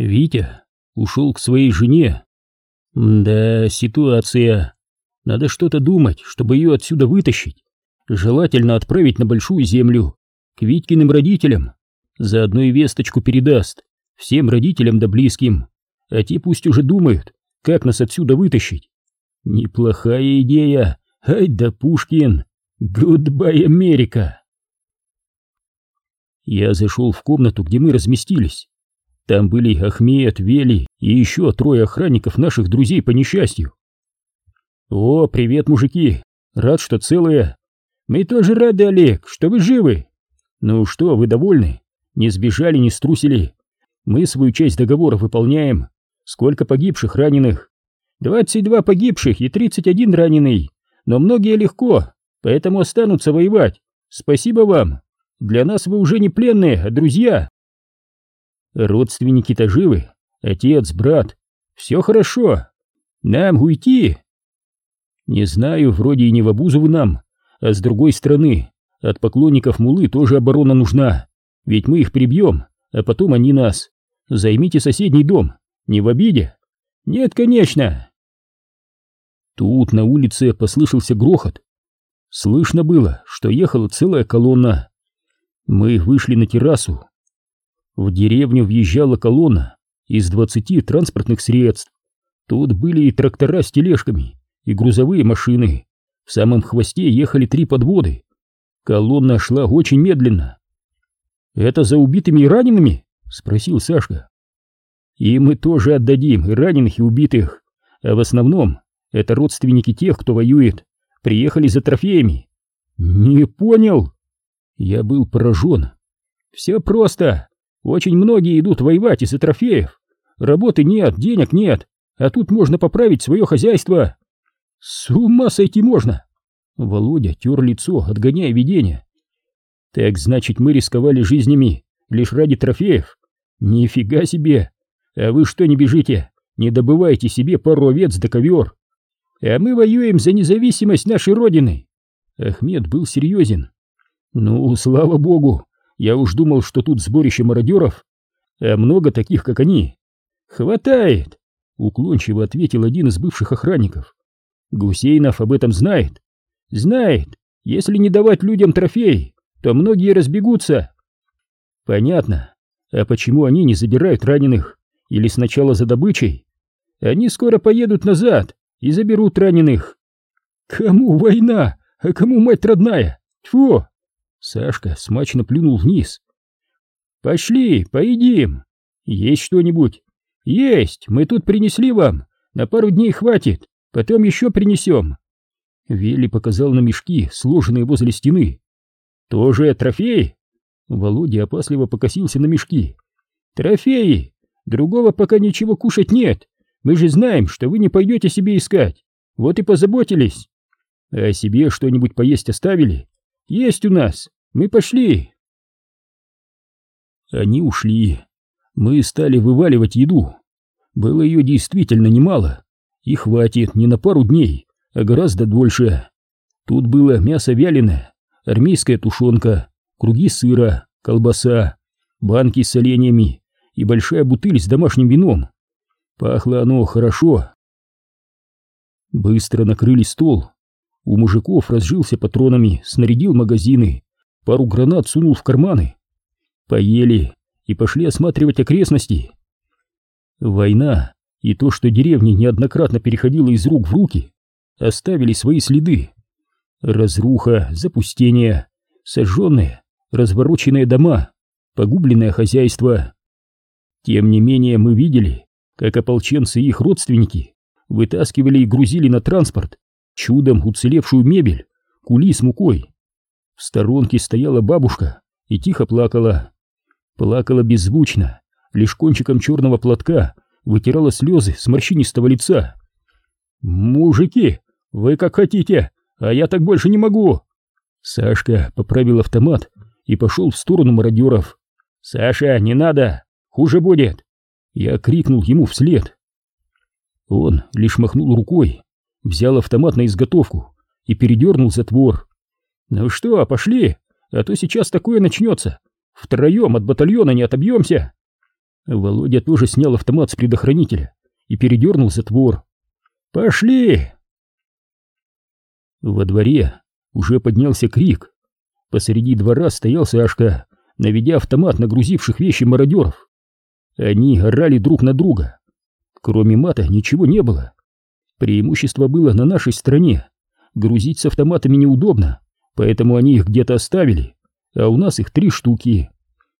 Витя ушел к своей жене. Да, ситуация. Надо что-то думать, чтобы ее отсюда вытащить. Желательно отправить на Большую Землю, к Витькиным родителям. Заодно и весточку передаст всем родителям да близким. А те пусть уже думают, как нас отсюда вытащить. Неплохая идея. Ай да Пушкин. Goodbye, Америка. Я зашел в комнату, где мы разместились. Там были Ахмед, Вели и еще трое охранников наших друзей по несчастью. «О, привет, мужики! Рад, что целые!» «Мы тоже рады, Олег, что вы живы!» «Ну что, вы довольны? Не сбежали, не струсили. Мы свою часть договора выполняем. Сколько погибших, раненых?» «Двадцать два погибших и тридцать один раненый. Но многие легко, поэтому останутся воевать. Спасибо вам. Для нас вы уже не пленные, а друзья!» Родственники-то живы, отец, брат, все хорошо. Нам уйти? Не знаю, вроде и не в обузу вы нам, а с другой стороны, от поклонников Мулы тоже оборона нужна, ведь мы их прибьем, а потом они нас. Займите соседний дом, не в обиде? Нет, конечно. Тут на улице послышался грохот. Слышно было, что ехала целая колонна. Мы вышли на террасу, в деревню въезжала колонна из двадцати транспортных средств. Тут были и трактора с тележками, и грузовые машины. В самом хвосте ехали три подводы. Колонна шла очень медленно. «Это за убитыми и ранеными?» — спросил Сашка. «И мы тоже отдадим и раненых, и убитых. А в основном это родственники тех, кто воюет. Приехали за трофеями». «Не понял». Я был поражен. «Все просто. Очень многие идут воевать из-за трофеев. Работы нет, денег нет, а тут можно поправить свое хозяйство. С ума сойти можно. Володя тер лицо, отгоняя видение. Так значит, мы рисковали жизнями лишь ради трофеев? Нифига себе! А вы что не бежите? Не добывайте себе пару овец да ковер. А мы воюем за независимость нашей родины. Ахмед был серьезен. Ну, слава богу, я уж думал, что тут сборище мародеров, а много таких, как они. Хватает, уклончиво ответил один из бывших охранников. Гусейнов об этом знает. Знает, если не давать людям трофей, то многие разбегутся. Понятно. А почему они не забирают раненых? Или сначала за добычей? Они скоро поедут назад и заберут раненых. Кому война, а кому мать родная? Тьфу! Сашка смачно плюнул вниз. «Пошли, поедим! Есть что-нибудь?» «Есть! Мы тут принесли вам! На пару дней хватит, потом еще принесем!» Вилли показал на мешки, сложенные возле стены. «Тоже трофеи?» Володя опасливо покосился на мешки. «Трофеи! Другого пока ничего кушать нет! Мы же знаем, что вы не пойдете себе искать! Вот и позаботились! А себе что-нибудь поесть оставили?» Есть у нас! Мы пошли!» Они ушли. Мы стали вываливать еду. Было ее действительно немало. И хватит не на пару дней, а гораздо дольше. Тут было мясо вяленое, армейская тушенка, круги сыра, колбаса, банки с оленями и большая бутыль с домашним вином. Пахло оно хорошо. Быстро накрыли стол, у мужиков разжился патронами, снарядил магазины, пару гранат сунул в карманы. Поели и пошли осматривать окрестности. Война и то, что деревня неоднократно переходила из рук в руки, оставили свои следы. Разруха, запустение, сожженные, развороченные дома, погубленное хозяйство. Тем не менее мы видели, как ополченцы и их родственники вытаскивали и грузили на транспорт чудом уцелевшую мебель, кули с мукой. В сторонке стояла бабушка и тихо плакала. Плакала беззвучно, лишь кончиком черного платка вытирала слезы с морщинистого лица. «Мужики, вы как хотите, а я так больше не могу!» Сашка поправил автомат и пошел в сторону мародеров. «Саша, не надо! Хуже будет!» Я крикнул ему вслед. Он лишь махнул рукой взял автомат на изготовку и передернул затвор. «Ну что, пошли, а то сейчас такое начнется. Втроем от батальона не отобьемся». Володя тоже снял автомат с предохранителя и передернул затвор. «Пошли!» Во дворе уже поднялся крик. Посреди двора стоял Сашка, наведя автомат на грузивших вещи мародеров. Они орали друг на друга. Кроме мата ничего не было. Преимущество было на нашей стороне. Грузить с автоматами неудобно, поэтому они их где-то оставили, а у нас их три штуки.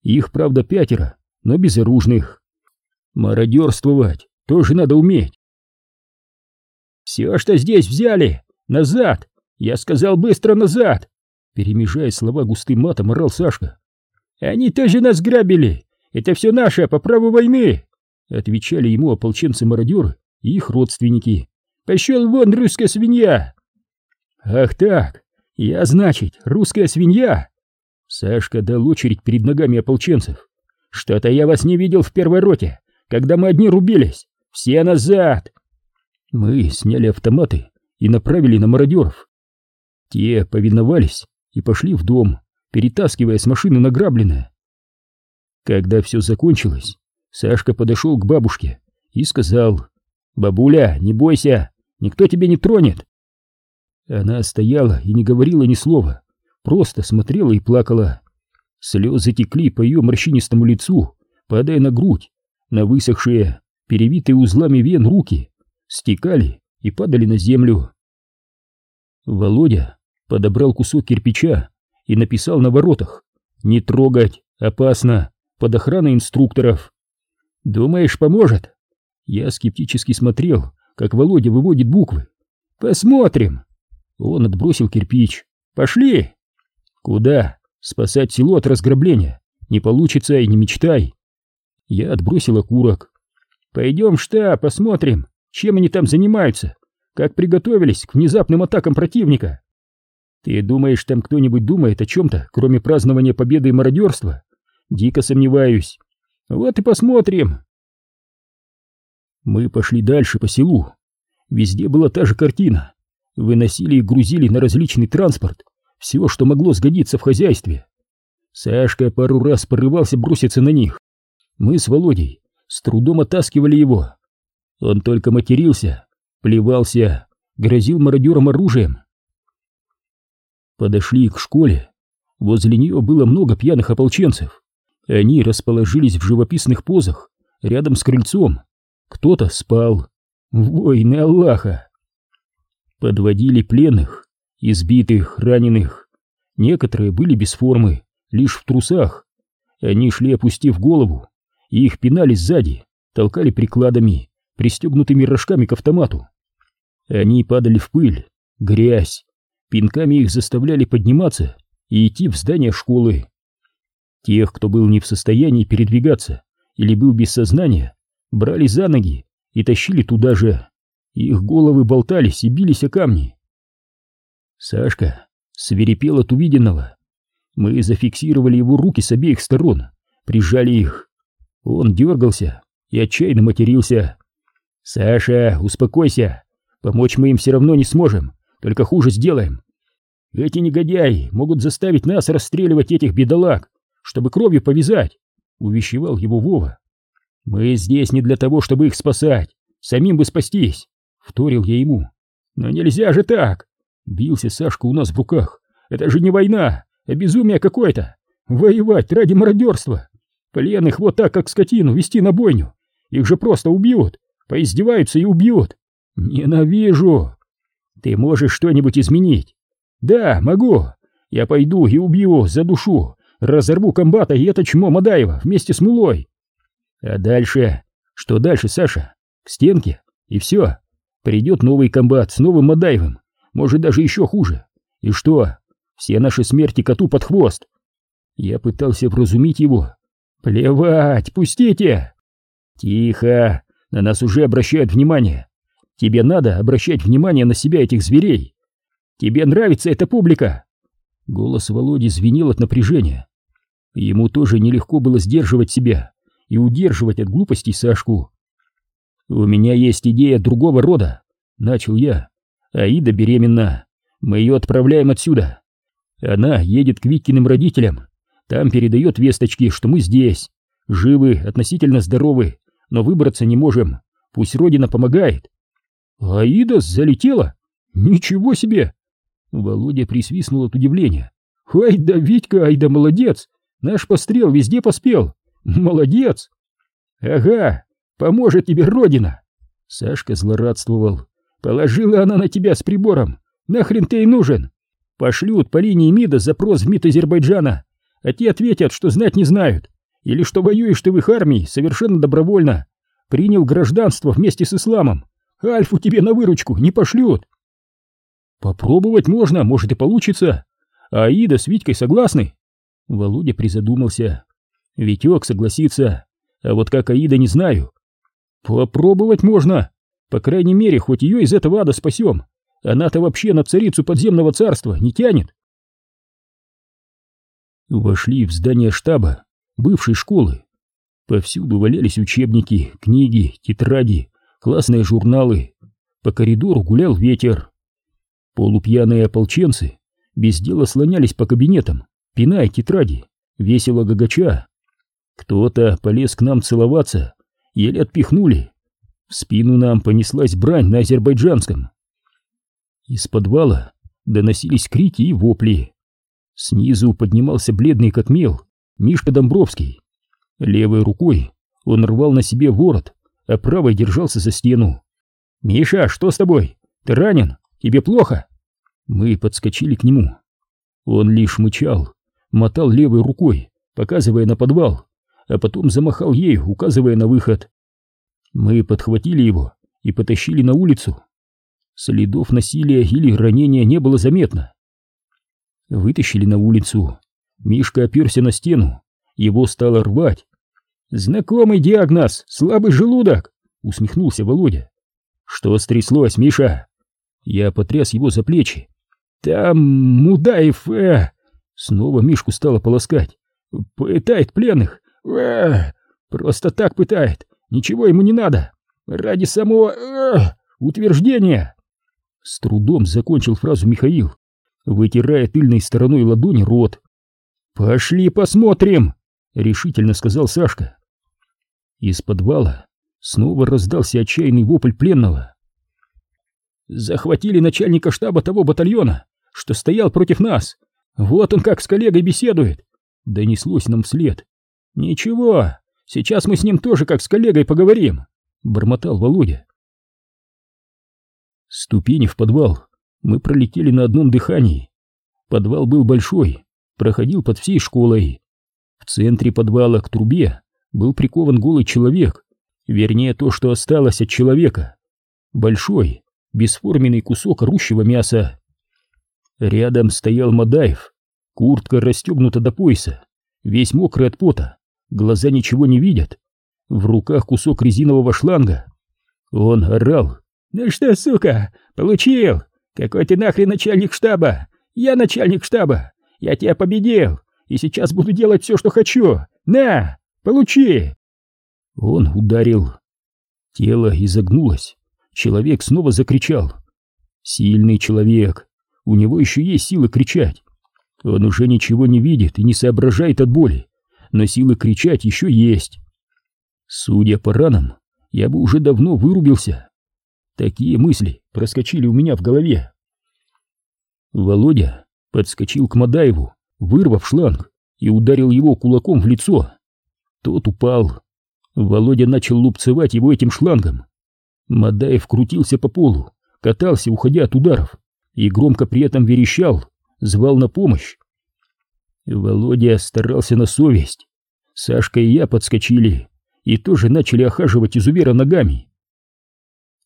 Их, правда, пятеро, но безоружных. Мародерствовать тоже надо уметь. «Все, что здесь взяли, назад! Я сказал быстро назад!» Перемежая слова густым матом, орал Сашка. «Они тоже нас грабили! Это все наше, по праву войны!» Отвечали ему ополченцы-мародеры и их родственники. «Пошел вон, русская свинья!» «Ах так! Я, значит, русская свинья!» Сашка дал очередь перед ногами ополченцев. «Что-то я вас не видел в первой роте, когда мы одни рубились! Все назад!» Мы сняли автоматы и направили на мародеров. Те повиновались и пошли в дом, перетаскивая с машины награбленное. Когда все закончилось, Сашка подошел к бабушке и сказал, «Бабуля, не бойся, никто тебя не тронет». Она стояла и не говорила ни слова, просто смотрела и плакала. Слезы текли по ее морщинистому лицу, падая на грудь, на высохшие, перевитые узлами вен руки, стекали и падали на землю. Володя подобрал кусок кирпича и написал на воротах «Не трогать, опасно, под охраной инструкторов». «Думаешь, поможет?» Я скептически смотрел, как Володя выводит буквы. «Посмотрим!» Он отбросил кирпич. «Пошли!» «Куда? Спасать село от разграбления. Не получится и не мечтай!» Я отбросил окурок. «Пойдем в штаб, посмотрим, чем они там занимаются, как приготовились к внезапным атакам противника. Ты думаешь, там кто-нибудь думает о чем-то, кроме празднования победы и мародерства? Дико сомневаюсь. Вот и посмотрим!» Мы пошли дальше по селу. Везде была та же картина. Выносили и грузили на различный транспорт все, что могло сгодиться в хозяйстве. Сашка пару раз порывался броситься на них. Мы с Володей с трудом оттаскивали его. Он только матерился, плевался, грозил мародерам оружием. Подошли к школе. Возле нее было много пьяных ополченцев. Они расположились в живописных позах, рядом с крыльцом. Кто-то спал. Войны Аллаха! Подводили пленных, избитых, раненых. Некоторые были без формы, лишь в трусах. Они шли, опустив голову, и их пинали сзади, толкали прикладами, пристегнутыми рожками к автомату. Они падали в пыль, грязь. Пинками их заставляли подниматься и идти в здание школы. Тех, кто был не в состоянии передвигаться или был без сознания, брали за ноги и тащили туда же. Их головы болтались и бились о камни. Сашка свирепел от увиденного. Мы зафиксировали его руки с обеих сторон, прижали их. Он дергался и отчаянно матерился. «Саша, успокойся, помочь мы им все равно не сможем, только хуже сделаем. Эти негодяи могут заставить нас расстреливать этих бедолаг, чтобы кровью повязать», — увещевал его Вова. «Мы здесь не для того, чтобы их спасать, самим бы спастись», — вторил я ему. «Но нельзя же так!» — бился Сашка у нас в руках. «Это же не война, а безумие какое-то! Воевать ради мародерства! Пленных вот так, как скотину, вести на бойню! Их же просто убьют, поиздеваются и убьют! Ненавижу! Ты можешь что-нибудь изменить? Да, могу! Я пойду и убью за душу, разорву комбата и это чмо Мадаева вместе с Мулой! А дальше? Что дальше, Саша? К стенке? И все. Придет новый комбат с новым Мадаевым. Может, даже еще хуже. И что? Все наши смерти коту под хвост. Я пытался вразумить его. Плевать, пустите! Тихо, на нас уже обращают внимание. Тебе надо обращать внимание на себя этих зверей. Тебе нравится эта публика? Голос Володи звенел от напряжения. Ему тоже нелегко было сдерживать себя и удерживать от глупостей Сашку. «У меня есть идея другого рода», — начал я. «Аида беременна. Мы ее отправляем отсюда. Она едет к Виккиным родителям. Там передает весточки, что мы здесь. Живы, относительно здоровы, но выбраться не можем. Пусть Родина помогает. Аида залетела? Ничего себе! Володя присвистнул от удивления. Ай да Витька, ай да молодец! Наш пострел везде поспел. Молодец! Ага, поможет тебе Родина! Сашка злорадствовал. Положила она на тебя с прибором. Нахрен ты и нужен? Пошлют по линии МИДа запрос в МИД Азербайджана, а те ответят, что знать не знают. Или что воюешь ты в их армии совершенно добровольно. Принял гражданство вместе с исламом. Альфу тебе на выручку не пошлют. Попробовать можно, может и получится. А Аида с Витькой согласны? Володя призадумался. Витек согласится, а вот как Аида не знаю. Попробовать можно. По крайней мере, хоть ее из этого ада спасем. Она-то вообще на царицу подземного царства не тянет. Вошли в здание штаба бывшей школы. Повсюду валялись учебники, книги, тетради, классные журналы. По коридору гулял ветер. Полупьяные ополченцы без дела слонялись по кабинетам, пиная тетради, весело гагача. Кто-то полез к нам целоваться, еле отпихнули. В спину нам понеслась брань на азербайджанском. Из подвала доносились крики и вопли. Снизу поднимался бледный как мел Мишка Домбровский. Левой рукой он рвал на себе ворот, а правой держался за стену. «Миша, что с тобой? Ты ранен? Тебе плохо?» Мы подскочили к нему. Он лишь мычал, мотал левой рукой, показывая на подвал, а потом замахал ею, указывая на выход. Мы подхватили его и потащили на улицу. Следов насилия или ранения не было заметно. Вытащили на улицу. Мишка оперся на стену, его стало рвать. «Знакомый диагноз, слабый желудок!» — усмехнулся Володя. «Что стряслось, Миша?» Я потряс его за плечи. «Там Мудаев, э...» Снова Мишку стало полоскать. «Пытает пленных, э... Просто так пытает, ничего ему не надо. Ради самого... Э... утверждения!» С трудом закончил фразу Михаил, вытирая тыльной стороной ладони рот. «Пошли посмотрим!» — решительно сказал Сашка. Из подвала снова раздался отчаянный вопль пленного. «Захватили начальника штаба того батальона, что стоял против нас. Вот он как с коллегой беседует!» Донеслось нам вслед. «Ничего, сейчас мы с ним тоже как с коллегой поговорим!» — бормотал Володя. Ступени в подвал мы пролетели на одном дыхании. Подвал был большой, проходил под всей школой. В центре подвала к трубе был прикован голый человек, вернее то, что осталось от человека. Большой, бесформенный кусок рущего мяса. Рядом стоял Мадаев, куртка расстегнута до пояса, весь мокрый от пота, глаза ничего не видят. В руках кусок резинового шланга. Он орал. «Ну что, сука, получил? Какой ты нахрен начальник штаба? Я начальник штаба. Я тебя победил, и сейчас буду делать все, что хочу. На, получи!» Он ударил. Тело изогнулось. Человек снова закричал. Сильный человек. У него еще есть силы кричать. Он уже ничего не видит и не соображает от боли, но силы кричать еще есть. Судя по ранам, я бы уже давно вырубился. Такие мысли проскочили у меня в голове. Володя подскочил к Мадаеву, вырвав шланг, и ударил его кулаком в лицо. Тот упал. Володя начал лупцевать его этим шлангом. Мадаев крутился по полу, катался, уходя от ударов, и громко при этом верещал, звал на помощь. Володя старался на совесть. Сашка и я подскочили и тоже начали охаживать изувера ногами.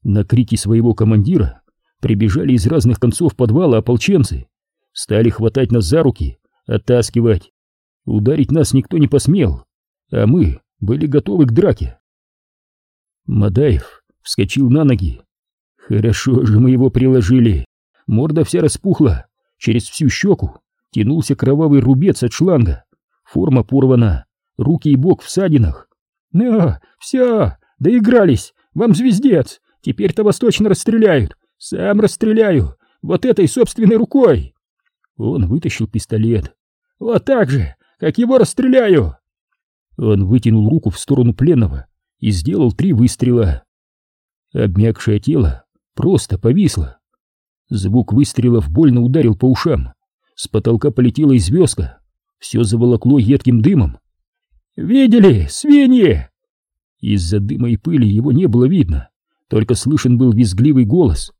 На крики своего командира прибежали из разных концов подвала ополченцы стали хватать нас за руки, оттаскивать. Ударить нас никто не посмел, а мы были готовы к драке. Мадаев вскочил на ноги. Хорошо же мы его приложили. Морда вся распухла, через всю щеку тянулся кровавый рубец от шланга. Форма порвана, руки и бок в садинах. «Ну, все, доигрались, вам звездец, теперь-то вас точно расстреляют, сам расстреляю, вот этой собственной рукой!» Он вытащил пистолет. «Вот так же, как его расстреляю!» Он вытянул руку в сторону пленного и сделал три выстрела. Обмякшее тело просто повисло. Звук выстрелов больно ударил по ушам. С потолка полетела известка. Все заволокло едким дымом. «Видели, свиньи!» Из-за дыма и пыли его не было видно, только слышен был визгливый голос.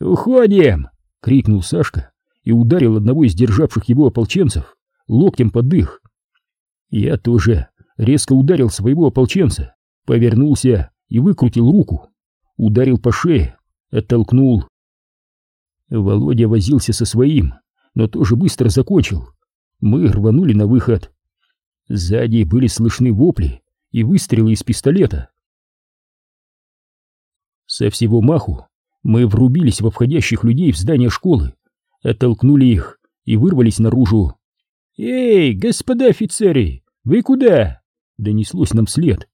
«Уходим!» — крикнул Сашка и ударил одного из державших его ополченцев локтем под дых. Я тоже резко ударил своего ополченца, повернулся и выкрутил руку, ударил по шее, оттолкнул. Володя возился со своим, но тоже быстро закончил. Мы рванули на выход. Сзади были слышны вопли и выстрелы из пистолета. Со всего маху мы врубились во входящих людей в здание школы, оттолкнули их и вырвались наружу. «Эй, господа офицеры, вы куда?» — донеслось нам след.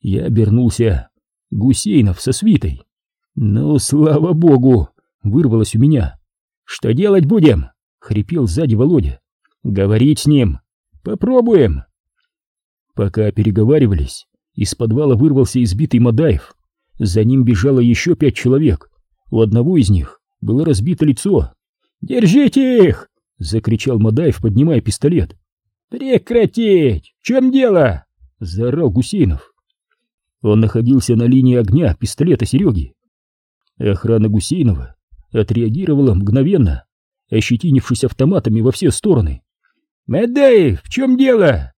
Я обернулся. Гусейнов со свитой. «Ну, слава богу!» — вырвалось у меня. «Что делать будем?» — хрипел сзади Володя. «Говорить с ним. Попробуем». Пока переговаривались, из подвала вырвался избитый Мадаев. За ним бежало еще пять человек. У одного из них было разбито лицо. «Держите их!» — закричал Мадаев, поднимая пистолет. «Прекратить! В чем дело?» — заорал Гусейнов. Он находился на линии огня пистолета Сереги. Охрана Гусейнова отреагировала мгновенно, ощетинившись автоматами во все стороны. «Мадаев, в чем дело?»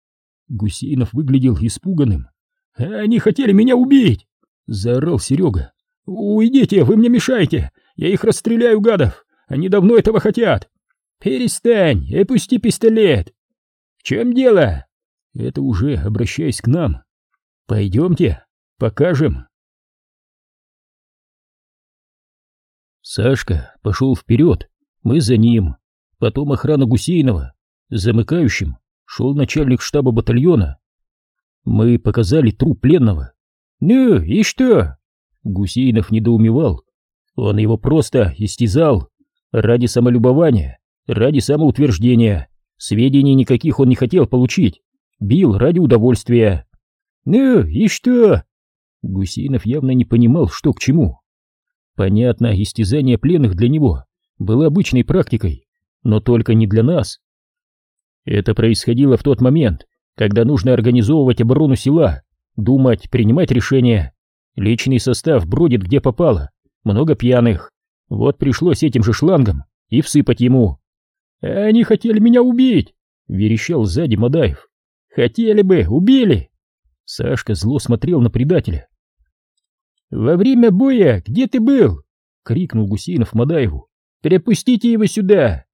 Гусейнов выглядел испуганным. «Они хотели меня убить!» — заорал Серега. «Уйдите, вы мне мешаете! Я их расстреляю, гадов! Они давно этого хотят!» «Перестань опусти пистолет!» «В чем дело?» Это уже обращаясь к нам. «Пойдемте, покажем!» Сашка пошел вперед, мы за ним, потом охрана Гусейнова, замыкающим шел начальник штаба батальона. Мы показали труп пленного. «Ну, и что?» Гусейнов недоумевал. Он его просто истязал. Ради самолюбования, ради самоутверждения. Сведений никаких он не хотел получить. Бил ради удовольствия. «Ну, и что?» Гусейнов явно не понимал, что к чему. Понятно, истязание пленных для него было обычной практикой, но только не для нас. Это происходило в тот момент, когда нужно организовывать оборону села, думать, принимать решения. Личный состав бродит где попало, много пьяных. Вот пришлось этим же шлангом и всыпать ему. «Они хотели меня убить!» — верещал сзади Мадаев. «Хотели бы, убили!» Сашка зло смотрел на предателя. «Во время боя где ты был?» — крикнул Гусейнов Мадаеву. «Перепустите его сюда!»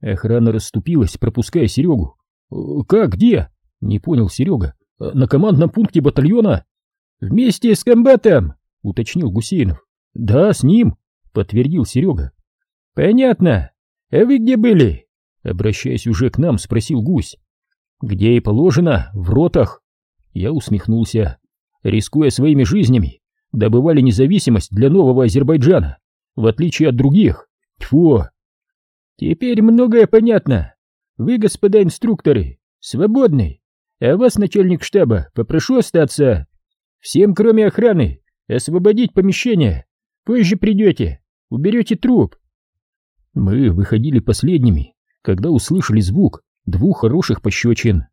Охрана расступилась, пропуская Серегу. «Э, «Как, где?» — не понял Серега. «Э, «На командном пункте батальона?» «Вместе с комбатом!» — уточнил Гусейнов. «Да, с ним!» — подтвердил Серега. «Понятно. А вы где были?» Обращаясь уже к нам, спросил Гусь. «Где и положено, в ротах». Я усмехнулся. Рискуя своими жизнями, добывали независимость для нового Азербайджана, в отличие от других. Тьфу, Теперь многое понятно. Вы, господа инструкторы, свободны, а вас, начальник штаба, попрошу остаться. Всем, кроме охраны, освободить помещение. Позже придете, уберете труп. Мы выходили последними, когда услышали звук двух хороших пощечин.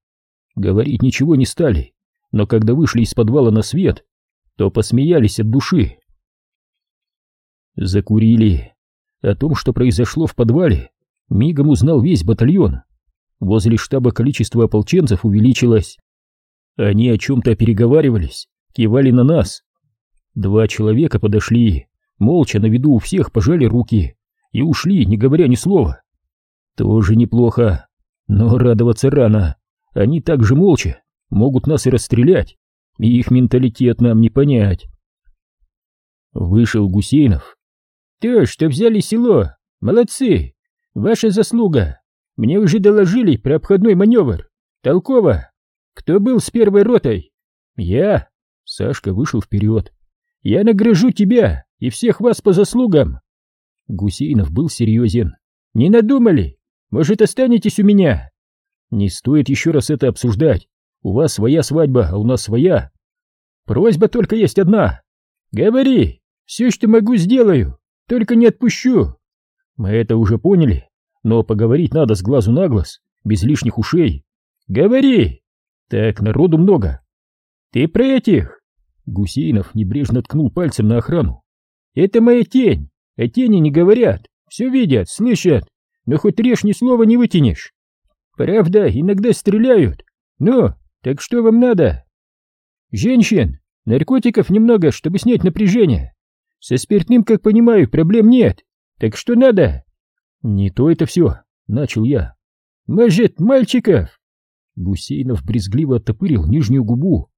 Говорить ничего не стали, но когда вышли из подвала на свет, то посмеялись от души. Закурили. О том, что произошло в подвале, мигом узнал весь батальон. Возле штаба количество ополченцев увеличилось. Они о чем-то переговаривались, кивали на нас. Два человека подошли, молча на виду у всех пожали руки и ушли, не говоря ни слова. Тоже неплохо, но радоваться рано. Они также молча могут нас и расстрелять, и их менталитет нам не понять. Вышел Гусейнов. «То, что взяли село, молодцы!» Ваша заслуга. Мне уже доложили про обходной маневр. Толково. Кто был с первой ротой? Я. Сашка вышел вперед. Я награжу тебя и всех вас по заслугам. Гусейнов был серьезен. Не надумали? Может, останетесь у меня? Не стоит еще раз это обсуждать. У вас своя свадьба, а у нас своя. Просьба только есть одна. Говори, все, что могу, сделаю, только не отпущу. Мы это уже поняли, но поговорить надо с глазу на глаз, без лишних ушей. Говори. Так, народу много. Ты про этих? Гусейнов небрежно ткнул пальцем на охрану. Это моя тень, а тени не говорят, все видят, слышат, но хоть режь ни слова не вытянешь. Правда, иногда стреляют. Ну, так что вам надо? Женщин, наркотиков немного, чтобы снять напряжение. Со спиртным, как понимаю, проблем нет. Так что надо? Не то это все, начал я. Может, мальчиков? Гусейнов брезгливо оттопырил нижнюю губу.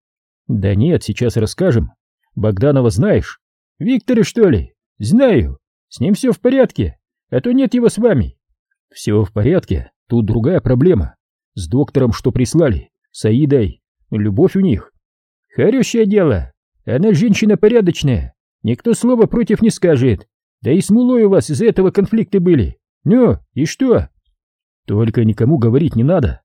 Да нет, сейчас расскажем. Богданова знаешь? Виктора, что ли? Знаю. С ним все в порядке, а то нет его с вами. Все в порядке, тут другая проблема. С доктором, что прислали, с Аидой. Любовь у них. Хорошее дело. Она женщина порядочная. Никто слова против не скажет. Да и с Мулой у вас из-за этого конфликты были. Ну, и что? Только никому говорить не надо.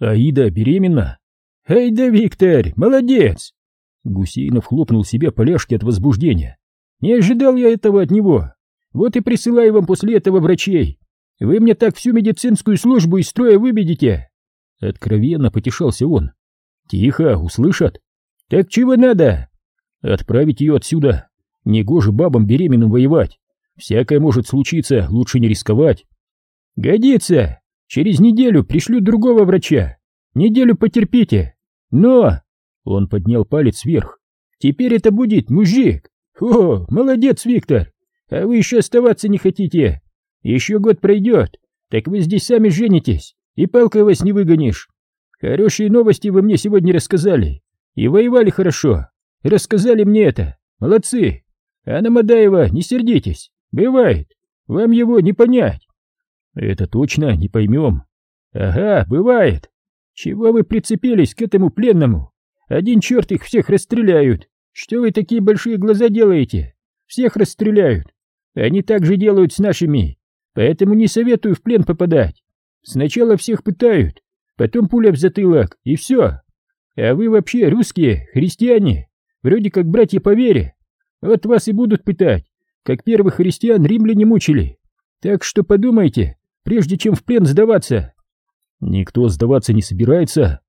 Аида беременна. Эй да, Виктор, молодец! Гусейнов хлопнул себя по ляжке от возбуждения. Не ожидал я этого от него. Вот и присылаю вам после этого врачей. Вы мне так всю медицинскую службу из строя выбедите. Откровенно потешался он. Тихо, услышат. Так чего надо? Отправить ее отсюда. Негоже бабам беременным воевать. Всякое может случиться, лучше не рисковать. Годится. Через неделю пришлю другого врача. Неделю потерпите. Но... Он поднял палец вверх. Теперь это будет мужик. О, молодец, Виктор. А вы еще оставаться не хотите. Еще год пройдет, так вы здесь сами женитесь, и палкой вас не выгонишь. Хорошие новости вы мне сегодня рассказали. И воевали хорошо. Рассказали мне это. Молодцы. А Мадаева не сердитесь. Бывает. Вам его не понять. Это точно не поймем. Ага, бывает. Чего вы прицепились к этому пленному? Один черт их всех расстреляют. Что вы такие большие глаза делаете? Всех расстреляют. Они так же делают с нашими. Поэтому не советую в плен попадать. Сначала всех пытают, потом пуля в затылок, и все. А вы вообще русские, христиане, вроде как братья по вере. Вот вас и будут пытать, как первых христиан римляне мучили. Так что подумайте, прежде чем в плен сдаваться. Никто сдаваться не собирается.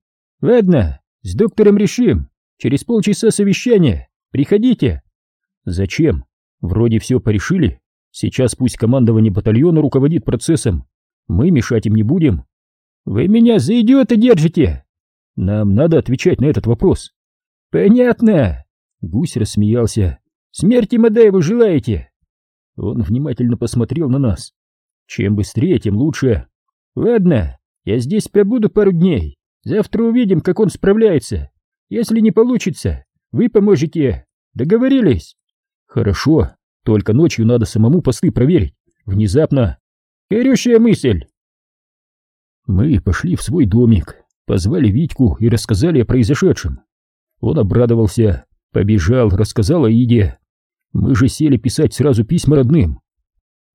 Ладно, с доктором решим. Через полчаса совещания. Приходите. Зачем? Вроде все порешили. Сейчас пусть командование батальона руководит процессом. Мы мешать им не будем. Вы меня за идиота держите. Нам надо отвечать на этот вопрос. Понятно. Гусь рассмеялся. Смерти Мадаеву желаете? Он внимательно посмотрел на нас. Чем быстрее, тем лучше. Ладно, я здесь побуду пару дней. Завтра увидим, как он справляется. Если не получится, вы поможете. Договорились? Хорошо, только ночью надо самому посты проверить. Внезапно. Горющая мысль. Мы пошли в свой домик, позвали Витьку и рассказали о произошедшем. Он обрадовался, побежал, рассказал о Иде. Мы же сели писать сразу письма родным.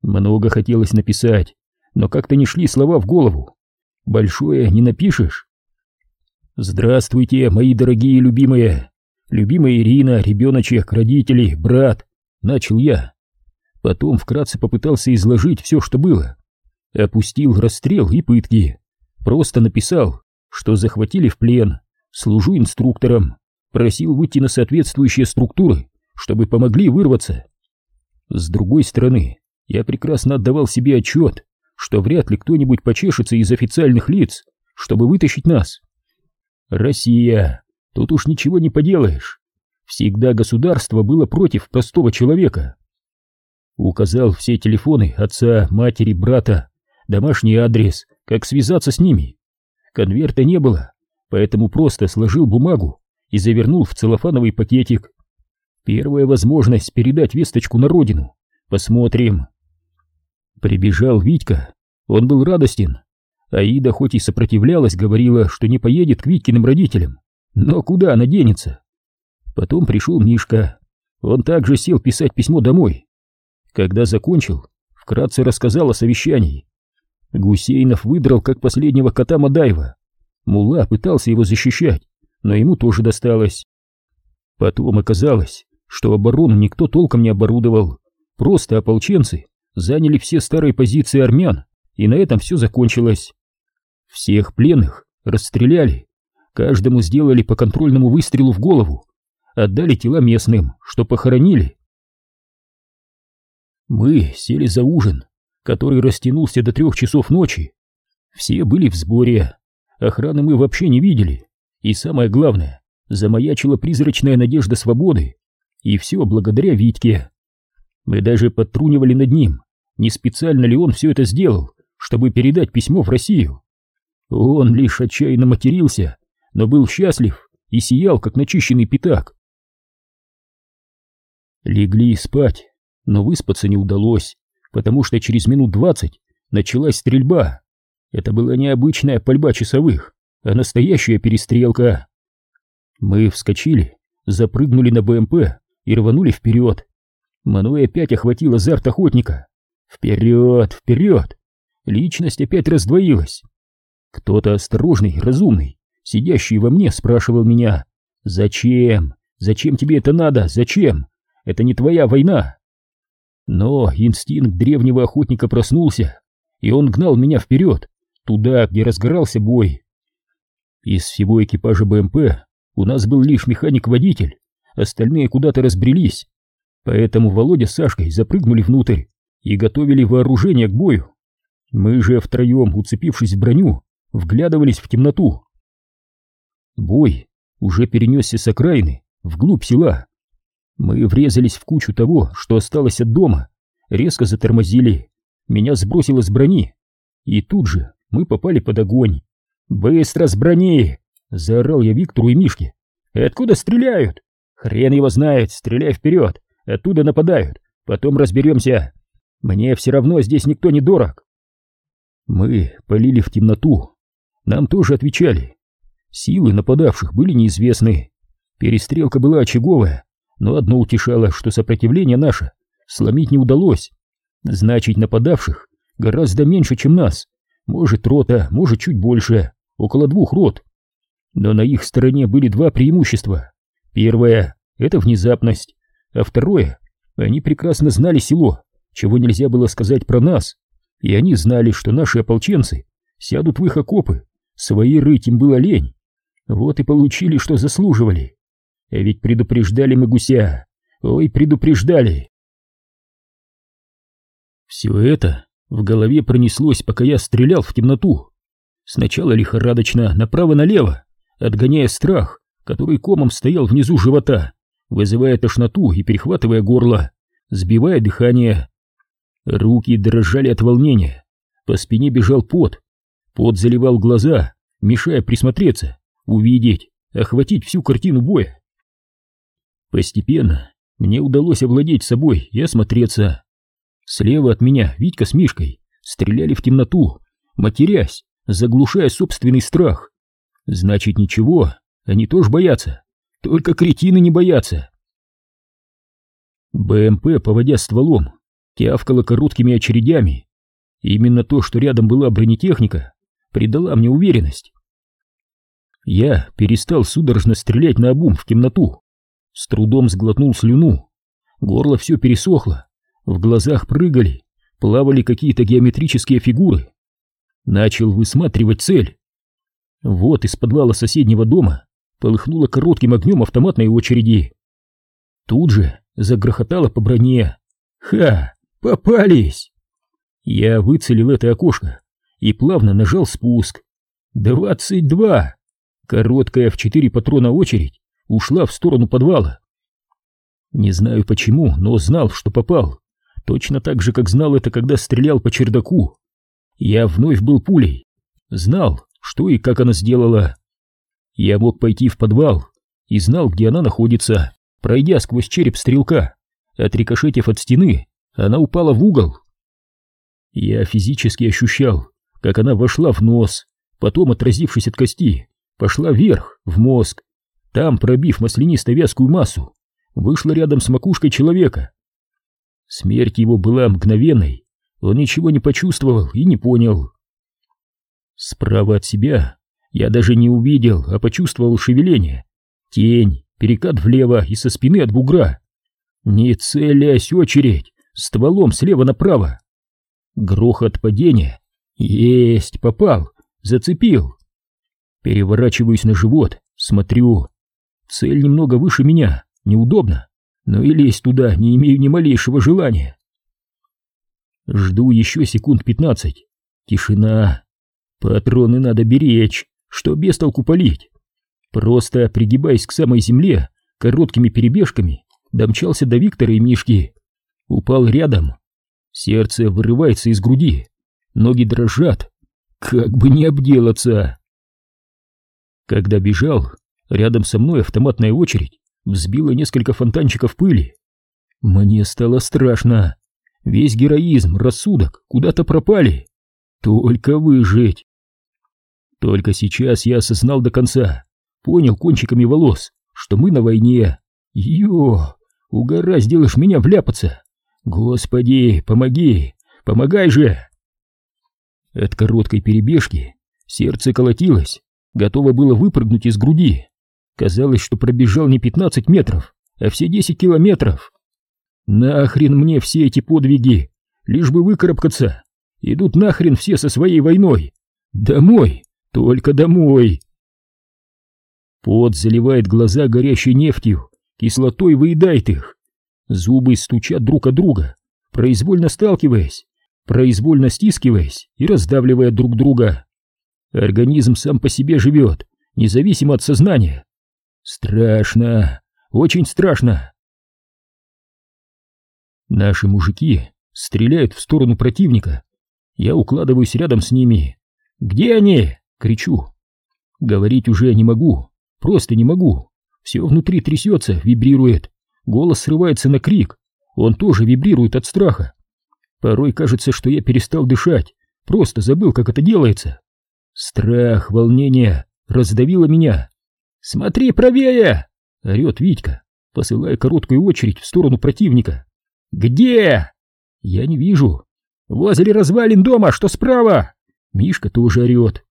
Много хотелось написать, но как-то не шли слова в голову. Большое не напишешь. Здравствуйте, мои дорогие и любимые. Любимая Ирина, ребеночек, родители, брат, Начал я. Потом вкратце попытался изложить все, что было. Опустил расстрел и пытки. Просто написал, что захватили в плен, служу инструктором, просил выйти на соответствующие структуры, чтобы помогли вырваться. С другой стороны, я прекрасно отдавал себе отчет, что вряд ли кто-нибудь почешется из официальных лиц, чтобы вытащить нас. Россия, тут уж ничего не поделаешь. Всегда государство было против простого человека. Указал все телефоны отца, матери, брата, домашний адрес, как связаться с ними. Конверта не было, поэтому просто сложил бумагу и завернул в целлофановый пакетик. Первая возможность передать весточку на родину. Посмотрим. Прибежал Витька. Он был радостен. Аида хоть и сопротивлялась, говорила, что не поедет к Витькиным родителям. Но куда она денется? Потом пришел Мишка. Он также сел писать письмо домой. Когда закончил, вкратце рассказал о совещании. Гусейнов выдрал как последнего кота Мадаева. Мула пытался его защищать, но ему тоже досталось. Потом оказалось, что оборону никто толком не оборудовал, просто ополченцы заняли все старые позиции армян, и на этом все закончилось. Всех пленных расстреляли, каждому сделали по контрольному выстрелу в голову, отдали тела местным, что похоронили. Мы сели за ужин, который растянулся до трех часов ночи. Все были в сборе, охраны мы вообще не видели, и самое главное, замаячила призрачная надежда свободы, и все благодаря Витьке. Мы даже подтрунивали над ним, не специально ли он все это сделал, чтобы передать письмо в Россию. Он лишь отчаянно матерился, но был счастлив и сиял, как начищенный пятак. Легли спать, но выспаться не удалось, потому что через минут двадцать началась стрельба. Это была не обычная пальба часовых, а настоящая перестрелка. Мы вскочили, запрыгнули на БМП и рванули вперед. Мной опять охватил азарт охотника. Вперед, вперед! Личность опять раздвоилась. Кто-то осторожный, разумный, сидящий во мне, спрашивал меня, «Зачем? Зачем тебе это надо? Зачем? Это не твоя война!» Но инстинкт древнего охотника проснулся, и он гнал меня вперед, туда, где разгорался бой. Из всего экипажа БМП у нас был лишь механик-водитель, остальные куда-то разбрелись, поэтому Володя с Сашкой запрыгнули внутрь и готовили вооружение к бою. Мы же втроем, уцепившись в броню, вглядывались в темноту. Бой уже перенесся с окраины вглубь села. Мы врезались в кучу того, что осталось от дома, резко затормозили, меня сбросило с брони, и тут же мы попали под огонь. «Быстро с брони!» — заорал я Виктору и Мишке. «Откуда стреляют?» «Хрен его знает, стреляй вперед, оттуда нападают, потом разберемся. Мне все равно здесь никто не дорог». Мы полили в темноту, нам тоже отвечали. Силы нападавших были неизвестны. Перестрелка была очаговая, но одно утешало, что сопротивление наше сломить не удалось. Значит, нападавших гораздо меньше, чем нас. Может, рота, может, чуть больше, около двух рот. Но на их стороне были два преимущества. Первое — это внезапность, а второе — они прекрасно знали село, чего нельзя было сказать про нас, и они знали, что наши ополченцы сядут в их окопы, свои рыть им было лень. Вот и получили, что заслуживали. А ведь предупреждали мы гуся, ой, предупреждали. Все это в голове пронеслось, пока я стрелял в темноту. Сначала лихорадочно, направо-налево, отгоняя страх, который комом стоял внизу живота, вызывая тошноту и перехватывая горло, сбивая дыхание. Руки дрожали от волнения, по спине бежал пот, пот заливал глаза, мешая присмотреться, увидеть, охватить всю картину боя. Постепенно мне удалось овладеть собой и осмотреться. Слева от меня Витька с Мишкой стреляли в темноту, матерясь, заглушая собственный страх. Значит, ничего, они тоже боятся, только кретины не боятся. БМП, поводя стволом, тявкала короткими очередями. именно то, что рядом была бронетехника, придала мне уверенность. Я перестал судорожно стрелять на обум в темноту, с трудом сглотнул слюну, горло все пересохло, в глазах прыгали, плавали какие-то геометрические фигуры. Начал высматривать цель. Вот из подвала соседнего дома полыхнуло коротким огнем автоматной очереди. Тут же загрохотало по броне. Ха! Попались! Я выцелил это окошко и плавно нажал спуск. «Двадцать два!» Короткая в четыре патрона очередь ушла в сторону подвала. Не знаю почему, но знал, что попал. Точно так же, как знал это, когда стрелял по чердаку. Я вновь был пулей. Знал, что и как она сделала. Я мог пойти в подвал и знал, где она находится, пройдя сквозь череп стрелка. Отрикошетив от стены, она упала в угол. Я физически ощущал, как она вошла в нос, потом, отразившись от кости, пошла вверх, в мозг. Там, пробив маслянисто-вязкую массу, вышла рядом с макушкой человека. Смерть его была мгновенной, он ничего не почувствовал и не понял. Справа от себя Я даже не увидел, а почувствовал шевеление. Тень, перекат влево и со спины от бугра. Не целясь очередь, стволом слева направо. Грохот падения. Есть, попал, зацепил. Переворачиваюсь на живот, смотрю. Цель немного выше меня, неудобно, но и лезть туда не имею ни малейшего желания. Жду еще секунд пятнадцать. Тишина. Патроны надо беречь, что без толку палить. Просто пригибаясь к самой земле, короткими перебежками, домчался до Виктора и Мишки. Упал рядом. Сердце вырывается из груди. Ноги дрожат. Как бы не обделаться. Когда бежал, рядом со мной автоматная очередь взбила несколько фонтанчиков пыли. Мне стало страшно. Весь героизм, рассудок куда-то пропали. Только выжить. Только сейчас я осознал до конца, понял кончиками волос, что мы на войне. Ё, угораздило меня вляпаться. Господи, помоги, помогай же! От короткой перебежки сердце колотилось, готово было выпрыгнуть из груди. Казалось, что пробежал не 15 метров, а все 10 километров. Нахрен мне все эти подвиги, лишь бы выкарабкаться. Идут нахрен все со своей войной. Домой, только домой. Пот заливает глаза горящей нефтью, кислотой выедает их. Зубы стучат друг от друга, произвольно сталкиваясь, произвольно стискиваясь и раздавливая друг друга. Организм сам по себе живет, независимо от сознания. Страшно, очень страшно. Наши мужики стреляют в сторону противника. Я укладываюсь рядом с ними. «Где они?» — кричу. Говорить уже не могу, просто не могу. Все внутри трясется, вибрирует. Голос срывается на крик. Он тоже вибрирует от страха. Порой кажется, что я перестал дышать, просто забыл, как это делается. Страх, волнение раздавило меня. «Смотри правее!» — орет Витька, посылая короткую очередь в сторону противника. «Где?» «Я не вижу. Возле развалин дома, что справа!» Мишка тоже орет.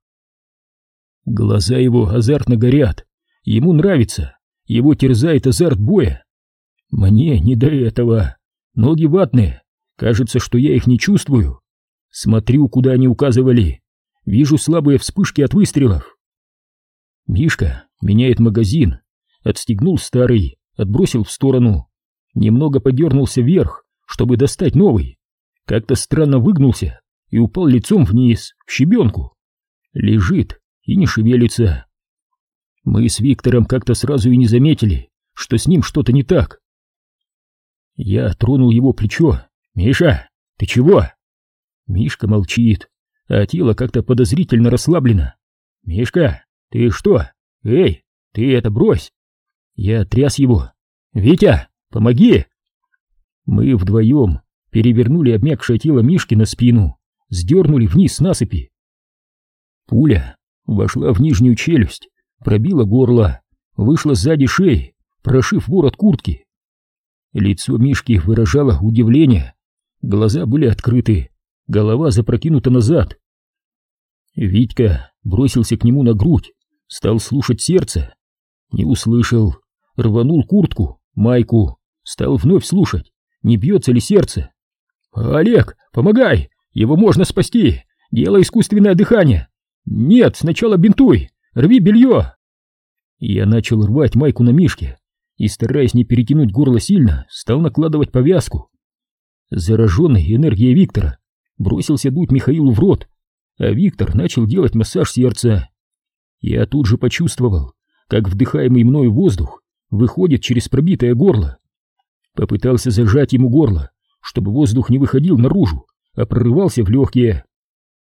Глаза его азартно горят. Ему нравится. Его терзает азарт боя. Мне не до этого. Ноги ватные. Кажется, что я их не чувствую. Смотрю, куда они указывали. Вижу слабые вспышки от выстрелов. Мишка меняет магазин. Отстегнул старый, отбросил в сторону немного подернулся вверх, чтобы достать новый. Как-то странно выгнулся и упал лицом вниз, в щебенку. Лежит и не шевелится. Мы с Виктором как-то сразу и не заметили, что с ним что-то не так. Я тронул его плечо. «Миша, ты чего?» Мишка молчит, а тело как-то подозрительно расслаблено. «Мишка, ты что? Эй, ты это брось!» Я тряс его. «Витя, Помоги!» Мы вдвоем перевернули обмякшее тело Мишки на спину, сдернули вниз с насыпи. Пуля вошла в нижнюю челюсть, пробила горло, вышла сзади шеи, прошив ворот куртки. Лицо Мишки выражало удивление, глаза были открыты, голова запрокинута назад. Витька бросился к нему на грудь, стал слушать сердце. Не услышал, рванул куртку, майку, Стал вновь слушать, не бьется ли сердце. «Олег, помогай! Его можно спасти! Делай искусственное дыхание! Нет, сначала бинтуй! Рви белье!» Я начал рвать майку на Мишке и, стараясь не перетянуть горло сильно, стал накладывать повязку. Зараженный энергией Виктора бросился дуть Михаилу в рот, а Виктор начал делать массаж сердца. Я тут же почувствовал, как вдыхаемый мною воздух выходит через пробитое горло. Попытался зажать ему горло, чтобы воздух не выходил наружу, а прорывался в легкие.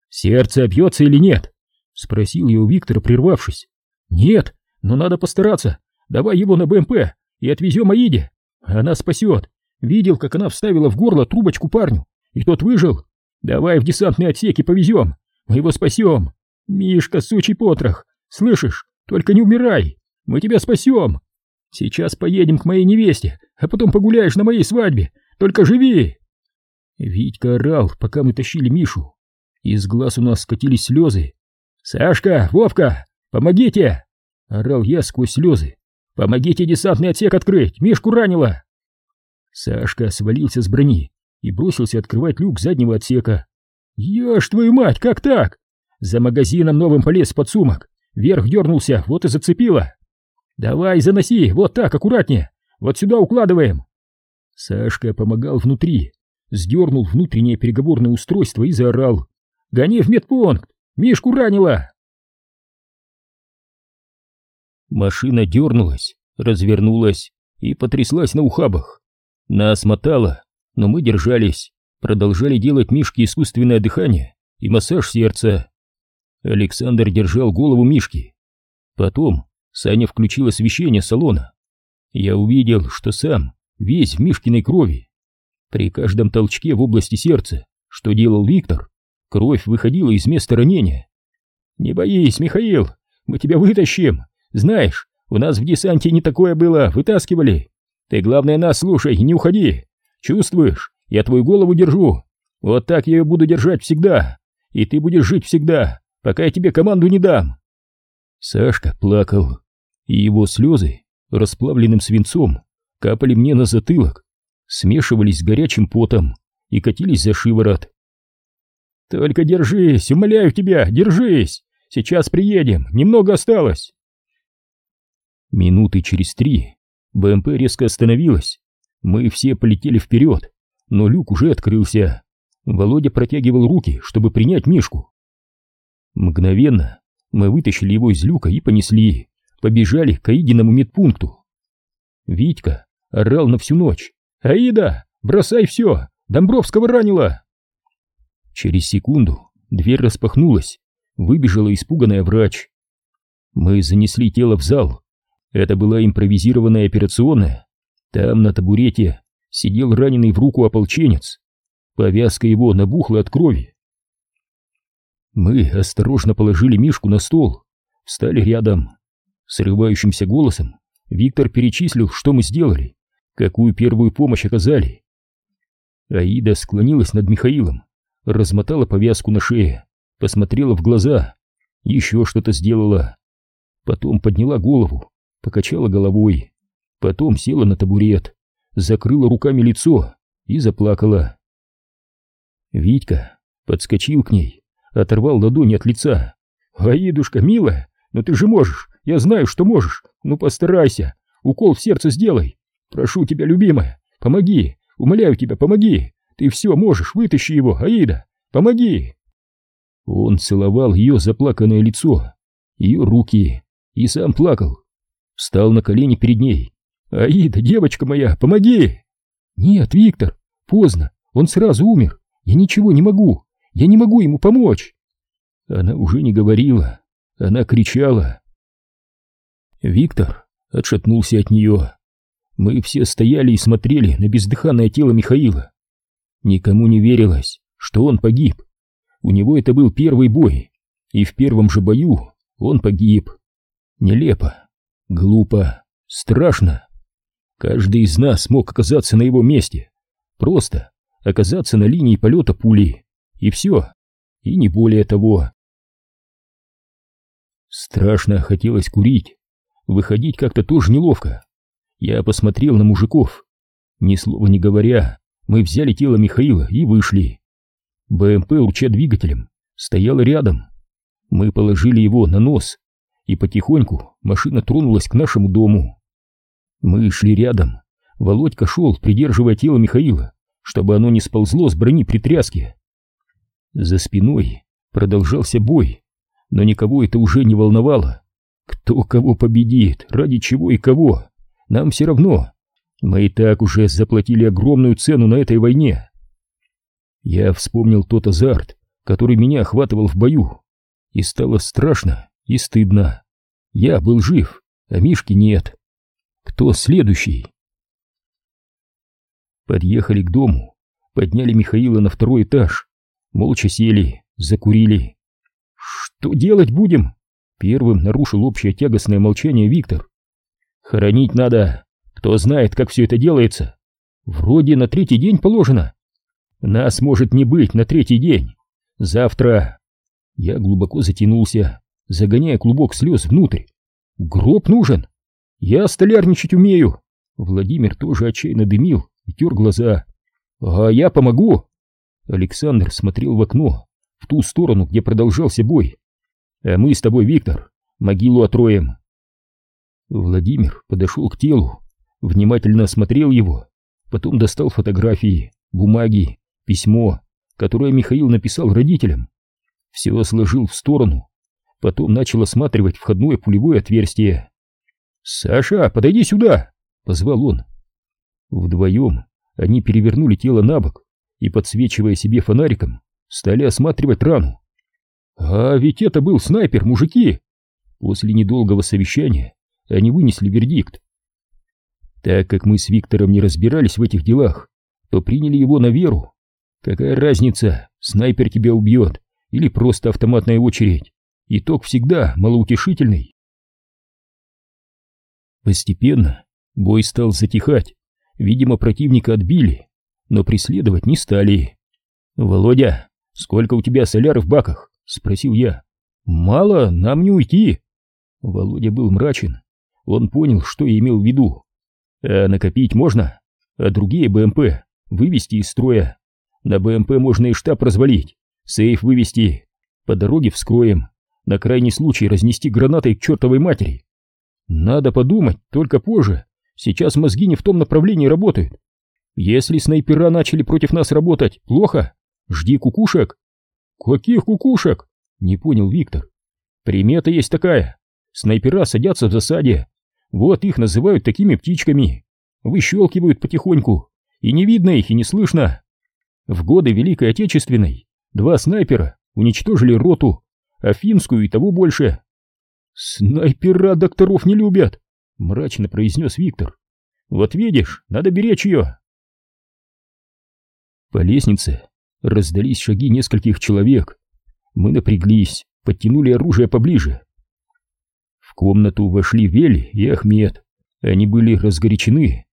«Сердце бьется или нет?» — спросил я у Виктора, прервавшись. «Нет, но надо постараться. Давай его на БМП и отвезем Аиде. Она спасет. Видел, как она вставила в горло трубочку парню, и тот выжил. Давай в десантный отсек и повезем. Мы его спасем. Мишка, сучий потрох, слышишь? Только не умирай. Мы тебя спасем. Сейчас поедем к моей невесте, а потом погуляешь на моей свадьбе. Только живи!» Витька орал, пока мы тащили Мишу. Из глаз у нас скатились слезы. «Сашка, Вовка, Помогите!» — орал я сквозь слезы. «Помогите десантный отсек открыть! Мишку ранило!» Сашка свалился с брони и бросился открывать люк заднего отсека. «Ешь твою мать, как так?» За магазином новым полез под сумок. Вверх дернулся, вот и зацепило. «Давай, заноси, вот так, аккуратнее. Вот сюда укладываем». Сашка помогал внутри, сдернул внутреннее переговорное устройство и заорал. «Гони в медпункт! Мишку ранило!» Машина дернулась, развернулась и потряслась на ухабах. Нас мотало, но мы держались, продолжали делать Мишке искусственное дыхание и массаж сердца. Александр держал голову Мишки. Потом Саня включил освещение салона. Я увидел, что сам весь в Мишкиной крови. При каждом толчке в области сердца, что делал Виктор, кровь выходила из места ранения. «Не боись, Михаил, мы тебя вытащим. Знаешь, у нас в десанте не такое было, вытаскивали. Ты, главное, нас слушай и не уходи. Чувствуешь, я твою голову держу. Вот так я ее буду держать всегда. И ты будешь жить всегда, пока я тебе команду не дам». Сашка плакал, и его слезы расплавленным свинцом капали мне на затылок, смешивались с горячим потом и катились за шиворот. «Только держись, умоляю тебя, держись! Сейчас приедем, немного осталось!» Минуты через три БМП резко остановилась. Мы все полетели вперед, но люк уже открылся. Володя протягивал руки, чтобы принять Мишку. Мгновенно мы вытащили его из люка и понесли, побежали к Аидиному медпункту. Витька орал на всю ночь. «Аида, бросай все! Домбровского ранило!» Через секунду дверь распахнулась, выбежала испуганная врач. Мы занесли тело в зал. Это была импровизированная операционная. Там на табурете сидел раненый в руку ополченец. Повязка его набухла от крови. Мы осторожно положили Мишку на стол, встали рядом. Срывающимся голосом Виктор перечислил, что мы сделали, какую первую помощь оказали. Аида склонилась над Михаилом, размотала повязку на шее, посмотрела в глаза, еще что-то сделала. Потом подняла голову, покачала головой, потом села на табурет, закрыла руками лицо и заплакала. Витька подскочил к ней, оторвал ладони от лица. «Аидушка, милая, но ты же можешь, я знаю, что можешь, ну постарайся, укол в сердце сделай. Прошу тебя, любимая, помоги, умоляю тебя, помоги, ты все можешь, вытащи его, Аида, помоги!» Он целовал ее заплаканное лицо, ее руки, и сам плакал. Встал на колени перед ней. «Аида, девочка моя, помоги!» «Нет, Виктор, поздно, он сразу умер, я ничего не могу, я не могу ему помочь!» Она уже не говорила, она кричала. Виктор отшатнулся от нее. Мы все стояли и смотрели на бездыханное тело Михаила. Никому не верилось, что он погиб. У него это был первый бой, и в первом же бою он погиб. Нелепо, глупо, страшно. Каждый из нас мог оказаться на его месте. Просто оказаться на линии полета пули. И все. И не более того. Страшно хотелось курить. Выходить как-то тоже неловко. Я посмотрел на мужиков. Ни слова не говоря, мы взяли тело Михаила и вышли. БМП, урча двигателем, стояла рядом. Мы положили его на нос, и потихоньку машина тронулась к нашему дому. Мы шли рядом. Володька шел, придерживая тело Михаила, чтобы оно не сползло с брони при тряске. За спиной продолжался бой, но никого это уже не волновало. Кто кого победит, ради чего и кого, нам все равно. Мы и так уже заплатили огромную цену на этой войне. Я вспомнил тот азарт, который меня охватывал в бою, и стало страшно и стыдно. Я был жив, а Мишки нет. Кто следующий? Подъехали к дому, подняли Михаила на второй этаж, молча сели, закурили. «Что делать будем?» Первым нарушил общее тягостное молчание Виктор. «Хоронить надо. Кто знает, как все это делается. Вроде на третий день положено. Нас может не быть на третий день. Завтра...» Я глубоко затянулся, загоняя клубок слез внутрь. «Гроб нужен! Я столярничать умею!» Владимир тоже отчаянно дымил и тер глаза. «А я помогу!» Александр смотрел в окно, в ту сторону, где продолжался бой. «А мы с тобой, Виктор, могилу отроем!» Владимир подошел к телу, внимательно осмотрел его, потом достал фотографии, бумаги, письмо, которое Михаил написал родителям. Все сложил в сторону, потом начал осматривать входное пулевое отверстие. «Саша, подойди сюда!» — позвал он. Вдвоем они перевернули тело на бок и, подсвечивая себе фонариком, стали осматривать рану. «А ведь это был снайпер, мужики!» После недолгого совещания они вынесли вердикт. Так как мы с Виктором не разбирались в этих делах, то приняли его на веру. Какая разница, снайпер тебя убьет или просто автоматная очередь? Итог всегда малоутешительный. Постепенно бой стал затихать. Видимо, противника отбили, но преследовать не стали. «Володя, сколько у тебя соляр в баках?» — спросил я. «Мало, нам не уйти». Володя был мрачен. Он понял, что я имел в виду. «А накопить можно, а другие БМП вывести из строя. На БМП можно и штаб развалить, сейф вывести, по дороге вскроем, на крайний случай разнести гранатой к чертовой матери. Надо подумать, только позже. Сейчас мозги не в том направлении работают. Если снайпера начали против нас работать, плохо. Жди кукушек. Каких кукушек? Не понял Виктор. Примета есть такая. Снайпера садятся в засаде. Вот их называют такими птичками. Выщелкивают потихоньку. И не видно их, и не слышно. В годы Великой Отечественной два снайпера уничтожили роту, а финскую и того больше. «Снайпера докторов не любят», — мрачно произнес Виктор. «Вот видишь, надо беречь ее». По лестнице раздались шаги нескольких человек. Мы напряглись, подтянули оружие поближе. Комнату вошли Вели и Ахмед. Они были разгорячены.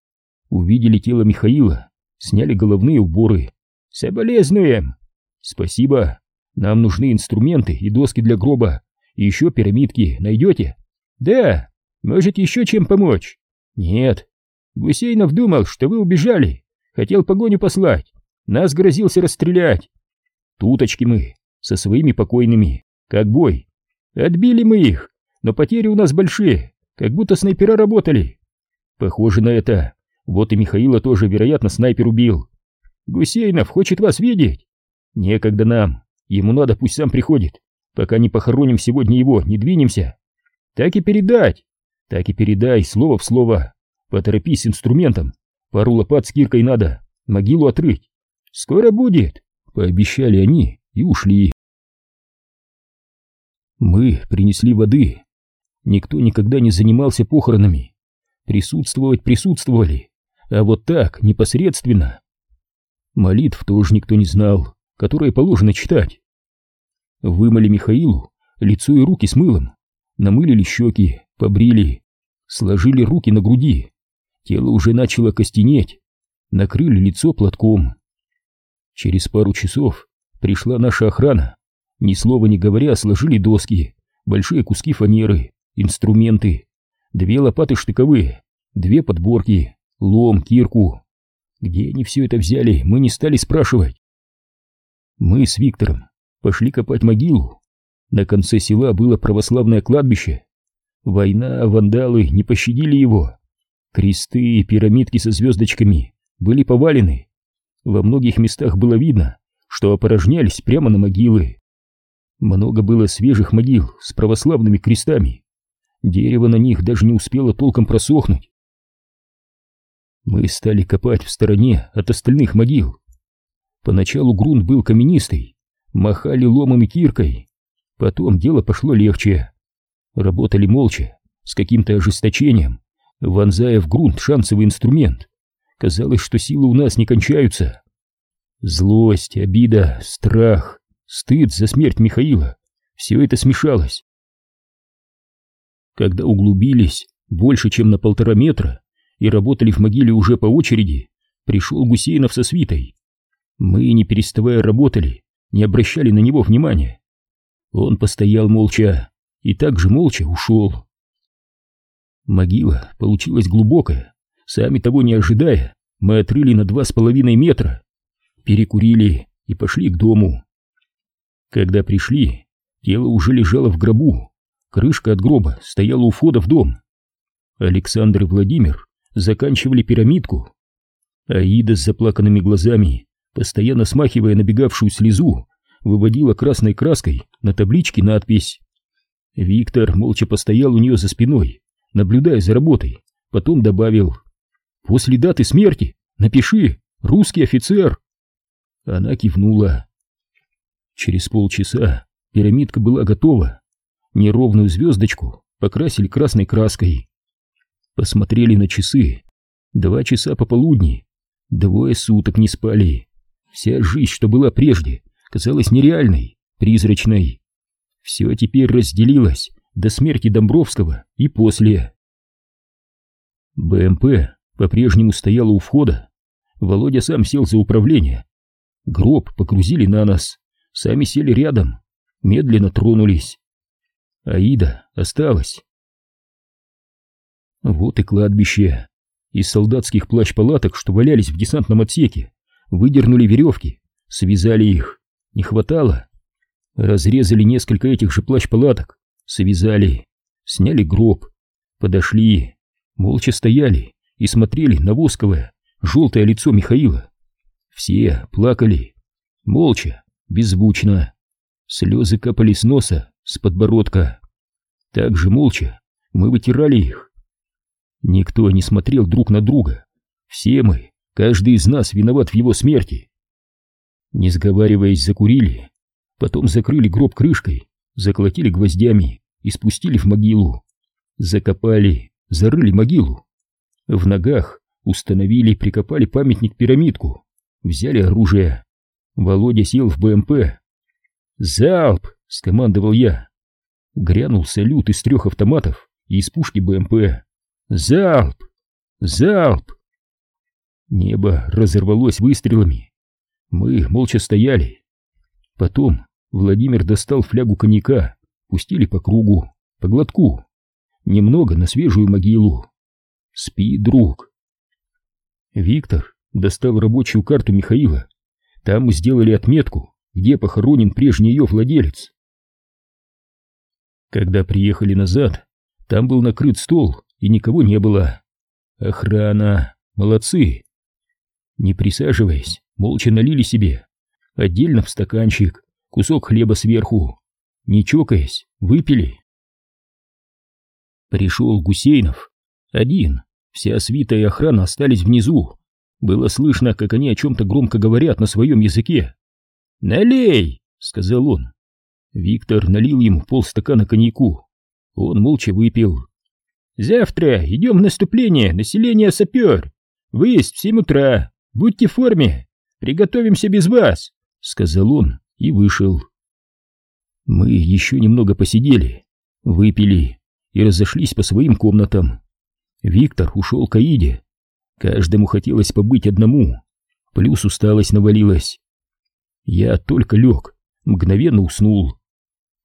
Увидели тело Михаила, сняли головные уборы. «Соболезнуем!» «Спасибо!» Нам нужны инструменты и доски для гроба, и еще пирамидки найдете? Да, может еще чем помочь? Нет. Гусейнов думал, что вы убежали, хотел погоню послать, нас грозился расстрелять. Туточки мы, со своими покойными, как бой. Отбили мы их, но потери у нас большие, как будто снайпера работали. Похоже на это. Вот и Михаила тоже, вероятно, снайпер убил. Гусейнов хочет вас видеть. Некогда нам. Ему надо, пусть сам приходит. Пока не похороним сегодня его, не двинемся. Так и передать. Так и передай, слово в слово. Поторопись с инструментом. Пару лопат с киркой надо. Могилу отрыть. Скоро будет. Пообещали они и ушли. Мы принесли воды. Никто никогда не занимался похоронами. Присутствовать присутствовали, а вот так, непосредственно. Молитв тоже никто не знал которые положено читать. Вымыли Михаилу лицо и руки с мылом, намылили щеки, побрили, сложили руки на груди. Тело уже начало костенеть, накрыли лицо платком. Через пару часов пришла наша охрана. Ни слова не говоря, сложили доски, большие куски фанеры, инструменты, две лопаты штыковые, две подборки, лом, кирку. Где они все это взяли, мы не стали спрашивать. Мы с Виктором пошли копать могилу. На конце села было православное кладбище. Война, вандалы не пощадили его. Кресты и пирамидки со звездочками были повалены. Во многих местах было видно, что опорожнялись прямо на могилы. Много было свежих могил с православными крестами. Дерево на них даже не успело толком просохнуть. Мы стали копать в стороне от остальных могил. Поначалу грунт был каменистый, махали ломом и киркой. Потом дело пошло легче. Работали молча, с каким-то ожесточением, вонзая в грунт шансовый инструмент. Казалось, что силы у нас не кончаются. Злость, обида, страх, стыд за смерть Михаила — все это смешалось. Когда углубились больше, чем на полтора метра, и работали в могиле уже по очереди, пришел Гусейнов со свитой. Мы, не переставая, работали, не обращали на него внимания. Он постоял молча и также молча ушел. Могила получилась глубокая, сами того не ожидая, мы отрыли на два с половиной метра, перекурили и пошли к дому. Когда пришли, тело уже лежало в гробу, крышка от гроба стояла у входа в дом. Александр и Владимир заканчивали пирамидку. Аида с заплаканными глазами, постоянно смахивая набегавшую слезу, выводила красной краской на табличке надпись. Виктор молча постоял у нее за спиной, наблюдая за работой, потом добавил «После даты смерти напиши «Русский офицер». Она кивнула. Через полчаса пирамидка была готова. Неровную звездочку покрасили красной краской. Посмотрели на часы. Два часа пополудни. Двое суток не спали. Вся жизнь, что была прежде, казалась нереальной, призрачной. Все теперь разделилось до смерти Домбровского и после. БМП по-прежнему стояла у входа. Володя сам сел за управление. Гроб погрузили на нас, сами сели рядом, медленно тронулись. Аида осталась. Вот и кладбище. Из солдатских плащ-палаток, что валялись в десантном отсеке, выдернули веревки, связали их. Не хватало. Разрезали несколько этих же плащ-палаток, связали, сняли гроб, подошли, молча стояли и смотрели на восковое, желтое лицо Михаила. Все плакали, молча, беззвучно. Слезы капали с носа, с подбородка. Так же молча мы вытирали их. Никто не смотрел друг на друга. Все мы, каждый из нас виноват в его смерти. Не сговариваясь, закурили, потом закрыли гроб крышкой, заколотили гвоздями и спустили в могилу. Закопали, зарыли могилу. В ногах установили прикопали памятник-пирамидку, взяли оружие. Володя сел в БМП. «Залп!» — скомандовал я. Грянул салют из трех автоматов и из пушки БМП. Залп! Залп! Небо разорвалось выстрелами. Мы молча стояли. Потом Владимир достал флягу коньяка, пустили по кругу, по глотку. Немного на свежую могилу. Спи, друг. Виктор достал рабочую карту Михаила. Там мы сделали отметку, где похоронен прежний ее владелец. Когда приехали назад, там был накрыт стол, и никого не было. Охрана, молодцы. Не присаживаясь, молча налили себе. Отдельно в стаканчик, кусок хлеба сверху. Не чокаясь, выпили. Пришел Гусейнов. Один. Вся свита и охрана остались внизу. Было слышно, как они о чем-то громко говорят на своем языке. «Налей!» — сказал он. Виктор налил ему полстакана коньяку. Он молча выпил. Завтра идем в наступление, население сапер. Выезд в семь утра. Будьте в форме. Приготовимся без вас, сказал он и вышел. Мы еще немного посидели, выпили и разошлись по своим комнатам. Виктор ушел к Аиде. Каждому хотелось побыть одному, плюс усталость навалилась. Я только лег, мгновенно уснул.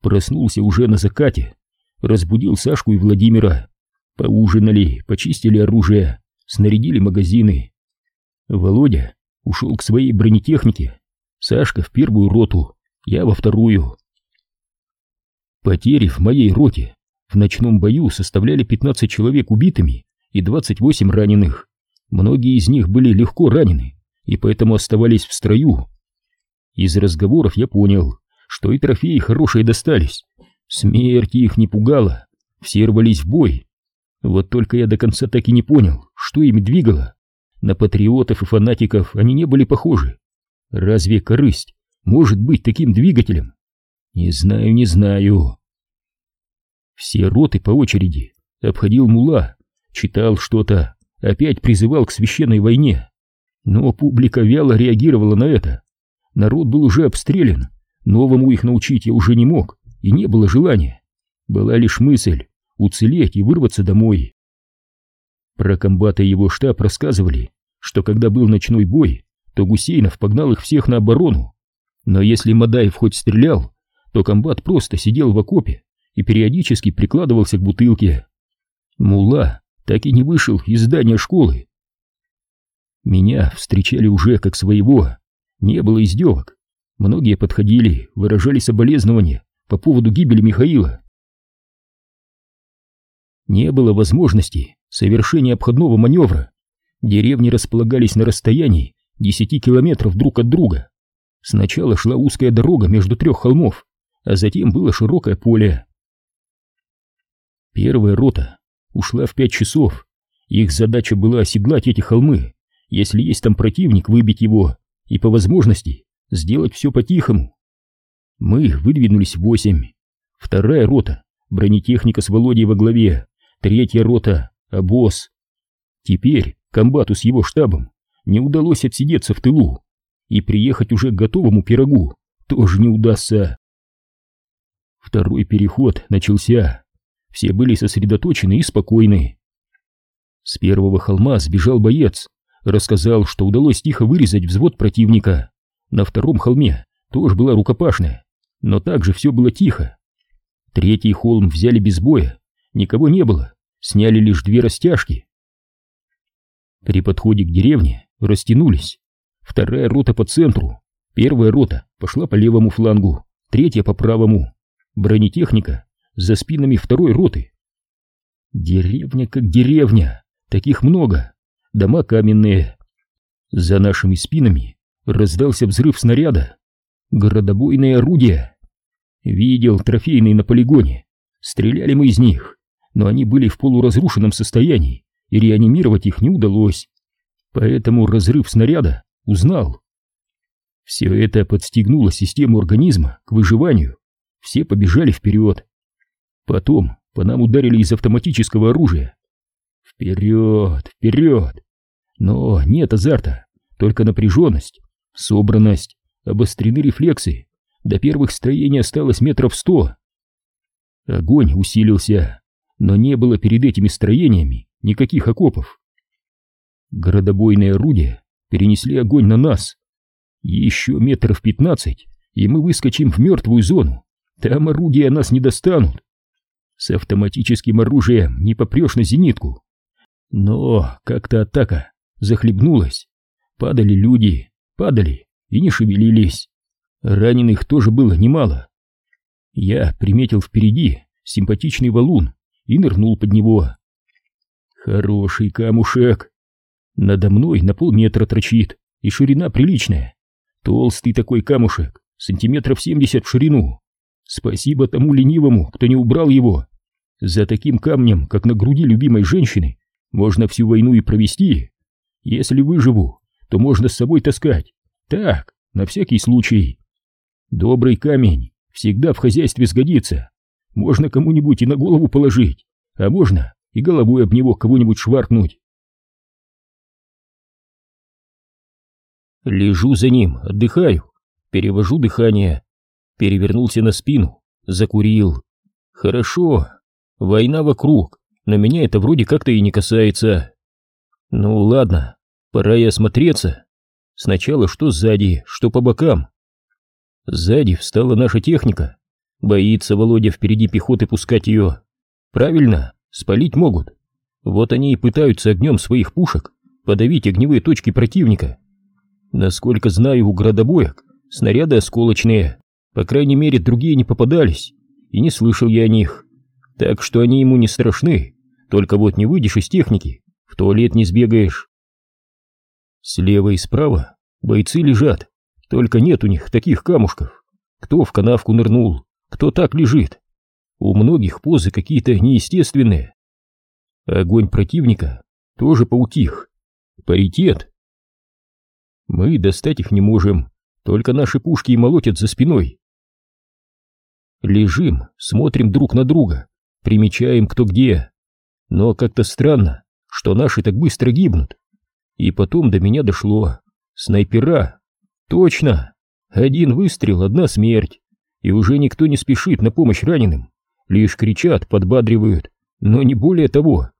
Проснулся уже на закате, разбудил Сашку и Владимира. Поужинали, почистили оружие, снарядили магазины. Володя ушел к своей бронетехнике, Сашка в первую роту, я во вторую. Потери в моей роте в ночном бою составляли 15 человек убитыми и 28 раненых. Многие из них были легко ранены и поэтому оставались в строю. Из разговоров я понял, что и трофеи хорошие достались. Смерть их не пугала, все рвались в бой, вот только я до конца так и не понял, что ими двигало. На патриотов и фанатиков они не были похожи. Разве корысть может быть таким двигателем? Не знаю, не знаю. Все роты по очереди обходил мула, читал что-то, опять призывал к священной войне. Но публика вяло реагировала на это. Народ был уже обстрелян, новому их научить я уже не мог, и не было желания. Была лишь мысль уцелеть и вырваться домой. Про комбата и его штаб рассказывали, что когда был ночной бой, то Гусейнов погнал их всех на оборону. Но если Мадаев хоть стрелял, то комбат просто сидел в окопе и периодически прикладывался к бутылке. Мула так и не вышел из здания школы. Меня встречали уже как своего, не было издевок. Многие подходили, выражали соболезнования по поводу гибели Михаила. Не было возможности совершения обходного маневра. Деревни располагались на расстоянии 10 километров друг от друга. Сначала шла узкая дорога между трех холмов, а затем было широкое поле. Первая рота ушла в пять часов. Их задача была оседлать эти холмы, если есть там противник, выбить его и по возможности сделать все по-тихому. Мы выдвинулись в восемь. Вторая рота, бронетехника с Володей во главе, третья рота, обоз. Теперь комбату с его штабом не удалось отсидеться в тылу, и приехать уже к готовому пирогу тоже не удастся. Второй переход начался. Все были сосредоточены и спокойны. С первого холма сбежал боец, рассказал, что удалось тихо вырезать взвод противника. На втором холме тоже была рукопашная, но также все было тихо. Третий холм взяли без боя, никого не было, сняли лишь две растяжки. При подходе к деревне растянулись. Вторая рота по центру, первая рота пошла по левому флангу, третья по правому. Бронетехника за спинами второй роты. Деревня как деревня, таких много, дома каменные. За нашими спинами раздался взрыв снаряда. Городобойное орудие. Видел трофейные на полигоне. Стреляли мы из них, но они были в полуразрушенном состоянии, и реанимировать их не удалось. Поэтому разрыв снаряда узнал. Все это подстегнуло систему организма к выживанию. Все побежали вперед. Потом по нам ударили из автоматического оружия. Вперед, вперед! Но нет азарта, только напряженность, собранность, обострены рефлексы. До первых строений осталось метров сто. Огонь усилился, но не было перед этими строениями никаких окопов. Городобойные орудия перенесли огонь на нас. Еще метров пятнадцать, и мы выскочим в мертвую зону. Там орудия нас не достанут. С автоматическим оружием не попрешь на зенитку. Но как-то атака захлебнулась. Падали люди, падали и не шевелились. Раненых тоже было немало. Я приметил впереди симпатичный валун и нырнул под него. Хороший камушек. Надо мной на полметра торчит, и ширина приличная. Толстый такой камушек, сантиметров семьдесят в ширину. Спасибо тому ленивому, кто не убрал его. За таким камнем, как на груди любимой женщины, можно всю войну и провести. Если выживу, то можно с собой таскать. Так, на всякий случай. Добрый камень всегда в хозяйстве сгодится. Можно кому-нибудь и на голову положить, а можно и головой об него кого-нибудь шваркнуть. Лежу за ним, отдыхаю, перевожу дыхание, перевернулся на спину, закурил. Хорошо, война вокруг, но меня это вроде как-то и не касается. Ну ладно, пора и осмотреться. Сначала что сзади, что по бокам. Сзади встала наша техника. Боится Володя впереди пехоты пускать ее. Правильно, спалить могут. Вот они и пытаются огнем своих пушек подавить огневые точки противника. Насколько знаю, у градобоек снаряды осколочные. По крайней мере, другие не попадались. И не слышал я о них. Так что они ему не страшны. Только вот не выйдешь из техники, в туалет не сбегаешь. Слева и справа бойцы лежат, только нет у них таких камушков. Кто в канавку нырнул, кто так лежит. У многих позы какие-то неестественные. Огонь противника тоже поутих. Паритет. Мы достать их не можем, только наши пушки и молотят за спиной. Лежим, смотрим друг на друга, примечаем кто где. Но как-то странно, что наши так быстро гибнут. И потом до меня дошло. Снайпера. Точно. Один выстрел, одна смерть. И уже никто не спешит на помощь раненым. Лишь кричат, подбадривают. Но не более того.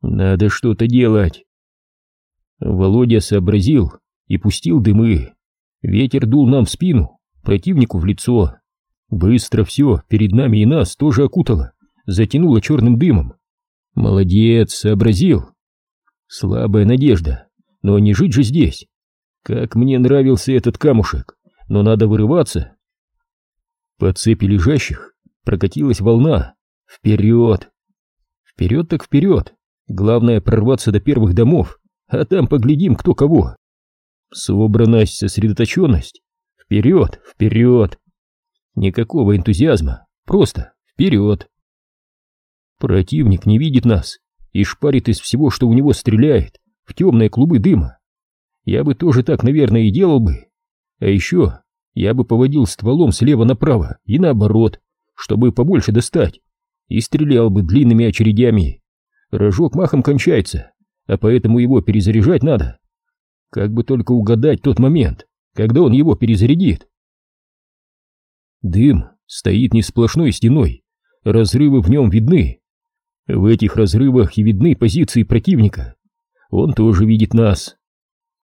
Надо что-то делать. Володя сообразил и пустил дымы. Ветер дул нам в спину, противнику в лицо. Быстро все перед нами и нас тоже окутало, затянуло черным дымом. Молодец, сообразил. Слабая надежда, но не жить же здесь. Как мне нравился этот камушек, но надо вырываться. По цепи лежащих прокатилась волна. Вперед! Вперед так вперед! Главное прорваться до первых домов, а там поглядим кто кого. Собранность, сосредоточенность. Вперед, вперед! Никакого энтузиазма, просто вперед! Противник не видит нас и шпарит из всего, что у него стреляет, в темные клубы дыма. Я бы тоже так, наверное, и делал бы. А еще я бы поводил стволом слева направо и наоборот, чтобы побольше достать, и стрелял бы длинными очередями. Рожок махом кончается, а поэтому его перезаряжать надо. Как бы только угадать тот момент, когда он его перезарядит. Дым стоит не сплошной стеной, разрывы в нем видны. В этих разрывах и видны позиции противника. Он тоже видит нас.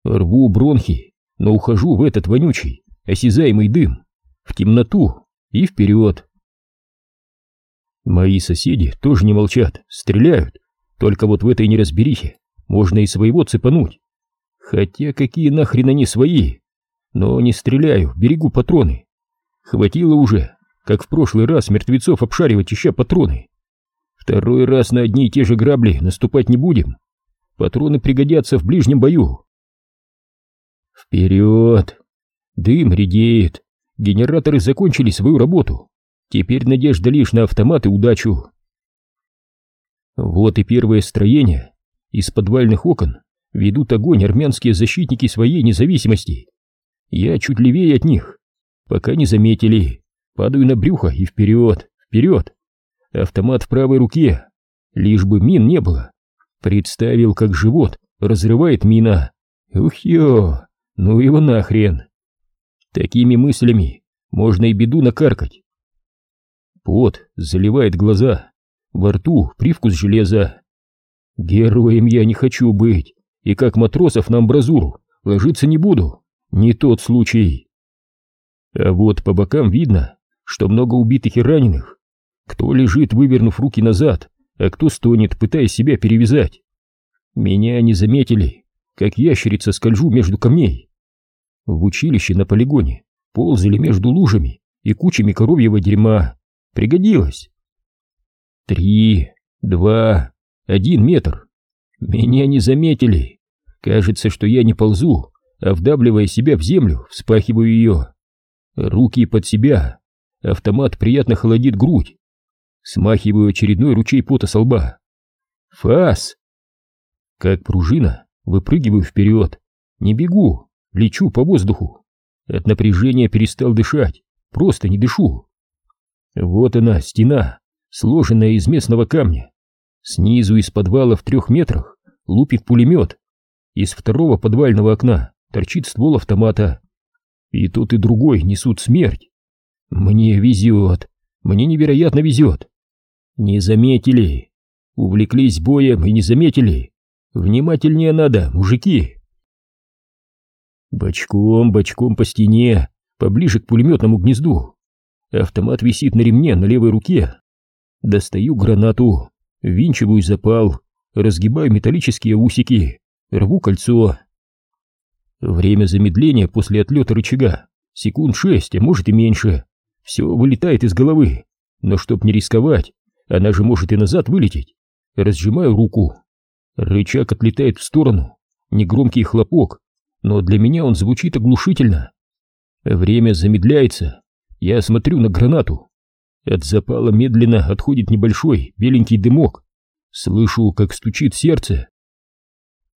Рву бронхи, но ухожу в этот вонючий, осязаемый дым, в темноту и вперед. Мои соседи тоже не молчат, стреляют, только вот в этой неразберихе можно и своего цепануть. Хотя какие нахрен они свои? Но не стреляю, берегу патроны. Хватило уже, как в прошлый раз мертвецов обшаривать, ища патроны. Второй раз на одни и те же грабли наступать не будем. Патроны пригодятся в ближнем бою. Вперед! Дым редеет. Генераторы закончили свою работу. Теперь надежда лишь на автомат и удачу. Вот и первое строение. Из подвальных окон ведут огонь армянские защитники своей независимости. Я чуть левее от них. Пока не заметили. Падаю на брюхо и вперед, вперед. Автомат в правой руке. Лишь бы мин не было. Представил, как живот разрывает мина. Ух-ё, ну его нахрен. Такими мыслями можно и беду накаркать. Пот заливает глаза, во рту привкус железа. Героем я не хочу быть, и как матросов на амбразуру ложиться не буду, не тот случай. А вот по бокам видно, что много убитых и раненых. Кто лежит, вывернув руки назад, а кто стонет, пытаясь себя перевязать. Меня не заметили, как ящерица скольжу между камней. В училище на полигоне ползали между лужами и кучами коровьего дерьма. Пригодилось. Три, два, один метр. Меня не заметили. Кажется, что я не ползу, а вдавливая себя в землю, вспахиваю ее. Руки под себя. Автомат приятно холодит грудь. Смахиваю очередной ручей пота со лба. Фас! Как пружина, выпрыгиваю вперед. Не бегу, лечу по воздуху. От напряжения перестал дышать, просто не дышу. Вот она, стена, сложенная из местного камня. Снизу из подвала в трех метрах лупит пулемет. Из второго подвального окна торчит ствол автомата. И тот и другой несут смерть. Мне везет, мне невероятно везет. Не заметили, увлеклись боем и не заметили. Внимательнее надо, мужики. Бочком, бочком по стене, поближе к пулеметному гнезду. Автомат висит на ремне на левой руке. Достаю гранату, винчиваю запал, разгибаю металлические усики, рву кольцо. Время замедления после отлета рычага секунд шесть, а может и меньше. Все вылетает из головы, но чтоб не рисковать, она же может и назад вылететь. Разжимаю руку. Рычаг отлетает в сторону. Негромкий хлопок, но для меня он звучит оглушительно. Время замедляется. Я смотрю на гранату. От запала медленно отходит небольшой беленький дымок. Слышу, как стучит сердце.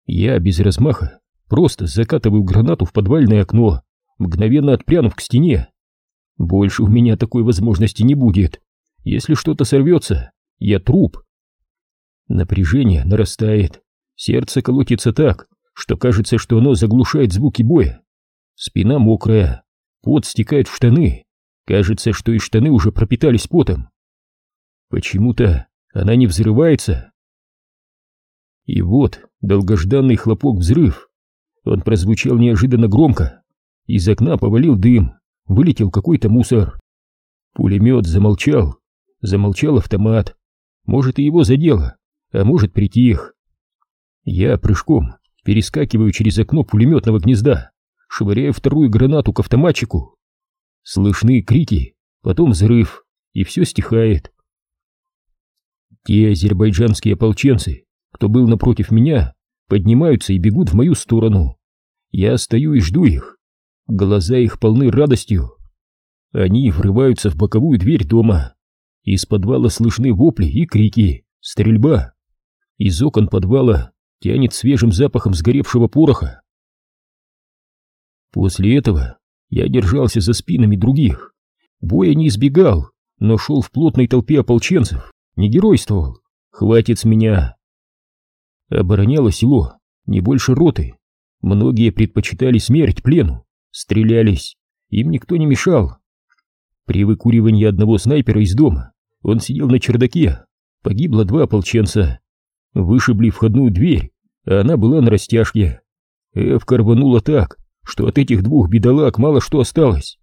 Я без размаха просто закатываю гранату в подвальное окно, мгновенно отпрянув к стене. Больше у меня такой возможности не будет. Если что-то сорвется, я труп. Напряжение нарастает, сердце колотится так, что кажется, что оно заглушает звуки боя. Спина мокрая, пот стекает в штаны, кажется, что и штаны уже пропитались потом. Почему-то она не взрывается. И вот долгожданный хлопок-взрыв. Он прозвучал неожиданно громко. Из окна повалил дым, вылетел какой-то мусор. Пулемет замолчал, замолчал автомат. Может, и его задело, а может, притих. Я прыжком перескакиваю через окно пулеметного гнезда, швыряя вторую гранату к автоматчику. Слышны крики, потом взрыв, и все стихает. Те азербайджанские ополченцы, кто был напротив меня, поднимаются и бегут в мою сторону. Я стою и жду их. Глаза их полны радостью. Они врываются в боковую дверь дома. Из подвала слышны вопли и крики, стрельба. Из окон подвала тянет свежим запахом сгоревшего пороха. После этого я держался за спинами других. Боя не избегал, но шел в плотной толпе ополченцев, не геройствовал. Хватит с меня. Обороняло село не больше роты. Многие предпочитали смерть плену, стрелялись, им никто не мешал. При выкуривании одного снайпера из дома он сидел на чердаке, погибло два ополченца. Вышибли входную дверь, а она была на растяжке. Эвка рванула так, что от этих двух бедолаг мало что осталось.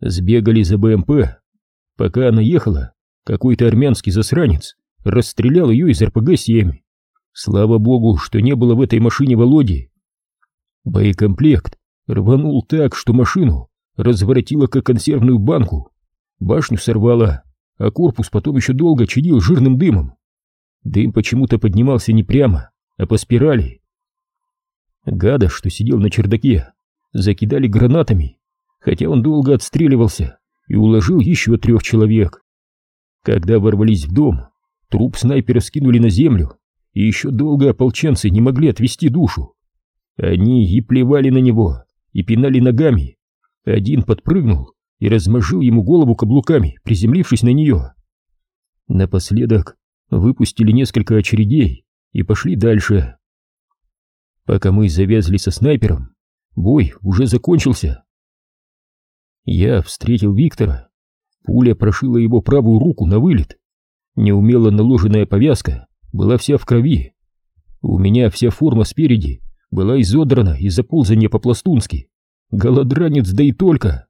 Сбегали за БМП. Пока она ехала, какой-то армянский засранец расстрелял ее из РПГ-7. Слава богу, что не было в этой машине Володи. Боекомплект рванул так, что машину разворотило как консервную банку. Башню сорвало, а корпус потом еще долго чадил жирным дымом. Дым почему-то поднимался не прямо, а по спирали. Гада, что сидел на чердаке, закидали гранатами, хотя он долго отстреливался и уложил еще трех человек. Когда ворвались в дом, труп снайпера скинули на землю, и еще долго ополченцы не могли отвести душу. Они и плевали на него, и пинали ногами. Один подпрыгнул и размажил ему голову каблуками, приземлившись на нее. Напоследок выпустили несколько очередей и пошли дальше. Пока мы завязли со снайпером, бой уже закончился. Я встретил Виктора. Пуля прошила его правую руку на вылет. Неумело наложенная повязка была вся в крови. У меня вся форма спереди была изодрана из-за ползания по-пластунски. Голодранец, да и только.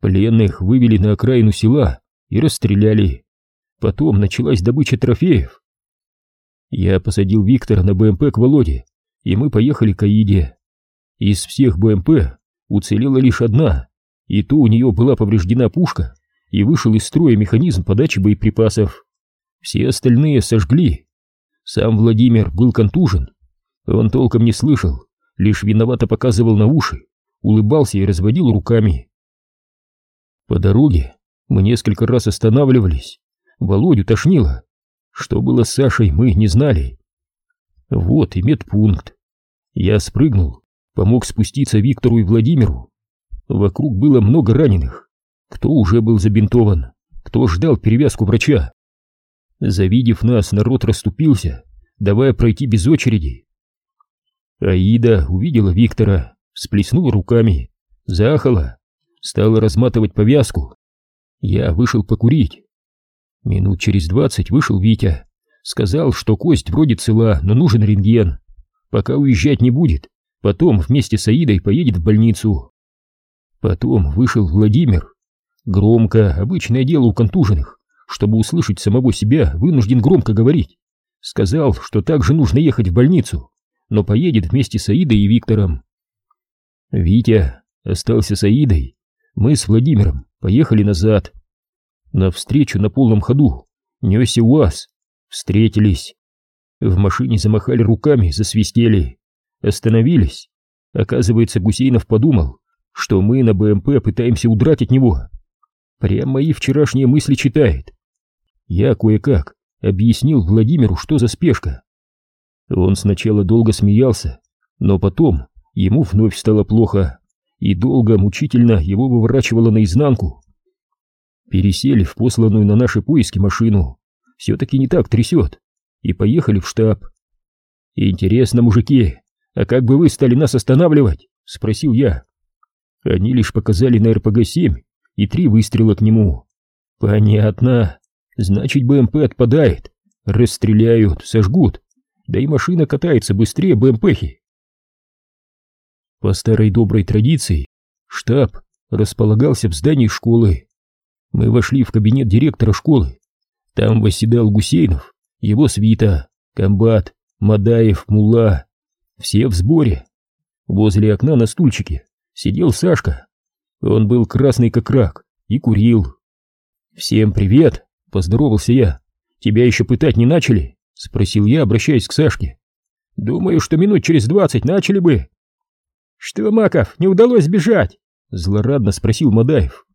Пленных вывели на окраину села и расстреляли. Потом началась добыча трофеев. Я посадил Виктора на БМП к Володе, и мы поехали к Аиде. Из всех БМП уцелела лишь одна, и то у нее была повреждена пушка, и вышел из строя механизм подачи боеприпасов. Все остальные сожгли. Сам Владимир был контужен. Он толком не слышал, лишь виновато показывал на уши, улыбался и разводил руками. По дороге мы несколько раз останавливались. Володю тошнило. Что было с Сашей, мы не знали. Вот и медпункт. Я спрыгнул, помог спуститься Виктору и Владимиру. Вокруг было много раненых. Кто уже был забинтован, кто ждал перевязку врача. Завидев нас, народ расступился, давая пройти без очереди. Аида увидела Виктора, всплеснула руками, заахала, стала разматывать повязку. Я вышел покурить. Минут через двадцать вышел Витя. Сказал, что кость вроде цела, но нужен рентген. Пока уезжать не будет, потом вместе с Аидой поедет в больницу. Потом вышел Владимир. Громко, обычное дело у контуженных. Чтобы услышать самого себя, вынужден громко говорить. Сказал, что также нужно ехать в больницу, но поедет вместе с Аидой и Виктором. Витя остался с Аидой. Мы с Владимиром поехали назад. Навстречу на полном ходу несся УАЗ. Встретились. В машине замахали руками, засвистели. Остановились. Оказывается, Гусейнов подумал, что мы на БМП пытаемся удрать от него. Прям мои вчерашние мысли читает. Я кое-как объяснил Владимиру, что за спешка. Он сначала долго смеялся, но потом ему вновь стало плохо, и долго, мучительно его выворачивало наизнанку. Пересели в посланную на наши поиски машину, все-таки не так трясет, и поехали в штаб. «Интересно, мужики, а как бы вы стали нас останавливать?» — спросил я. Они лишь показали на РПГ-7 и три выстрела к нему. «Понятно. Значит, БМП отпадает. Расстреляют, сожгут да и машина катается быстрее БМПхи. По старой доброй традиции штаб располагался в здании школы. Мы вошли в кабинет директора школы. Там восседал Гусейнов, его свита, комбат, Мадаев, Мула. Все в сборе. Возле окна на стульчике сидел Сашка. Он был красный как рак и курил. «Всем привет!» — поздоровался я. «Тебя еще пытать не начали?» — спросил я, обращаясь к Сашке. «Думаю, что минут через двадцать начали бы». «Что, Маков, не удалось сбежать?» — злорадно спросил Мадаев.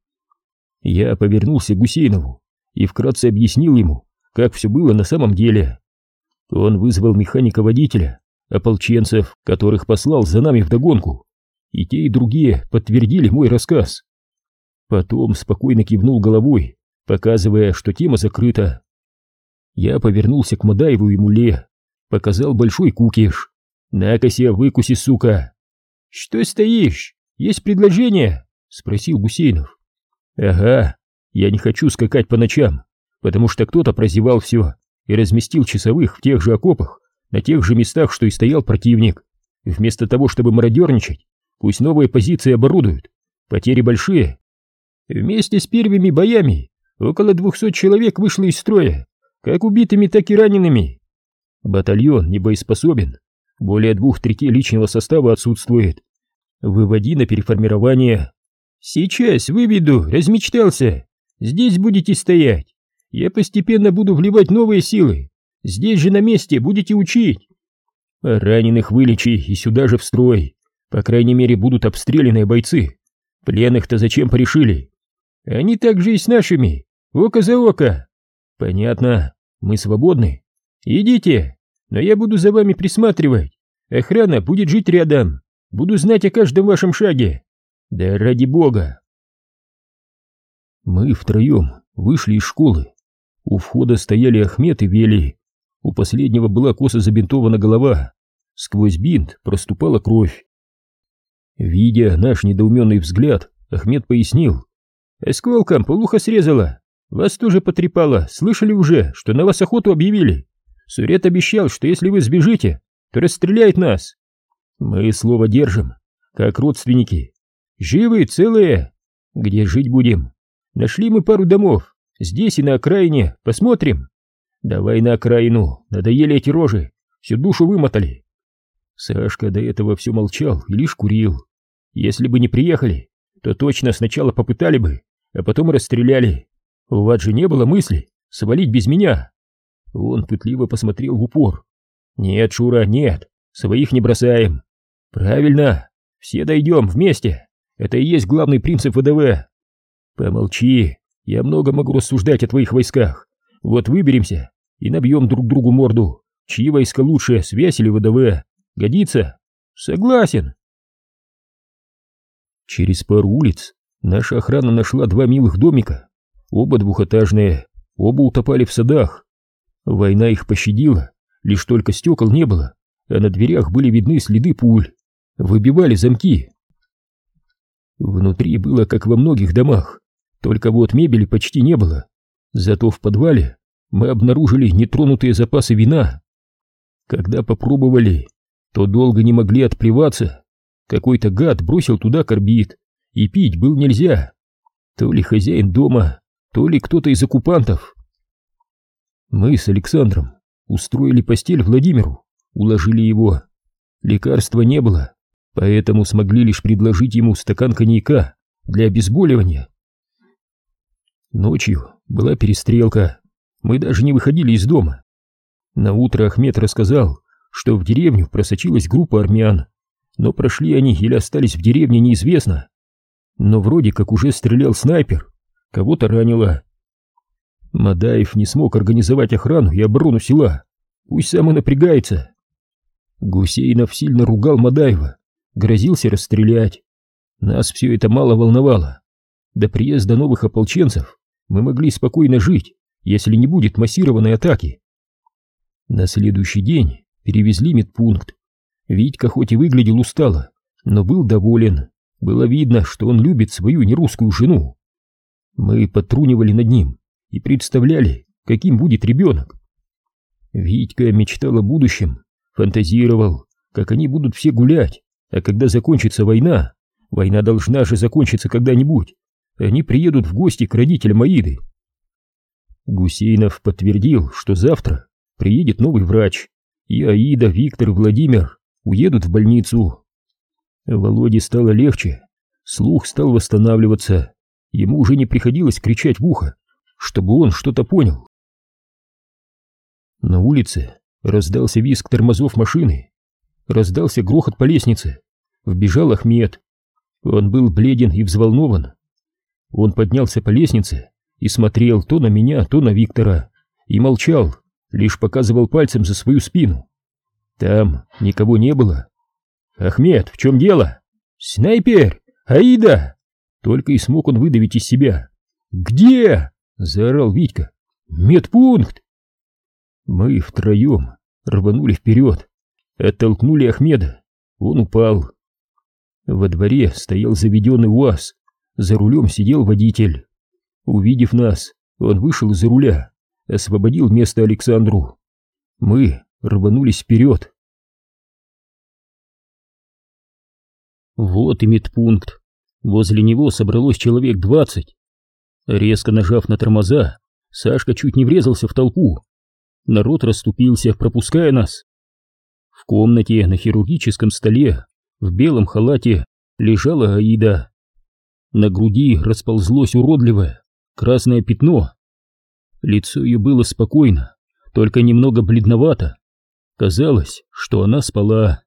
Я повернулся к Гусейнову и вкратце объяснил ему, как все было на самом деле. Он вызвал механика-водителя, ополченцев, которых послал за нами вдогонку, и те и другие подтвердили мой рассказ. Потом спокойно кивнул головой, показывая, что тема закрыта. Я повернулся к Мадаеву и Муле, показал большой кукиш. «На-ка выкуси, сука!» «Что стоишь? Есть предложение?» — спросил Гусейнов. «Ага, я не хочу скакать по ночам, потому что кто-то прозевал все и разместил часовых в тех же окопах, на тех же местах, что и стоял противник. Вместо того, чтобы мародерничать, пусть новые позиции оборудуют. Потери большие. Вместе с первыми боями около двухсот человек вышло из строя, как убитыми, так и ранеными. Батальон не боеспособен, более двух третей личного состава отсутствует. Выводи на переформирование. Сейчас выведу, размечтался. Здесь будете стоять. Я постепенно буду вливать новые силы. Здесь же на месте будете учить. Раненых вылечи и сюда же в строй. По крайней мере, будут обстрелянные бойцы. Пленных-то зачем порешили? Они также и с нашими. Око за око. Понятно. Мы свободны. Идите. Но я буду за вами присматривать. Охрана будет жить рядом. Буду знать о каждом вашем шаге. Да ради бога. Мы втроем вышли из школы. У входа стояли Ахмед и Вели. У последнего была косо забинтована голова. Сквозь бинт проступала кровь. Видя наш недоуменный взгляд, Ахмед пояснил. «Осколком полуха срезала. Вас тоже потрепало. Слышали уже, что на вас охоту объявили? Сурет обещал, что если вы сбежите, то расстреляет нас. Мы слово держим, как родственники. Живы, целые. Где жить будем? Нашли мы пару домов. Здесь и на окраине. Посмотрим. Давай на окраину. Надоели эти рожи. Всю душу вымотали. Сашка до этого все молчал и лишь курил. Если бы не приехали, то точно сначала попытали бы, а потом расстреляли. У вас же не было мысли свалить без меня. Он пытливо посмотрел в упор. Нет, Шура, нет, своих не бросаем. Правильно, все дойдем вместе. Это и есть главный принцип ВДВ. Помолчи, я много могу рассуждать о твоих войсках. Вот выберемся и набьем друг другу морду. Чьи войска лучше, связь или ВДВ? Годится? Согласен. Через пару улиц наша охрана нашла два милых домика. Оба двухэтажные, оба утопали в садах. Война их пощадила, лишь только стекол не было, а на дверях были видны следы пуль. Выбивали замки. Внутри было как во многих домах, только вот мебели почти не было. Зато в подвале мы обнаружили нетронутые запасы вина. Когда попробовали, то долго не могли отплеваться. Какой-то гад бросил туда карбид, и пить был нельзя. То ли хозяин дома, то ли кто-то из оккупантов. Мы с Александром устроили постель Владимиру, уложили его. Лекарства не было, поэтому смогли лишь предложить ему стакан коньяка для обезболивания. Ночью была перестрелка, мы даже не выходили из дома. На утро Ахмед рассказал, что в деревню просочилась группа армян, но прошли они или остались в деревне неизвестно. Но вроде как уже стрелял снайпер, кого-то ранило. Мадаев не смог организовать охрану и оборону села, пусть сам и напрягается. Гусейнов сильно ругал Мадаева, грозился расстрелять. Нас все это мало волновало. До приезда новых ополченцев мы могли спокойно жить, если не будет массированной атаки. На следующий день перевезли медпункт. Витька хоть и выглядел устало, но был доволен. Было видно, что он любит свою нерусскую жену. Мы подтрунивали над ним и представляли, каким будет ребенок. Витька мечтал о будущем, фантазировал, как они будут все гулять, а когда закончится война, война должна же закончиться когда-нибудь, они приедут в гости к родителям Аиды. Гусейнов подтвердил, что завтра приедет новый врач, и Аида, Виктор и Владимир уедут в больницу. Володе стало легче, слух стал восстанавливаться, ему уже не приходилось кричать в ухо, чтобы он что-то понял. На улице раздался визг тормозов машины, раздался грохот по лестнице, вбежал Ахмед. Он был бледен и взволнован. Он поднялся по лестнице и смотрел то на меня, то на Виктора, и молчал, лишь показывал пальцем за свою спину. Там никого не было. «Ахмед, в чем дело?» «Снайпер! Аида!» Только и смог он выдавить из себя. «Где?» — заорал Витька. «Медпункт!» Мы втроем рванули вперед, оттолкнули Ахмеда. Он упал. Во дворе стоял заведенный УАЗ, за рулем сидел водитель. Увидев нас, он вышел из-за руля, освободил место Александру. Мы рванулись вперед. Вот и медпункт. Возле него собралось человек двадцать. Резко нажав на тормоза, Сашка чуть не врезался в толпу. Народ расступился, пропуская нас. В комнате на хирургическом столе в белом халате лежала Аида. На груди расползлось уродливое красное пятно. Лицо ее было спокойно, только немного бледновато. Казалось, что она спала.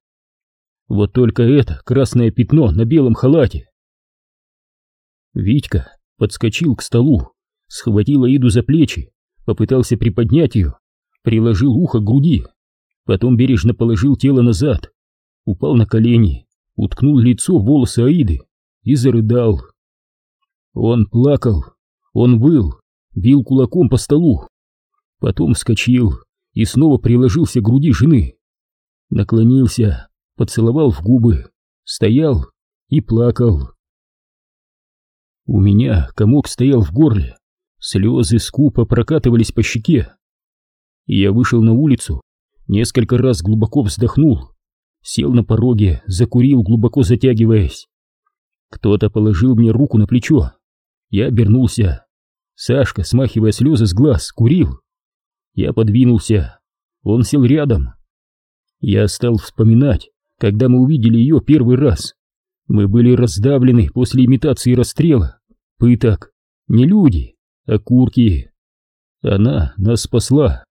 Вот только это красное пятно на белом халате. Витька подскочил к столу, схватил Аиду за плечи, попытался приподнять ее, приложил ухо к груди, потом бережно положил тело назад, упал на колени, уткнул лицо в волосы Аиды и зарыдал. Он плакал, он выл, бил кулаком по столу, потом вскочил и снова приложился к груди жены. Наклонился, поцеловал в губы, стоял и плакал. У меня комок стоял в горле, слезы скупо прокатывались по щеке. Я вышел на улицу, несколько раз глубоко вздохнул, сел на пороге, закурил, глубоко затягиваясь. Кто-то положил мне руку на плечо. Я обернулся. Сашка, смахивая слезы с глаз, курил. Я подвинулся. Он сел рядом. Я стал вспоминать, когда мы увидели ее первый раз. Мы были раздавлены после имитации расстрела, пыток. Не люди, а курки. Она нас спасла.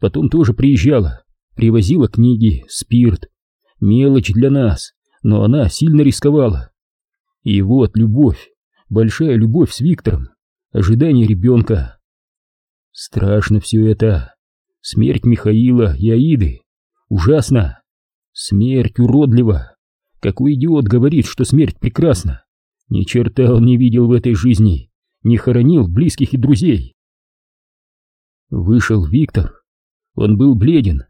Потом тоже приезжала, привозила книги, спирт. Мелочь для нас, но она сильно рисковала. И вот любовь, большая любовь с Виктором ожидание ребенка. Страшно все это. Смерть Михаила и Аиды. Ужасно. Смерть уродлива. Какой идиот говорит, что смерть прекрасна. Ни черта он не видел в этой жизни. Не хоронил близких и друзей. Вышел Виктор. Он был бледен.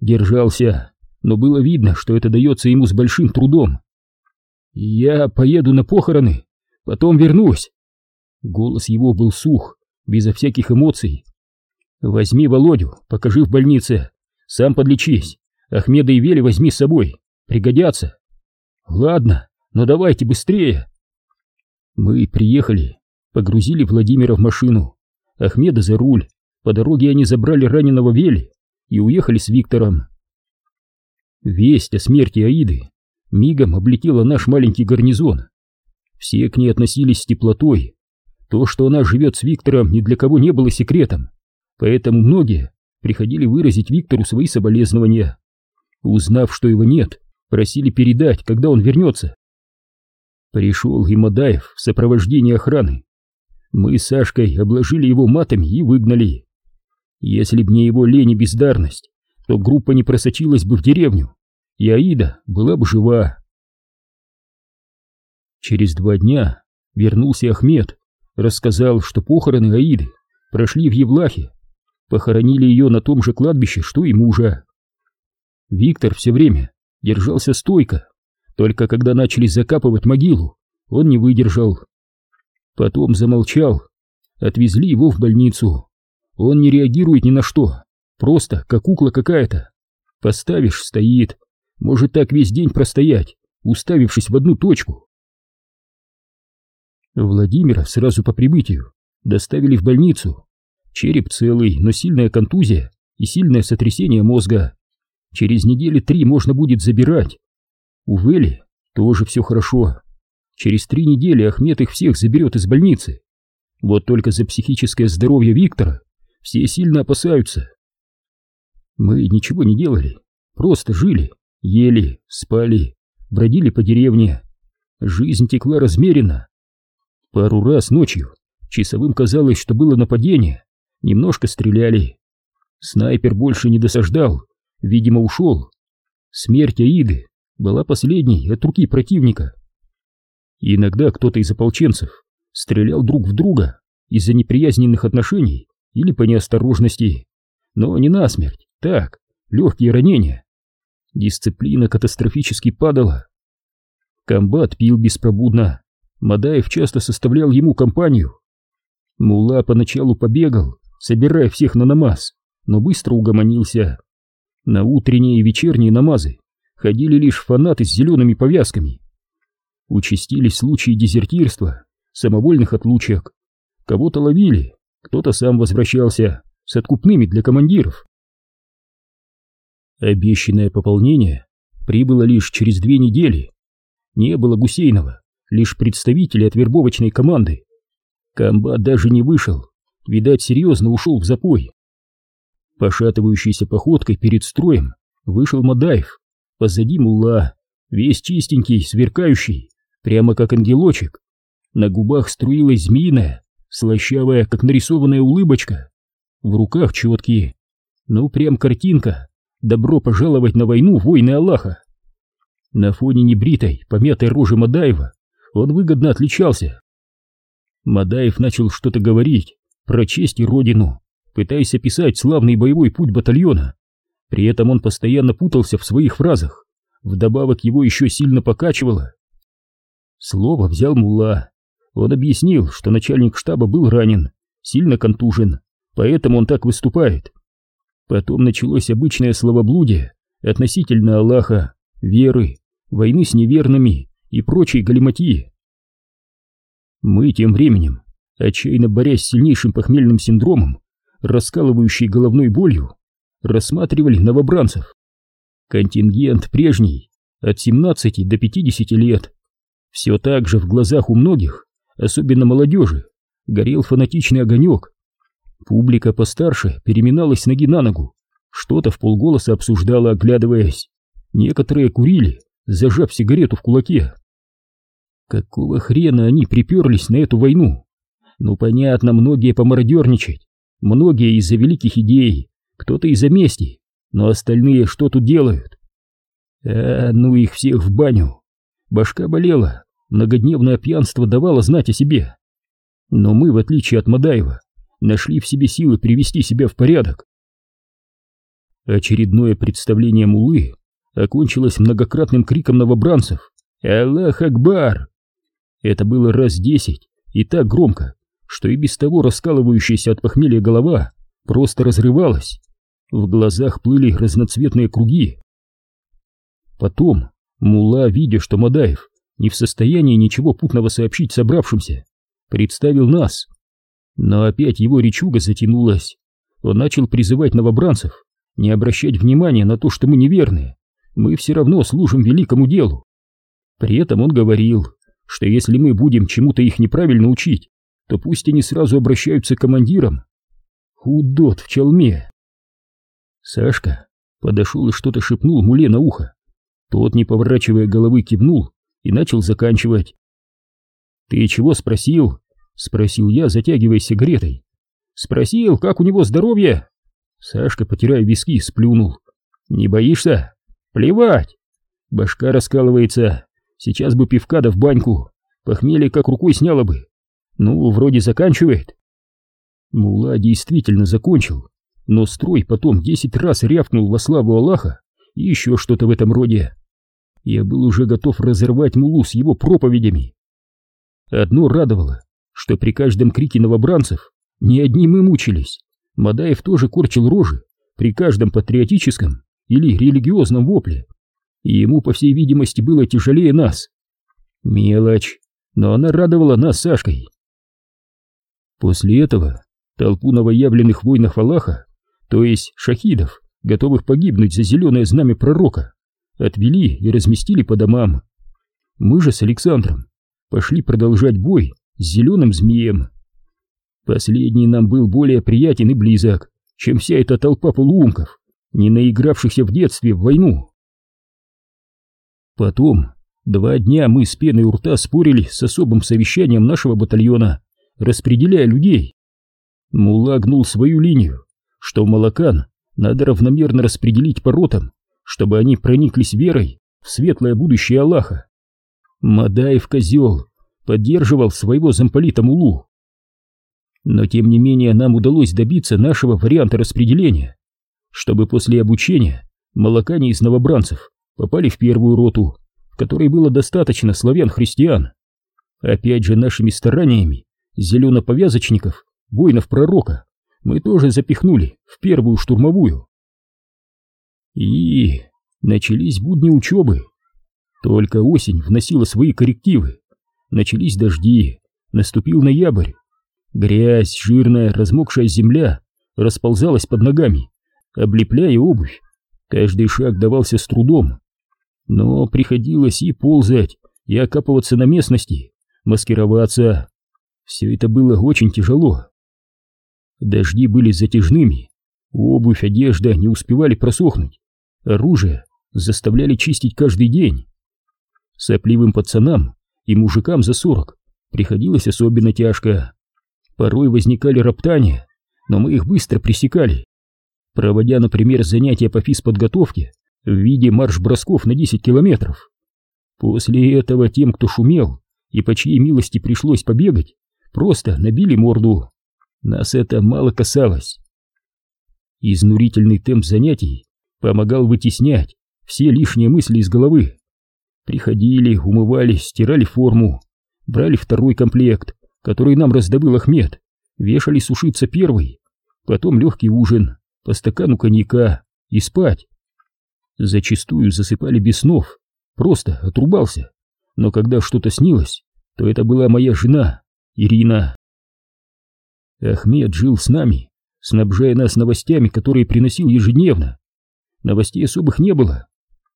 Держался. Но было видно, что это дается ему с большим трудом. «Я поеду на похороны, потом вернусь», Голос его был сух, безо всяких эмоций. «Возьми Володю, покажи в больнице. Сам подлечись. Ахмеда и Вели возьми с собой. Пригодятся». «Ладно, но давайте быстрее». Мы приехали, погрузили Владимира в машину, Ахмеда за руль. По дороге они забрали раненого Вели и уехали с Виктором. Весть о смерти Аиды мигом облетела наш маленький гарнизон. Все к ней относились с теплотой, то, что она живет с Виктором, ни для кого не было секретом, поэтому многие приходили выразить Виктору свои соболезнования. Узнав, что его нет, просили передать, когда он вернется. Пришел и в сопровождении охраны. Мы с Сашкой обложили его матами и выгнали. Если б не его лень и бездарность, то группа не просочилась бы в деревню, и Аида была бы жива. Через два дня вернулся Ахмед рассказал, что похороны Аиды прошли в Евлахе, похоронили ее на том же кладбище, что и мужа. Виктор все время держался стойко, только когда начали закапывать могилу, он не выдержал. Потом замолчал, отвезли его в больницу. Он не реагирует ни на что, просто как кукла какая-то. Поставишь — стоит, может так весь день простоять, уставившись в одну точку. Владимира сразу по прибытию доставили в больницу. Череп целый, но сильная контузия и сильное сотрясение мозга. Через недели три можно будет забирать. У Вели тоже все хорошо. Через три недели Ахмед их всех заберет из больницы. Вот только за психическое здоровье Виктора все сильно опасаются. Мы ничего не делали, просто жили, ели, спали, бродили по деревне. Жизнь текла размеренно. Пару раз ночью часовым казалось, что было нападение, немножко стреляли. Снайпер больше не досаждал, видимо, ушел. Смерть Аиды была последней от руки противника. Иногда кто-то из ополченцев стрелял друг в друга из-за неприязненных отношений или по неосторожности, но не насмерть, так, легкие ранения. Дисциплина катастрофически падала. Комбат пил беспробудно, Мадаев часто составлял ему компанию. Мула поначалу побегал, собирая всех на намаз, но быстро угомонился. На утренние и вечерние намазы ходили лишь фанаты с зелеными повязками. Участились случаи дезертирства, самовольных отлучек. Кого-то ловили, кто-то сам возвращался с откупными для командиров. Обещанное пополнение прибыло лишь через две недели. Не было Гусейнова, лишь представители от вербовочной команды. Комбат даже не вышел, видать, серьезно ушел в запой. Пошатывающейся походкой перед строем вышел Мадаев, позади мулла, весь чистенький, сверкающий, прямо как ангелочек. На губах струилась змеиная, слащавая, как нарисованная улыбочка. В руках четкие. Ну, прям картинка. Добро пожаловать на войну, войны Аллаха. На фоне небритой, помятой рожи Мадаева он выгодно отличался. Мадаев начал что-то говорить про честь и родину, пытаясь описать славный боевой путь батальона. При этом он постоянно путался в своих фразах, вдобавок его еще сильно покачивало. Слово взял Мулла. Он объяснил, что начальник штаба был ранен, сильно контужен, поэтому он так выступает. Потом началось обычное словоблудие относительно Аллаха, веры, войны с неверными и прочей галиматии. Мы тем временем, отчаянно борясь с сильнейшим похмельным синдромом, раскалывающей головной болью, рассматривали новобранцев. Контингент прежний, от 17 до 50 лет. Все так же в глазах у многих, особенно молодежи, горел фанатичный огонек. Публика постарше переминалась ноги на ногу, что-то в полголоса обсуждала, оглядываясь. Некоторые курили, зажав сигарету в кулаке. Какого хрена они приперлись на эту войну? Ну, понятно, многие помародерничать, многие из-за великих идей, кто-то из-за мести, но остальные что тут делают? А, ну их всех в баню. Башка болела, многодневное пьянство давало знать о себе. Но мы, в отличие от Мадаева, нашли в себе силы привести себя в порядок. Очередное представление Мулы окончилось многократным криком новобранцев «Аллах Акбар!». Это было раз десять и так громко, что и без того раскалывающаяся от похмелья голова просто разрывалась. В глазах плыли разноцветные круги. Потом Мула, видя, что Мадаев не в состоянии ничего путного сообщить собравшимся, представил нас. Но опять его речуга затянулась. Он начал призывать новобранцев не обращать внимания на то, что мы неверные. Мы все равно служим великому делу. При этом он говорил, что если мы будем чему-то их неправильно учить, то пусть они сразу обращаются к командирам. Удот в челме. Сашка подошел и что-то шепнул Муле на ухо. Тот, не поворачивая головы, кивнул и начал заканчивать. «Ты чего спросил?» — спросил я, затягивая сигаретой. «Спросил, как у него здоровье?» Сашка, потирая виски, сплюнул. «Не боишься?» «Плевать!» Башка раскалывается. Сейчас бы пивка да в баньку. Похмелье как рукой сняло бы. Ну, вроде заканчивает. Мула действительно закончил, но строй потом десять раз рявкнул во славу Аллаха и еще что-то в этом роде. Я был уже готов разорвать Мулу с его проповедями. Одно радовало, что при каждом крике новобранцев ни одни мы мучились. Мадаев тоже корчил рожи при каждом патриотическом или религиозном вопле, и ему, по всей видимости, было тяжелее нас. Мелочь, но она радовала нас Сашкой. После этого толпу новоявленных воинов Аллаха, то есть шахидов, готовых погибнуть за зеленое знамя пророка, отвели и разместили по домам. Мы же с Александром пошли продолжать бой с зеленым змеем. Последний нам был более приятен и близок, чем вся эта толпа полуумков, не наигравшихся в детстве в войну. Потом два дня мы с пеной у рта спорили с особым совещанием нашего батальона, распределяя людей. Мула гнул свою линию, что в Малакан надо равномерно распределить по ротам, чтобы они прониклись верой в светлое будущее Аллаха. Мадаев козел поддерживал своего замполита Мулу. Но тем не менее нам удалось добиться нашего варианта распределения, чтобы после обучения молокане из новобранцев попали в первую роту, в которой было достаточно славян-христиан. Опять же нашими стараниями зелено-повязочников, воинов пророка, мы тоже запихнули в первую штурмовую. И начались будни учебы. Только осень вносила свои коррективы. Начались дожди, наступил ноябрь. Грязь, жирная, размокшая земля расползалась под ногами, облепляя обувь. Каждый шаг давался с трудом, но приходилось и ползать, и окапываться на местности, маскироваться. Все это было очень тяжело. Дожди были затяжными, обувь, одежда не успевали просохнуть, оружие заставляли чистить каждый день. Сопливым пацанам и мужикам за сорок приходилось особенно тяжко. Порой возникали роптания, но мы их быстро пресекали. Проводя, например, занятия по физподготовке, в виде марш-бросков на 10 километров. После этого тем, кто шумел и по чьей милости пришлось побегать, просто набили морду. Нас это мало касалось. Изнурительный темп занятий помогал вытеснять все лишние мысли из головы. Приходили, умывались, стирали форму, брали второй комплект, который нам раздобыл Ахмед, вешали сушиться первый, потом легкий ужин, по стакану коньяка и спать. Зачастую засыпали без снов, просто отрубался. Но когда что-то снилось, то это была моя жена, Ирина. Ахмед жил с нами, снабжая нас новостями, которые приносил ежедневно. Новостей особых не было.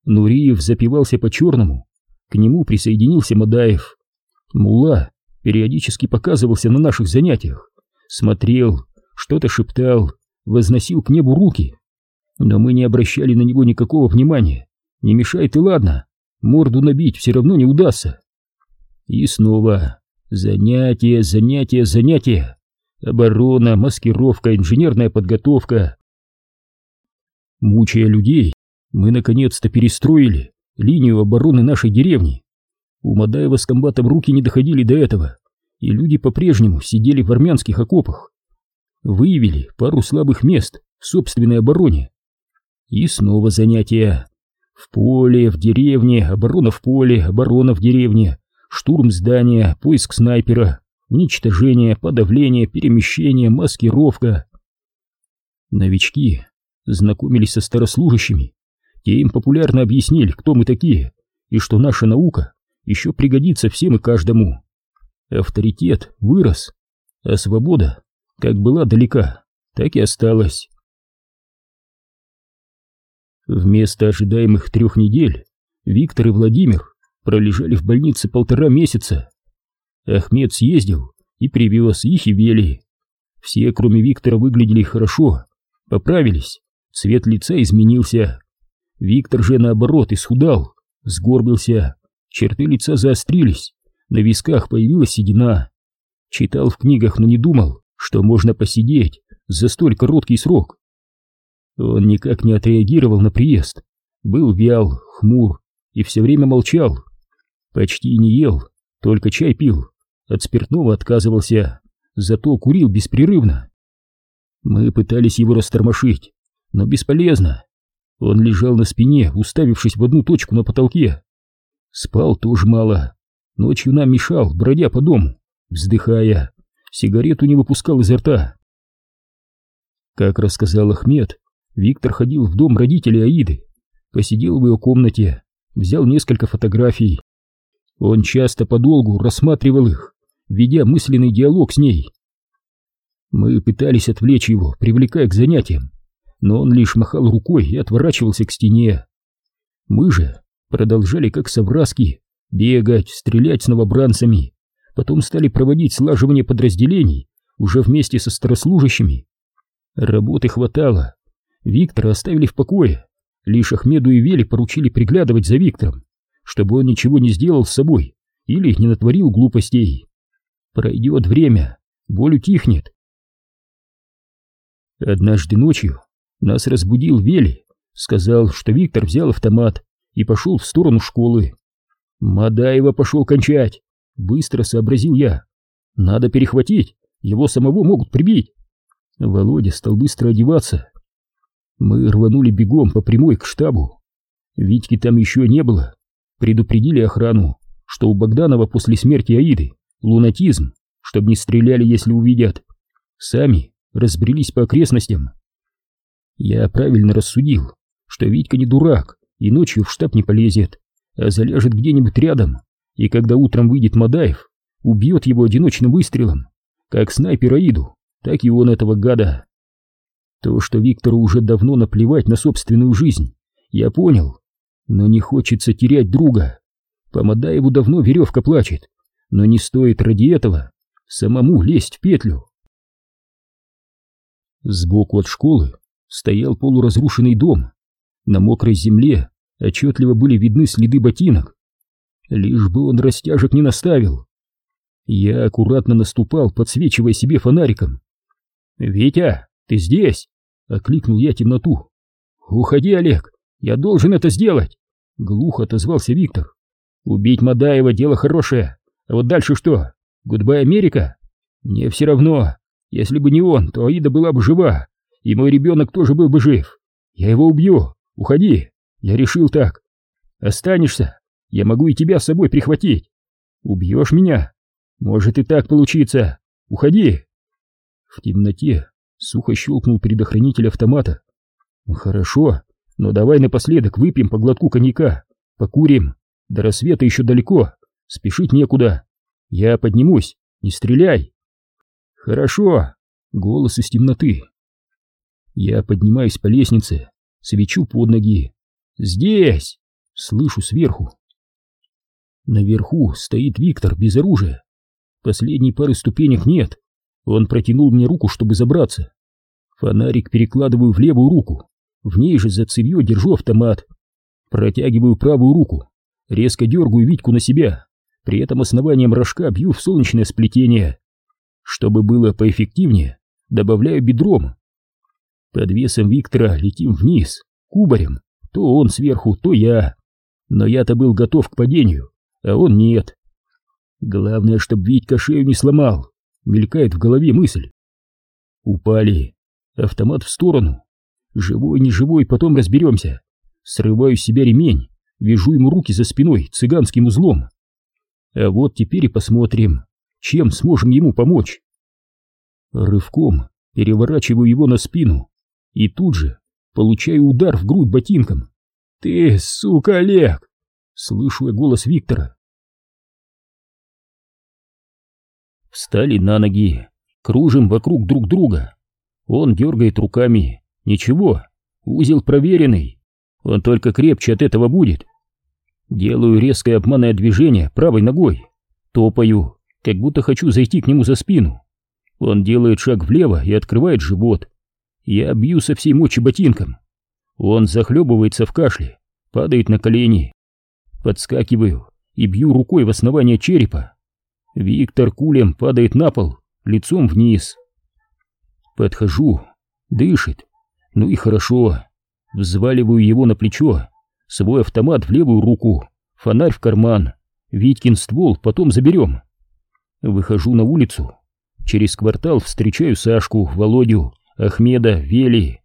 Нуриев запивался по-черному, к нему присоединился Мадаев. Мула периодически показывался на наших занятиях, смотрел, что-то шептал, возносил к небу руки но мы не обращали на него никакого внимания. Не мешает и ладно, морду набить все равно не удастся. И снова занятия, занятия, занятия. Оборона, маскировка, инженерная подготовка. Мучая людей, мы наконец-то перестроили линию обороны нашей деревни. У Мадаева с комбатом руки не доходили до этого, и люди по-прежнему сидели в армянских окопах. Выявили пару слабых мест в собственной обороне и снова занятия. В поле, в деревне, оборона в поле, оборона в деревне, штурм здания, поиск снайпера, уничтожение, подавление, перемещение, маскировка. Новички знакомились со старослужащими, те им популярно объяснили, кто мы такие, и что наша наука еще пригодится всем и каждому. Авторитет вырос, а свобода, как была далека, так и осталась. Вместо ожидаемых трех недель Виктор и Владимир пролежали в больнице полтора месяца. Ахмед съездил и привез их и Вели. Все, кроме Виктора, выглядели хорошо, поправились, цвет лица изменился. Виктор же, наоборот, исхудал, сгорбился, черты лица заострились, на висках появилась седина. Читал в книгах, но не думал, что можно посидеть за столь короткий срок. Он никак не отреагировал на приезд, был вял, хмур и все время молчал. Почти не ел, только чай пил, от спиртного отказывался, зато курил беспрерывно. Мы пытались его растормошить, но бесполезно. Он лежал на спине, уставившись в одну точку на потолке. Спал тоже мало, ночью нам мешал, бродя по дому, вздыхая, сигарету не выпускал изо рта. Как рассказал Ахмед, Виктор ходил в дом родителей Аиды, посидел в ее комнате, взял несколько фотографий. Он часто подолгу рассматривал их, ведя мысленный диалог с ней. Мы пытались отвлечь его, привлекая к занятиям, но он лишь махал рукой и отворачивался к стене. Мы же продолжали, как совраски, бегать, стрелять с новобранцами, потом стали проводить слаживание подразделений уже вместе со старослужащими. Работы хватало. Виктора оставили в покое. Лишь Ахмеду и Веле поручили приглядывать за Виктором, чтобы он ничего не сделал с собой или не натворил глупостей. Пройдет время, боль утихнет. Однажды ночью нас разбудил Вели, сказал, что Виктор взял автомат и пошел в сторону школы. Мадаева пошел кончать, быстро сообразил я. Надо перехватить, его самого могут прибить. Володя стал быстро одеваться. Мы рванули бегом по прямой к штабу. Витьки там еще не было. Предупредили охрану, что у Богданова после смерти Аиды лунатизм, чтобы не стреляли, если увидят. Сами разбрелись по окрестностям. Я правильно рассудил, что Витька не дурак и ночью в штаб не полезет, а заляжет где-нибудь рядом, и когда утром выйдет Мадаев, убьет его одиночным выстрелом, как снайпер Аиду, так и он этого гада. То, что Виктору уже давно наплевать на собственную жизнь, я понял, но не хочется терять друга. По Мадаеву давно веревка плачет, но не стоит ради этого самому лезть в петлю. Сбоку от школы стоял полуразрушенный дом. На мокрой земле отчетливо были видны следы ботинок. Лишь бы он растяжек не наставил. Я аккуратно наступал, подсвечивая себе фонариком. «Витя, ты здесь?» — окликнул я темноту. «Уходи, Олег, я должен это сделать!» — глухо отозвался Виктор. «Убить Мадаева — дело хорошее, а вот дальше что? Goodbye, Америка? Мне все равно. Если бы не он, то Аида была бы жива, и мой ребенок тоже был бы жив. Я его убью. Уходи. Я решил так. Останешься. Я могу и тебя с собой прихватить. Убьешь меня? Может и так получиться. Уходи. В темноте сухо щелкнул предохранитель автомата. Хорошо, но давай напоследок выпьем по глотку коньяка. Покурим. До рассвета еще далеко. Спешить некуда. Я поднимусь. Не стреляй. Хорошо. Голос из темноты. Я поднимаюсь по лестнице, свечу под ноги. Здесь! Слышу сверху. Наверху стоит Виктор без оружия. Последней пары ступенек нет. Он протянул мне руку, чтобы забраться. Фонарик перекладываю в левую руку. В ней же за цевьё держу автомат. Протягиваю правую руку. Резко дергаю Витьку на себя. При этом основанием рожка бью в солнечное сплетение. Чтобы было поэффективнее, добавляю бедром. Под весом Виктора летим вниз, кубарем. То он сверху, то я. Но я-то был готов к падению, а он нет. Главное, чтобы Витька шею не сломал. Мелькает в голове мысль. Упали. Автомат в сторону. Живой, не живой, потом разберемся. Срываю с себя ремень, вяжу ему руки за спиной цыганским узлом. А вот теперь и посмотрим, чем сможем ему помочь. Рывком переворачиваю его на спину и тут же получаю удар в грудь ботинком. «Ты, сука, Олег!» Слышу я голос Виктора. Встали на ноги, кружим вокруг друг друга. Он дергает руками. Ничего, узел проверенный. Он только крепче от этого будет. Делаю резкое обманное движение правой ногой. Топаю, как будто хочу зайти к нему за спину. Он делает шаг влево и открывает живот. Я бью со всей мочи ботинком. Он захлебывается в кашле, падает на колени. Подскакиваю и бью рукой в основание черепа. Виктор кулем падает на пол, лицом вниз. Подхожу, дышит. Ну и хорошо. Взваливаю его на плечо, свой автомат в левую руку, фонарь в карман. Витькин ствол потом заберем. Выхожу на улицу. Через квартал встречаю Сашку, Володю, Ахмеда, Вели.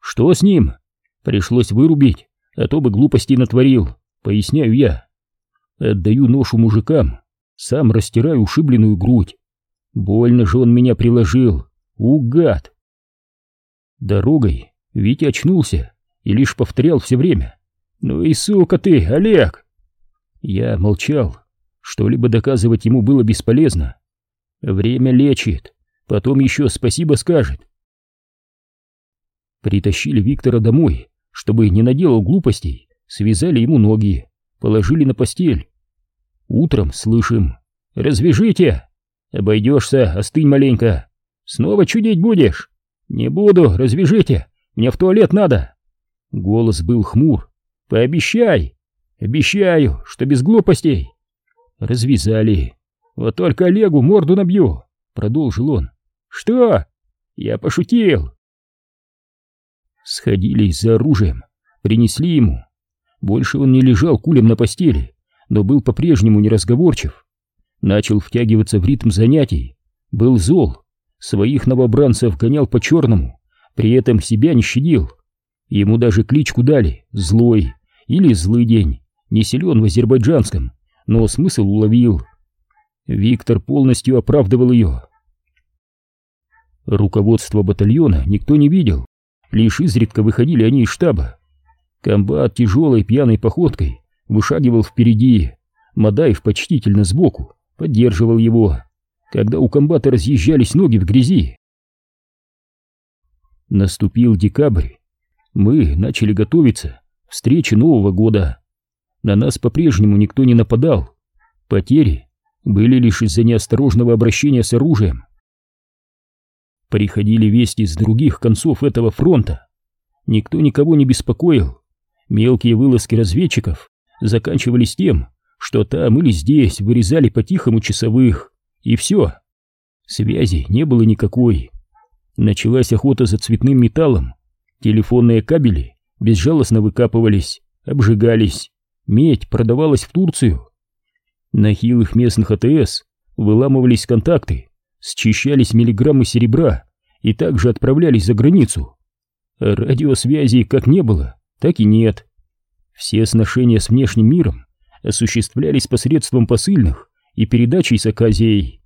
Что с ним? Пришлось вырубить, а то бы глупостей натворил, поясняю я. Отдаю ношу мужикам, сам растираю ушибленную грудь. Больно же он меня приложил, угад. Дорогой Витя очнулся и лишь повторял все время. «Ну и сука ты, Олег!» Я молчал, Что-либо доказывать ему было бесполезно. Время лечит, потом еще спасибо скажет. Притащили Виктора домой, чтобы не наделал глупостей, связали ему ноги, положили на постель. Утром слышим «Развяжите!» «Обойдешься, остынь маленько!» «Снова чудить будешь?» «Не буду, развяжите! Мне в туалет надо!» Голос был хмур. «Пообещай!» «Обещаю, что без глупостей!» Развязали. «Вот только Олегу морду набью!» Продолжил он. «Что?» «Я пошутил!» Сходили за оружием, принесли ему. Больше он не лежал кулем на постели, но был по-прежнему неразговорчив. Начал втягиваться в ритм занятий, был зол, своих новобранцев гонял по-черному, при этом себя не щадил. Ему даже кличку дали «Злой» или «Злый день», не силен в азербайджанском, но смысл уловил. Виктор полностью оправдывал ее. Руководство батальона никто не видел, лишь изредка выходили они из штаба. Комбат тяжелой пьяной походкой вышагивал впереди, Мадаев почтительно сбоку поддерживал его, когда у комбата разъезжались ноги в грязи. Наступил декабрь. Мы начали готовиться к встрече Нового года. На нас по-прежнему никто не нападал. Потери были лишь из-за неосторожного обращения с оружием. Приходили вести с других концов этого фронта. Никто никого не беспокоил. Мелкие вылазки разведчиков заканчивались тем, что там или здесь вырезали по-тихому часовых, и все. Связи не было никакой. Началась охота за цветным металлом. Телефонные кабели безжалостно выкапывались, обжигались. Медь продавалась в Турцию. На хилых местных АТС выламывались контакты, счищались миллиграммы серебра и также отправлялись за границу. Радиосвязи как не было, так и нет. Все сношения с внешним миром осуществлялись посредством посыльных и передачей с оказией.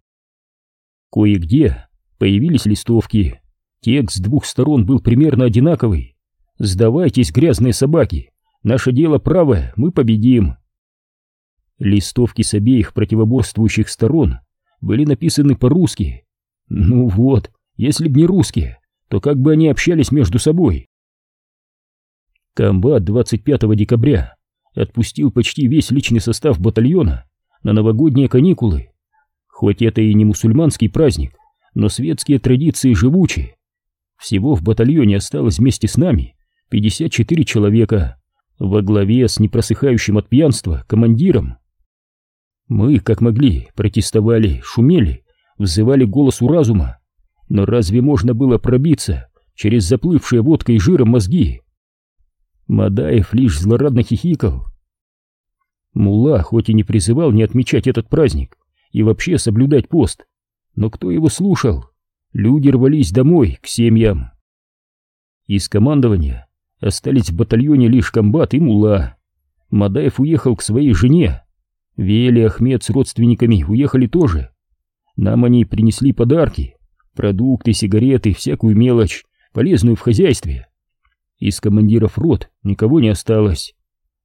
Кое-где появились листовки. Текст с двух сторон был примерно одинаковый. «Сдавайтесь, грязные собаки! Наше дело правое, мы победим!» Листовки с обеих противоборствующих сторон были написаны по-русски. Ну вот, если б не русские, то как бы они общались между собой? Комбат 25 декабря отпустил почти весь личный состав батальона на новогодние каникулы. Хоть это и не мусульманский праздник, но светские традиции живучи. Всего в батальоне осталось вместе с нами 54 человека, во главе с непросыхающим от пьянства командиром. Мы, как могли, протестовали, шумели, взывали голосу разума, но разве можно было пробиться через заплывшие водкой и жиром мозги? Мадаев лишь злорадно хихикал. Мулла хоть и не призывал не отмечать этот праздник и вообще соблюдать пост, но кто его слушал? Люди рвались домой, к семьям. Из командования остались в батальоне лишь комбат и мулла. Мадаев уехал к своей жене. Вели Ахмед с родственниками уехали тоже. Нам они принесли подарки, продукты, сигареты, всякую мелочь, полезную в хозяйстве. Из командиров рот никого не осталось.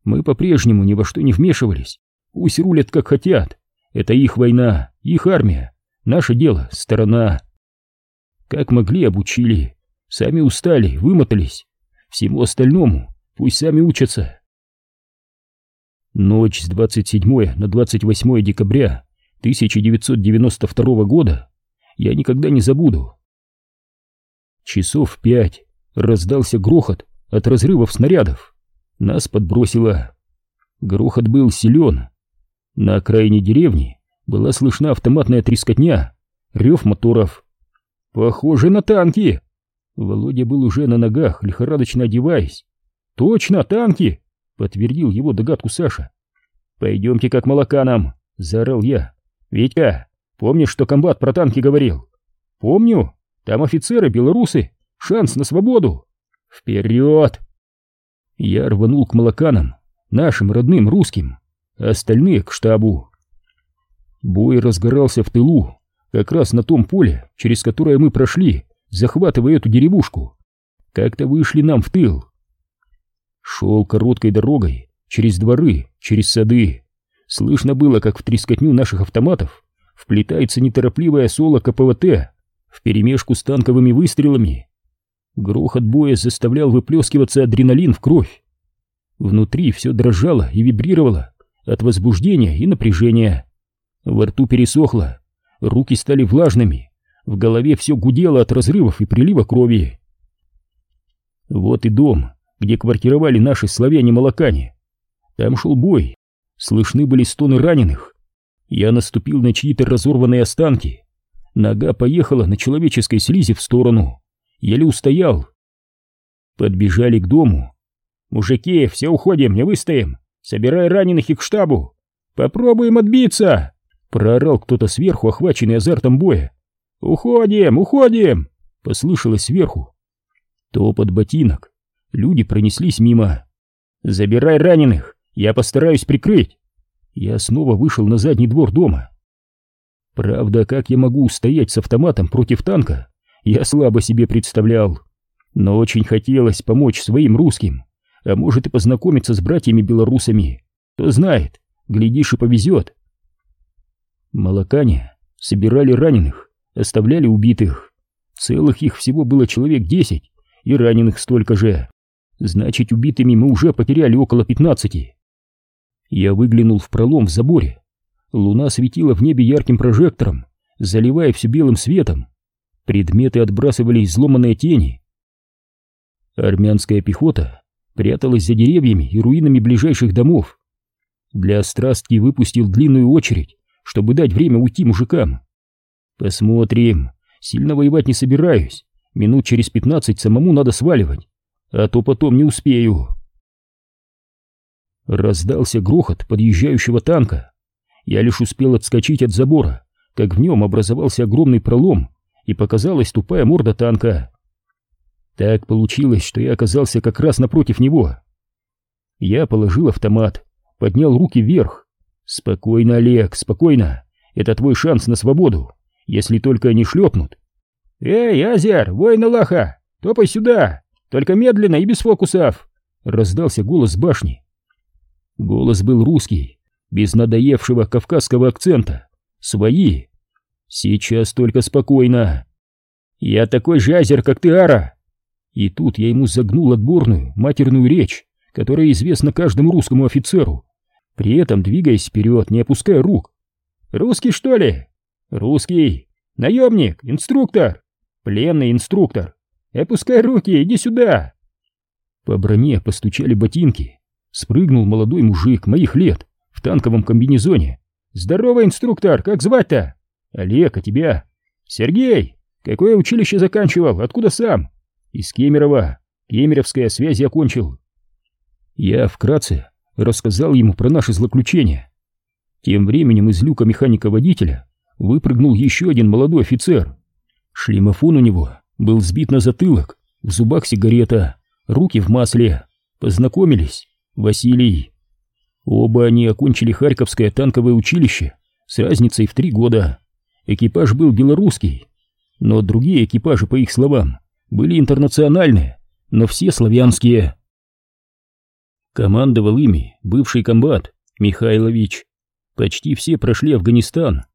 Мы по-прежнему ни во что не вмешивались. Пусть рулят как хотят. Это их война, их армия. Наше дело — сторона. Как могли, обучили. Сами устали, вымотались. Всему остальному пусть сами учатся. Ночь с 27 на 28 декабря 1992 года я никогда не забуду. Часов пять раздался грохот от разрывов снарядов. Нас подбросило. Грохот был силен. На окраине деревни была слышна автоматная трескотня, рев моторов. «Похоже на танки!» Володя был уже на ногах, лихорадочно одеваясь. «Точно, танки!» — подтвердил его догадку Саша. «Пойдемте как молока нам!» — заорал я. «Витя, помнишь, что комбат про танки говорил?» «Помню. Там офицеры белорусы Шанс на свободу! Вперед!» Я рванул к молоканам, нашим родным русским, а остальные к штабу. Бой разгорался в тылу, как раз на том поле, через которое мы прошли, захватывая эту деревушку. Как-то вышли нам в тыл. Шел короткой дорогой, через дворы, через сады. Слышно было, как в трескотню наших автоматов вплетается неторопливое соло КПВТ вперемешку с танковыми выстрелами. Грохот боя заставлял выплескиваться адреналин в кровь. Внутри все дрожало и вибрировало от возбуждения и напряжения. Во рту пересохло, руки стали влажными, в голове все гудело от разрывов и прилива крови. Вот и дом, где квартировали наши славяне-молокане. Там шел бой, слышны были стоны раненых. Я наступил на чьи-то разорванные останки. Нога поехала на человеческой слизи в сторону. Еле устоял. Подбежали к дому. «Мужики, все уходим, не выстоим! Собирай раненых и к штабу! Попробуем отбиться!» Проорал кто-то сверху, охваченный азартом боя. «Уходим, уходим!» — послышалось сверху. Топот ботинок. Люди пронеслись мимо. «Забирай раненых, я постараюсь прикрыть!» Я снова вышел на задний двор дома. Правда, как я могу стоять с автоматом против танка, я слабо себе представлял. Но очень хотелось помочь своим русским, а может и познакомиться с братьями-белорусами. Кто знает, глядишь и повезет. Молокане собирали раненых, оставляли убитых. Целых их всего было человек десять, и раненых столько же. Значит, убитыми мы уже потеряли около пятнадцати. Я выглянул в пролом в заборе. Луна светила в небе ярким прожектором, заливая все белым светом. Предметы отбрасывали изломанные тени. Армянская пехота пряталась за деревьями и руинами ближайших домов. Для острастки выпустил длинную очередь, чтобы дать время уйти мужикам. Посмотрим. Сильно воевать не собираюсь. Минут через пятнадцать самому надо сваливать, а то потом не успею. Раздался грохот подъезжающего танка. Я лишь успел отскочить от забора, как в нем образовался огромный пролом, и показалась тупая морда танка. Так получилось, что я оказался как раз напротив него. Я положил автомат, поднял руки вверх. «Спокойно, Олег, спокойно. Это твой шанс на свободу, если только они шлепнут». «Эй, Азер, воин Аллаха, топай сюда, только медленно и без фокусов!» Раздался голос башни. Голос был русский, без надоевшего кавказского акцента. Свои. Сейчас только спокойно. «Я такой же азер, как ты, Ара!» И тут я ему загнул отборную, матерную речь, которая известна каждому русскому офицеру, при этом двигаясь вперед, не опуская рук. «Русский, что ли?» «Русский! Наемник! Инструктор! Пленный инструктор! Опускай руки, иди сюда!» По броне постучали ботинки. Спрыгнул молодой мужик моих лет в танковом комбинезоне. «Здорово, инструктор! Как звать-то?» «Олег, а тебя?» «Сергей! Какое училище заканчивал? Откуда сам?» «Из Кемерово. Кемеровская связи окончил». Я вкратце рассказал ему про наше злоключение. Тем временем из люка механика-водителя выпрыгнул еще один молодой офицер. Шлемофон у него был сбит на затылок, в зубах сигарета, руки в масле. Познакомились. Василий. Оба они окончили Харьковское танковое училище с разницей в три года. Экипаж был белорусский, но другие экипажи, по их словам, были интернациональные, но все славянские. Командовал ими бывший комбат Михайлович. Почти все прошли Афганистан.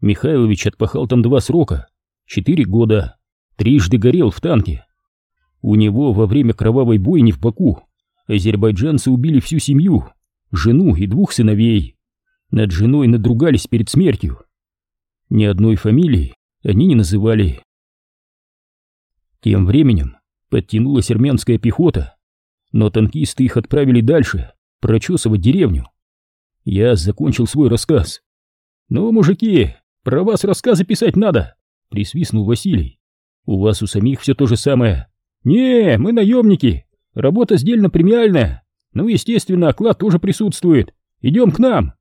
Михайлович отпахал там два срока, четыре года, трижды горел в танке. У него во время кровавой бойни в Баку азербайджанцы убили всю семью, жену и двух сыновей. Над женой надругались перед смертью. Ни одной фамилии они не называли. Тем временем подтянулась армянская пехота, но танкисты их отправили дальше, прочесывать деревню. Я закончил свой рассказ. «Ну, мужики, про вас рассказы писать надо!» — присвистнул Василий. «У вас у самих все то же самое». «Не, мы наемники, работа сдельно-премиальная. Ну, естественно, оклад тоже присутствует. Идем к нам!»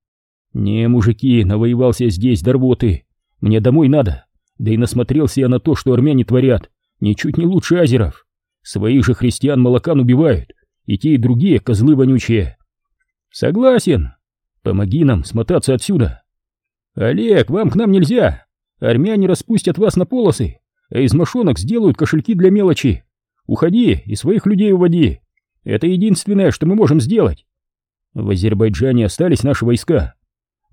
«Не, мужики, навоевался здесь до рвоты. Мне домой надо. Да и насмотрелся я на то, что армяне творят. Ничуть не лучше азеров. Своих же христиан молокан убивают и те, и другие козлы вонючие. Согласен. Помоги нам смотаться отсюда. Олег, вам к нам нельзя. Армяне распустят вас на полосы, а из мошонок сделают кошельки для мелочи. Уходи и своих людей уводи. Это единственное, что мы можем сделать. В Азербайджане остались наши войска.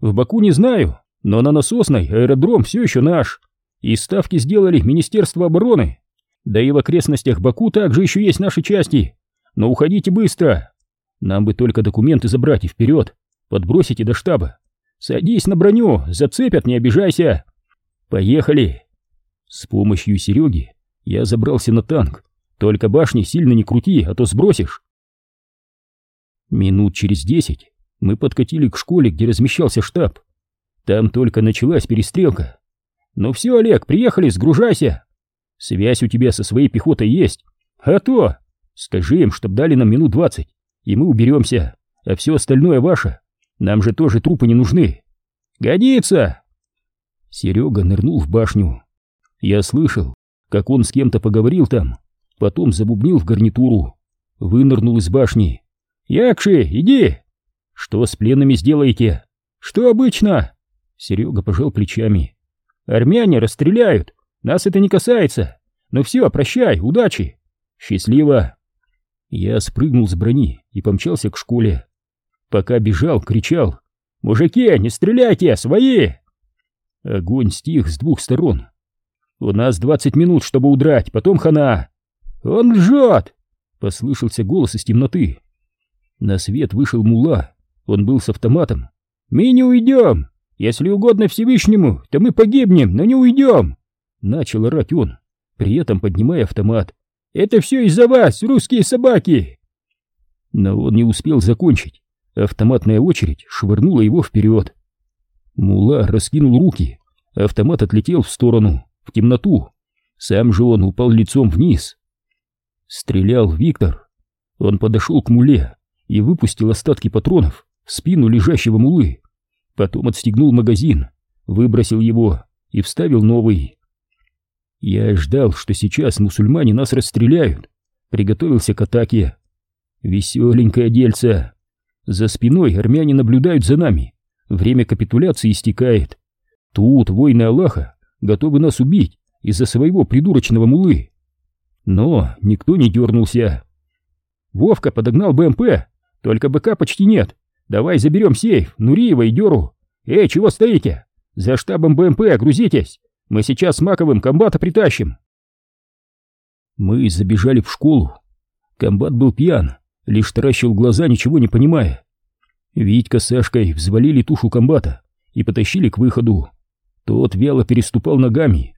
В Баку не знаю, но на насосной аэродром все еще наш. И ставки сделали Министерство обороны. Да и в окрестностях Баку также еще есть наши части. Но уходите быстро. Нам бы только документы забрать и вперед. Подбросите до штаба. Садись на броню, зацепят, не обижайся. Поехали. С помощью Сереги я забрался на танк. Только башни сильно не крути, а то сбросишь. Минут через десять мы подкатили к школе, где размещался штаб. Там только началась перестрелка. Ну все, Олег, приехали, сгружайся. Связь у тебя со своей пехотой есть. А то! Скажи им, чтоб дали нам минут двадцать, и мы уберемся, а все остальное ваше. Нам же тоже трупы не нужны. Годится! Серега нырнул в башню. Я слышал, как он с кем-то поговорил там, потом забубнил в гарнитуру, вынырнул из башни. «Якши, иди!» «Что с пленными сделаете?» «Что обычно?» Серега пожал плечами. «Армяне расстреляют, нас это не касается. Ну все, прощай, удачи!» «Счастливо!» Я спрыгнул с брони и помчался к школе. Пока бежал, кричал. «Мужики, не стреляйте, свои!» Огонь стих с двух сторон. «У нас двадцать минут, чтобы удрать, потом хана!» «Он лжет!» — послышался голос из темноты. На свет вышел мула, он был с автоматом. «Мы не уйдем! Если угодно Всевышнему, то мы погибнем, но не уйдем!» Начал орать он, при этом поднимая автомат. «Это все из-за вас, русские собаки!» Но он не успел закончить. Автоматная очередь швырнула его вперед. Мула раскинул руки, автомат отлетел в сторону, в темноту. Сам же он упал лицом вниз. Стрелял Виктор. Он подошел к муле и выпустил остатки патронов в спину лежащего мулы. Потом отстегнул магазин, выбросил его и вставил новый. Я ждал, что сейчас мусульмане нас расстреляют. Приготовился к атаке. Веселенькое дельце. За спиной армяне наблюдают за нами. Время капитуляции истекает. Тут воины Аллаха готовы нас убить из-за своего придурочного мулы. Но никто не дернулся. Вовка подогнал БМП, только БК почти нет. Давай заберем сейф, Нуриева и Деру. Эй, чего стоите? За штабом БМП грузитесь. Мы сейчас с Маковым комбата притащим. Мы забежали в школу. Комбат был пьян, лишь таращил глаза, ничего не понимая. Витька с Сашкой взвалили тушу комбата и потащили к выходу. Тот вяло переступал ногами.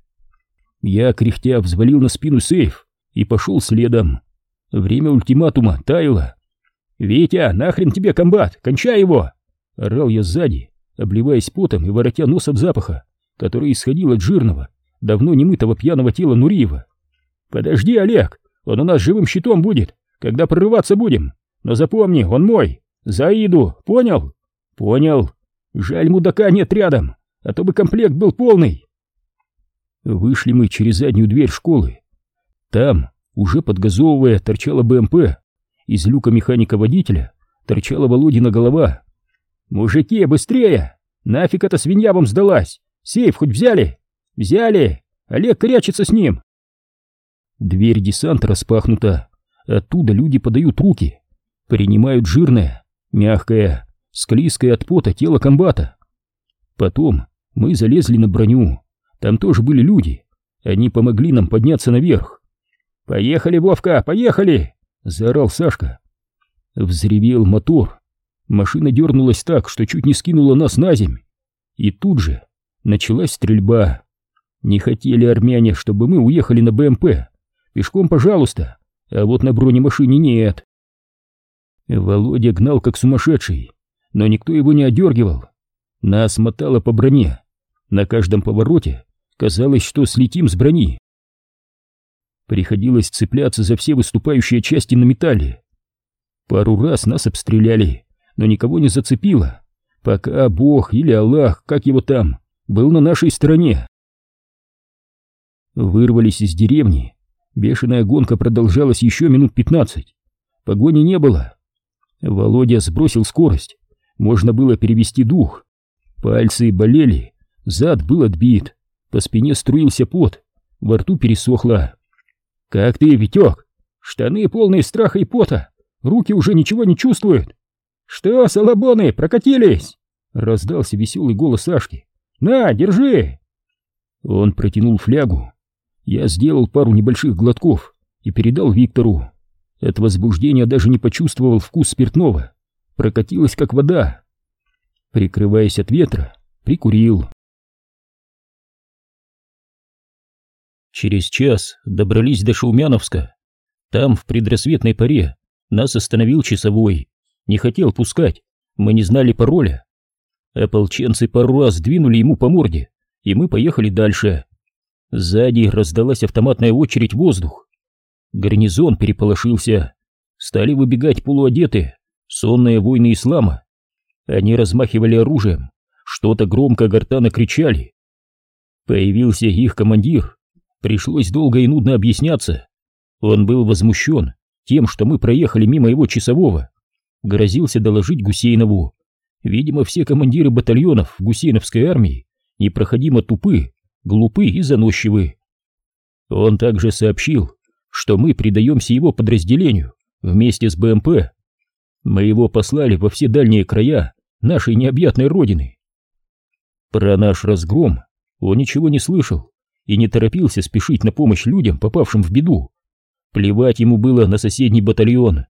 Я, кряхтя, взвалил на спину сейф и пошел следом. Время ультиматума таяло. «Витя, нахрен тебе комбат, кончай его!» Орал я сзади, обливаясь потом и воротя нос от запаха, который исходил от жирного, давно немытого пьяного тела Нуриева. «Подожди, Олег, он у нас живым щитом будет, когда прорываться будем. Но запомни, он мой. Заиду, понял? Понял. Жаль, мудака нет рядом, а то бы комплект был полный. Вышли мы через заднюю дверь школы. Там, уже подгазовывая, торчала БМП. Из люка механика-водителя торчала Володина голова. «Мужики, быстрее! Нафиг эта свинья вам сдалась! Сейф хоть взяли?» «Взяли! Олег корячится с ним!» Дверь десанта распахнута. Оттуда люди подают руки. Принимают жирное, мягкое, склизкое от пота тело комбата. Потом мы залезли на броню. Там тоже были люди. Они помогли нам подняться наверх. «Поехали, Вовка, поехали!» — заорал Сашка. Взревел мотор. Машина дернулась так, что чуть не скинула нас на земь. И тут же началась стрельба. Не хотели армяне, чтобы мы уехали на БМП. Пешком, пожалуйста, а вот на бронемашине нет. Володя гнал как сумасшедший, но никто его не одергивал. Нас мотало по броне. На каждом повороте казалось, что слетим с брони. Приходилось цепляться за все выступающие части на металле. Пару раз нас обстреляли, но никого не зацепило, пока Бог или Аллах, как его там, был на нашей стороне. Вырвались из деревни. Бешеная гонка продолжалась еще минут пятнадцать. Погони не было. Володя сбросил скорость. Можно было перевести дух. Пальцы болели, зад был отбит, по спине струился пот, во рту пересохло. «Как ты, Витек? Штаны полные страха и пота, руки уже ничего не чувствуют. Что, салабоны, прокатились? Раздался веселый голос Сашки. «На, держи!» Он протянул флягу. Я сделал пару небольших глотков и передал Виктору. От возбуждения даже не почувствовал вкус спиртного. Прокатилась как вода. Прикрываясь от ветра, прикурил. Через час добрались до Шаумяновска. Там, в предрассветной паре, нас остановил часовой. Не хотел пускать, мы не знали пароля. Ополченцы пару раз двинули ему по морде, и мы поехали дальше. Сзади раздалась автоматная очередь в воздух. Гарнизон переполошился. Стали выбегать полуодетые, сонные воины ислама. Они размахивали оружием, что-то громко гортано кричали. Появился их командир. Пришлось долго и нудно объясняться. Он был возмущен тем, что мы проехали мимо его часового. Грозился доложить Гусейнову. Видимо, все командиры батальонов в Гусейновской армии непроходимо тупы, глупы и заносчивы. Он также сообщил, что мы предаемся его подразделению вместе с БМП. Мы его послали во все дальние края нашей необъятной родины. Про наш разгром он ничего не слышал и не торопился спешить на помощь людям, попавшим в беду. Плевать ему было на соседний батальон.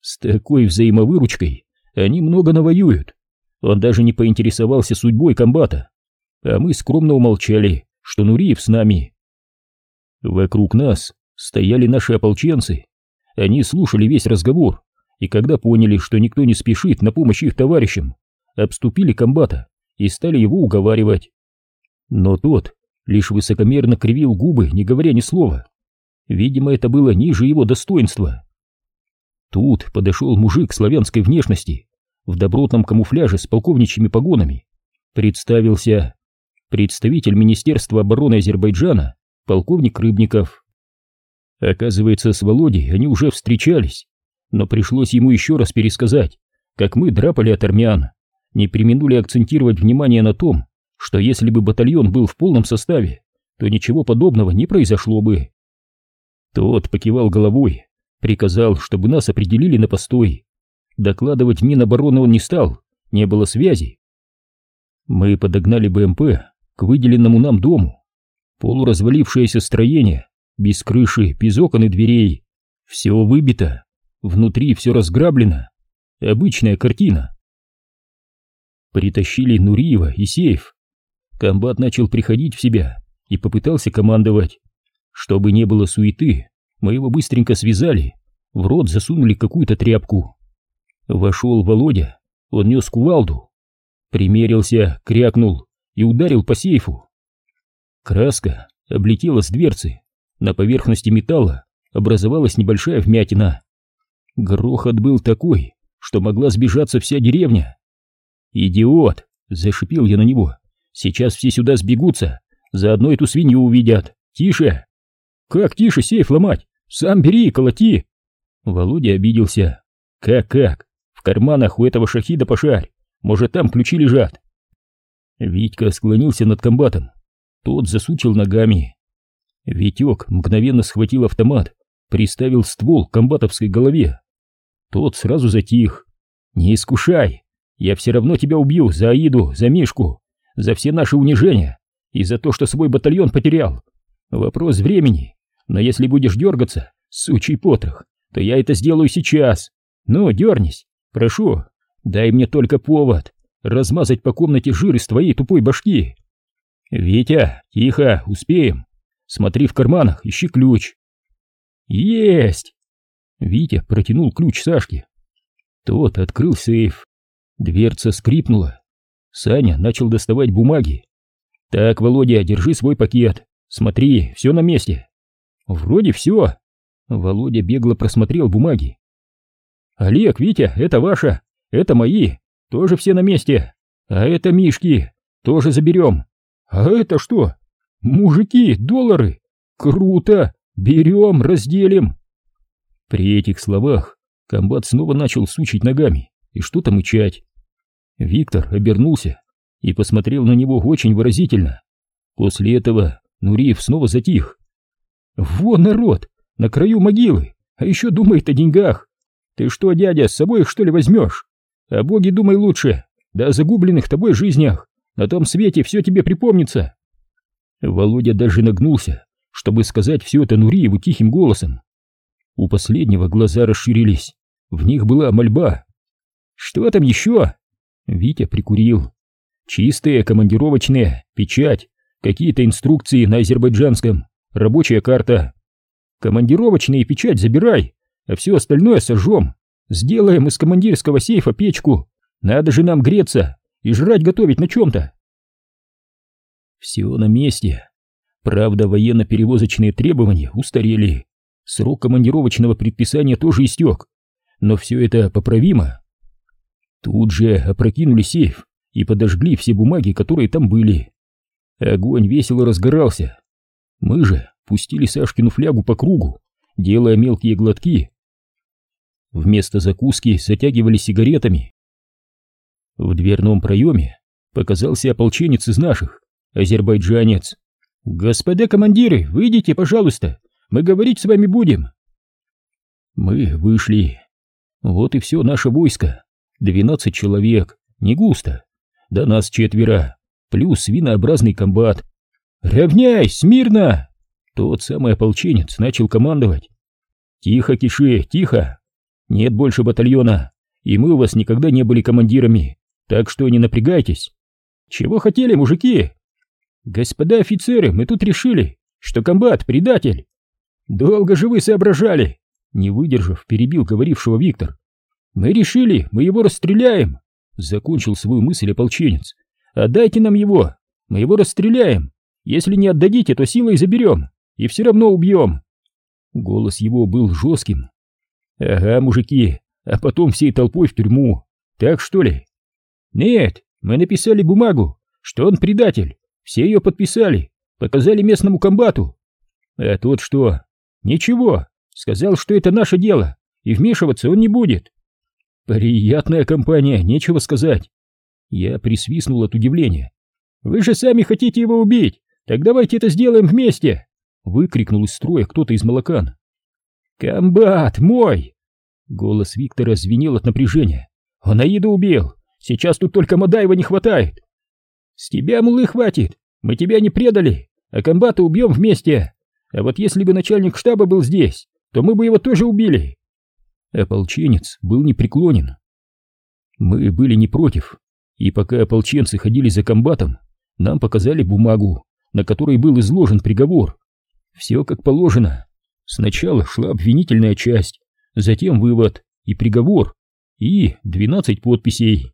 С такой взаимовыручкой они много навоюют. Он даже не поинтересовался судьбой комбата, а мы скромно умолчали, что Нуриев с нами. Вокруг нас стояли наши ополченцы. Они слушали весь разговор, и когда поняли, что никто не спешит на помощь их товарищам, обступили комбата и стали его уговаривать. Но тот лишь высокомерно кривил губы, не говоря ни слова. Видимо, это было ниже его достоинства. Тут подошел мужик славянской внешности, в добротном камуфляже с полковничьими погонами. Представился представитель Министерства обороны Азербайджана, полковник Рыбников. Оказывается, с Володей они уже встречались, но пришлось ему еще раз пересказать, как мы драпали от армян, не применули акцентировать внимание на том, что если бы батальон был в полном составе, то ничего подобного не произошло бы. Тот покивал головой, приказал, чтобы нас определили на постой. Докладывать Минобороны он не стал, не было связи. Мы подогнали БМП к выделенному нам дому. Полуразвалившееся строение, без крыши, без окон и дверей. Все выбито, внутри все разграблено. Обычная картина. Притащили Нуриева и сейф. Комбат начал приходить в себя и попытался командовать. Чтобы не было суеты, мы его быстренько связали, в рот засунули какую-то тряпку. Вошел Володя, он нес кувалду. Примерился, крякнул и ударил по сейфу. Краска облетела с дверцы, на поверхности металла образовалась небольшая вмятина. Грохот был такой, что могла сбежаться вся деревня. «Идиот!» — зашипел я на него. «Сейчас все сюда сбегутся, заодно эту свинью увидят. Тише!» «Как тише сейф ломать? Сам бери и колоти!» Володя обиделся. «Как-как? В карманах у этого шахида пошарь, может там ключи лежат!» Витька склонился над комбатом. Тот засучил ногами. Витек мгновенно схватил автомат, приставил ствол к комбатовской голове. Тот сразу затих. «Не искушай! Я все равно тебя убью за Аиду, за Мишку, за все наши унижения и за то, что свой батальон потерял. Вопрос времени. Но если будешь дергаться, сучий потрох, то я это сделаю сейчас. Ну, дернись, прошу, дай мне только повод размазать по комнате жир из твоей тупой башки. Витя, тихо, успеем. Смотри в карманах, ищи ключ. Есть! Витя протянул ключ Сашке. Тот открыл сейф. Дверца скрипнула. Саня начал доставать бумаги. Так, Володя, держи свой пакет. Смотри, все на месте. Вроде все. Володя бегло просмотрел бумаги. Олег, Витя, это ваша, это мои, тоже все на месте. А это Мишки, тоже заберем. А это что? Мужики, доллары. Круто, берем, разделим. При этих словах комбат снова начал сучить ногами и что-то мычать. Виктор обернулся и посмотрел на него очень выразительно. После этого Нуриев снова затих. «Во, народ! На краю могилы! А еще думает о деньгах! Ты что, дядя, с собой их что ли возьмешь? О боге думай лучше! да о загубленных тобой жизнях. На том свете все тебе припомнится. Володя даже нагнулся, чтобы сказать все это Нуриеву тихим голосом. У последнего глаза расширились, в них была мольба. «Что там еще?» Витя прикурил. «Чистые, командировочные, печать, какие-то инструкции на азербайджанском, рабочая карта. Командировочные печать забирай, а все остальное сожжем. Сделаем из командирского сейфа печку. Надо же нам греться и жрать готовить на чем-то. Все на месте. Правда, военно-перевозочные требования устарели. Срок командировочного предписания тоже истек. Но все это поправимо. Тут же опрокинули сейф и подожгли все бумаги, которые там были. Огонь весело разгорался. Мы же пустили Сашкину флягу по кругу, делая мелкие глотки. Вместо закуски затягивали сигаретами. В дверном проеме показался ополченец из наших, азербайджанец. «Господа командиры, выйдите, пожалуйста, мы говорить с вами будем». Мы вышли. Вот и все наше войско. Двенадцать человек, не густо. До нас четверо, плюс свинообразный комбат. «Равняй, смирно!» Тот самый ополченец начал командовать. «Тихо, Киши, тихо! Нет больше батальона, и мы у вас никогда не были командирами, так что не напрягайтесь. Чего хотели, мужики? Господа офицеры, мы тут решили, что комбат предатель. Долго же вы соображали, не выдержав, перебил говорившего Виктор. Мы решили, мы его расстреляем, закончил свою мысль ополченец. Отдайте нам его, мы его расстреляем. Если не отдадите, то силой заберем и все равно убьем. Голос его был жестким. Ага, мужики, а потом всей толпой в тюрьму. Так что ли? Нет, мы написали бумагу, что он предатель. Все ее подписали, показали местному комбату. А тот что? Ничего, сказал, что это наше дело, и вмешиваться он не будет. Приятная компания, нечего сказать. Я присвистнул от удивления. Вы же сами хотите его убить, так давайте это сделаем вместе. Выкрикнул из строя кто-то из молокан. «Комбат мой!» Голос Виктора звенел от напряжения. «Он Аида убил! Сейчас тут только Мадаева не хватает!» «С тебя, мулы, хватит! Мы тебя не предали, а комбата убьем вместе! А вот если бы начальник штаба был здесь, то мы бы его тоже убили!» Ополченец был непреклонен. Мы были не против, и пока ополченцы ходили за комбатом, нам показали бумагу, на которой был изложен приговор. Все как положено. Сначала шла обвинительная часть, затем вывод и приговор, и двенадцать подписей.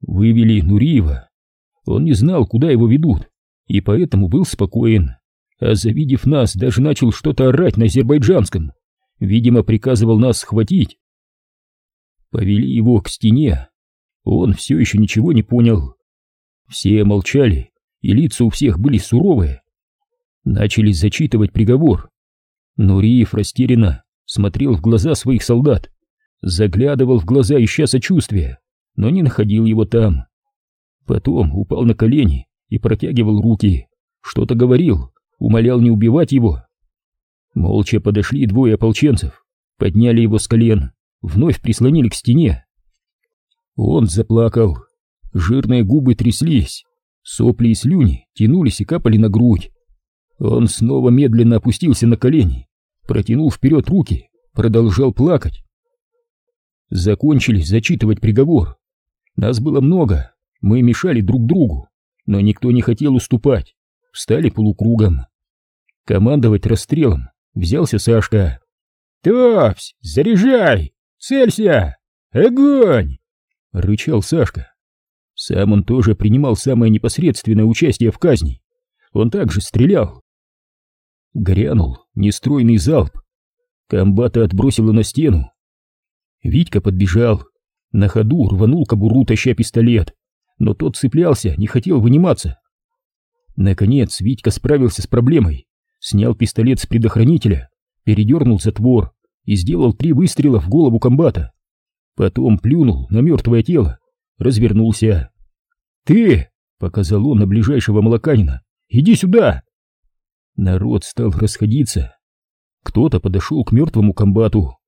Вывели Нуриева. Он не знал, куда его ведут, и поэтому был спокоен, а завидев нас, даже начал что-то орать на азербайджанском. Видимо, приказывал нас схватить. Повели его к стене. Он все еще ничего не понял. Все молчали, и лица у всех были суровые. Начали зачитывать приговор. Нуриев растерянно смотрел в глаза своих солдат, заглядывал в глаза, ища сочувствия, но не находил его там. Потом упал на колени и протягивал руки, что-то говорил, умолял не убивать его. Молча подошли двое ополченцев, подняли его с колен, вновь прислонили к стене. Он заплакал, жирные губы тряслись, сопли и слюни тянулись и капали на грудь. Он снова медленно опустился на колени, протянул вперед руки, продолжал плакать. Закончили зачитывать приговор. Нас было много, мы мешали друг другу, но никто не хотел уступать, встали полукругом. Командовать расстрелом взялся Сашка. «Топсь, заряжай! Целься! Огонь!» — рычал Сашка. Сам он тоже принимал самое непосредственное участие в казни. Он также стрелял. Грянул нестройный залп. Комбата отбросило на стену. Витька подбежал. На ходу рванул кобуру, таща пистолет. Но тот цеплялся, не хотел выниматься. Наконец Витька справился с проблемой. Снял пистолет с предохранителя, передернул затвор и сделал три выстрела в голову комбата. Потом плюнул на мертвое тело, развернулся. «Ты!» — показал он на ближайшего молоканина. «Иди сюда!» Народ стал расходиться. Кто-то подошел к мертвому комбату.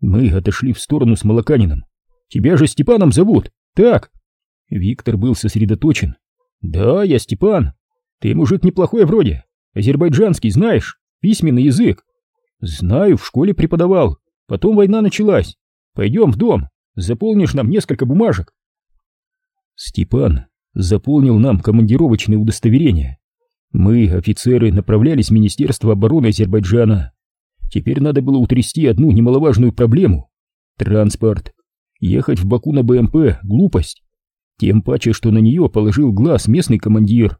Мы отошли в сторону с Молоканином. «Тебя же Степаном зовут! так?» Виктор был сосредоточен. «Да, я Степан. Ты мужик неплохой вроде. Азербайджанский знаешь? Письменный язык». «Знаю, в школе преподавал. Потом война началась. Пойдем в дом, заполнишь нам несколько бумажек». Степан заполнил нам командировочные удостоверения. Мы, офицеры, направлялись в Министерство обороны Азербайджана. Теперь надо было утрясти одну немаловажную проблему — транспорт. Ехать в Баку на БМП — глупость. Тем паче, что на нее положил глаз местный командир.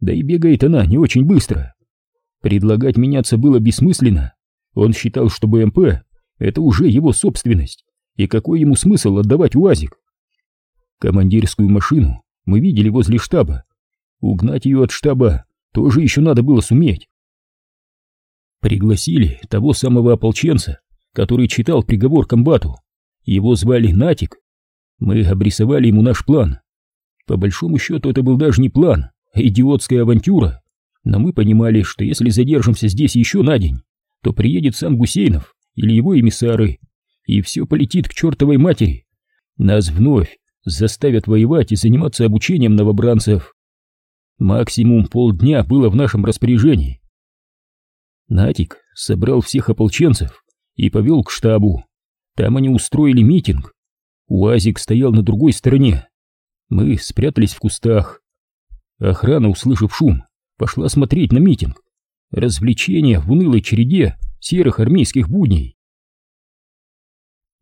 Да и бегает она не очень быстро. Предлагать меняться было бессмысленно. Он считал, что БМП — это уже его собственность, и какой ему смысл отдавать УАЗик? Командирскую машину мы видели возле штаба. Угнать ее от штаба тоже еще надо было суметь. Пригласили того самого ополченца, который читал приговор комбату. Его звали Натик. Мы обрисовали ему наш план. По большому счету это был даже не план, идиотская авантюра. Но мы понимали, что если задержимся здесь еще на день, то приедет сам Гусейнов или его эмиссары, и все полетит к чертовой матери. Нас вновь заставят воевать и заниматься обучением новобранцев. Максимум полдня было в нашем распоряжении. Натик собрал всех ополченцев и повел к штабу. Там они устроили митинг. УАЗик стоял на другой стороне. Мы спрятались в кустах. Охрана, услышав шум, пошла смотреть на митинг. Развлечения в унылой череде серых армейских будней.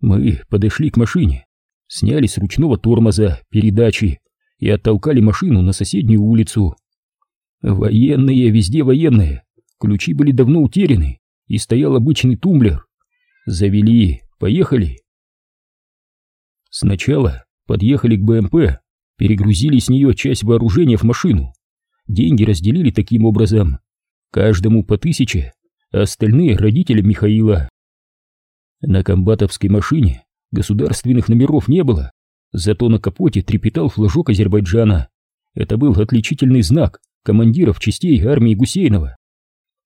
Мы подошли к машине, сняли с ручного тормоза передачи и оттолкали машину на соседнюю улицу. Военные, везде военные. Ключи были давно утеряны, и стоял обычный тумблер. Завели, поехали. Сначала подъехали к БМП, перегрузили с нее часть вооружения в машину. Деньги разделили таким образом. Каждому по тысяче, а остальные родителям Михаила. На комбатовской машине государственных номеров не было, зато на капоте трепетал флажок Азербайджана. Это был отличительный знак командиров частей армии Гусейнова.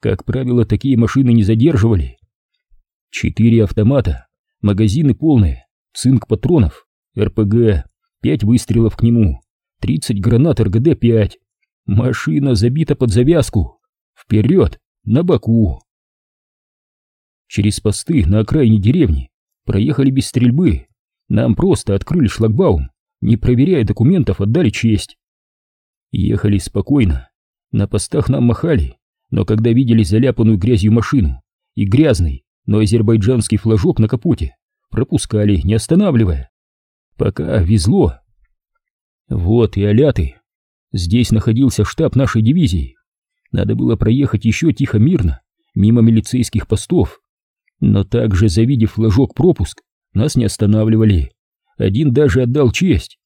Как правило, такие машины не задерживали. Четыре автомата, магазины полные, цинк патронов, РПГ, пять выстрелов к нему, 30 гранат РГД-5. Машина забита под завязку. Вперед, на боку. Через посты на окраине деревни проехали без стрельбы. Нам просто открыли шлагбаум, не проверяя документов, отдали честь. Ехали спокойно. На постах нам махали, но когда видели заляпанную грязью машину и грязный, но азербайджанский флажок на капоте, пропускали, не останавливая. Пока везло. Вот и аляты. Здесь находился штаб нашей дивизии. Надо было проехать еще тихо-мирно, мимо милицейских постов. Но также, завидев флажок пропуск, нас не останавливали. Один даже отдал честь.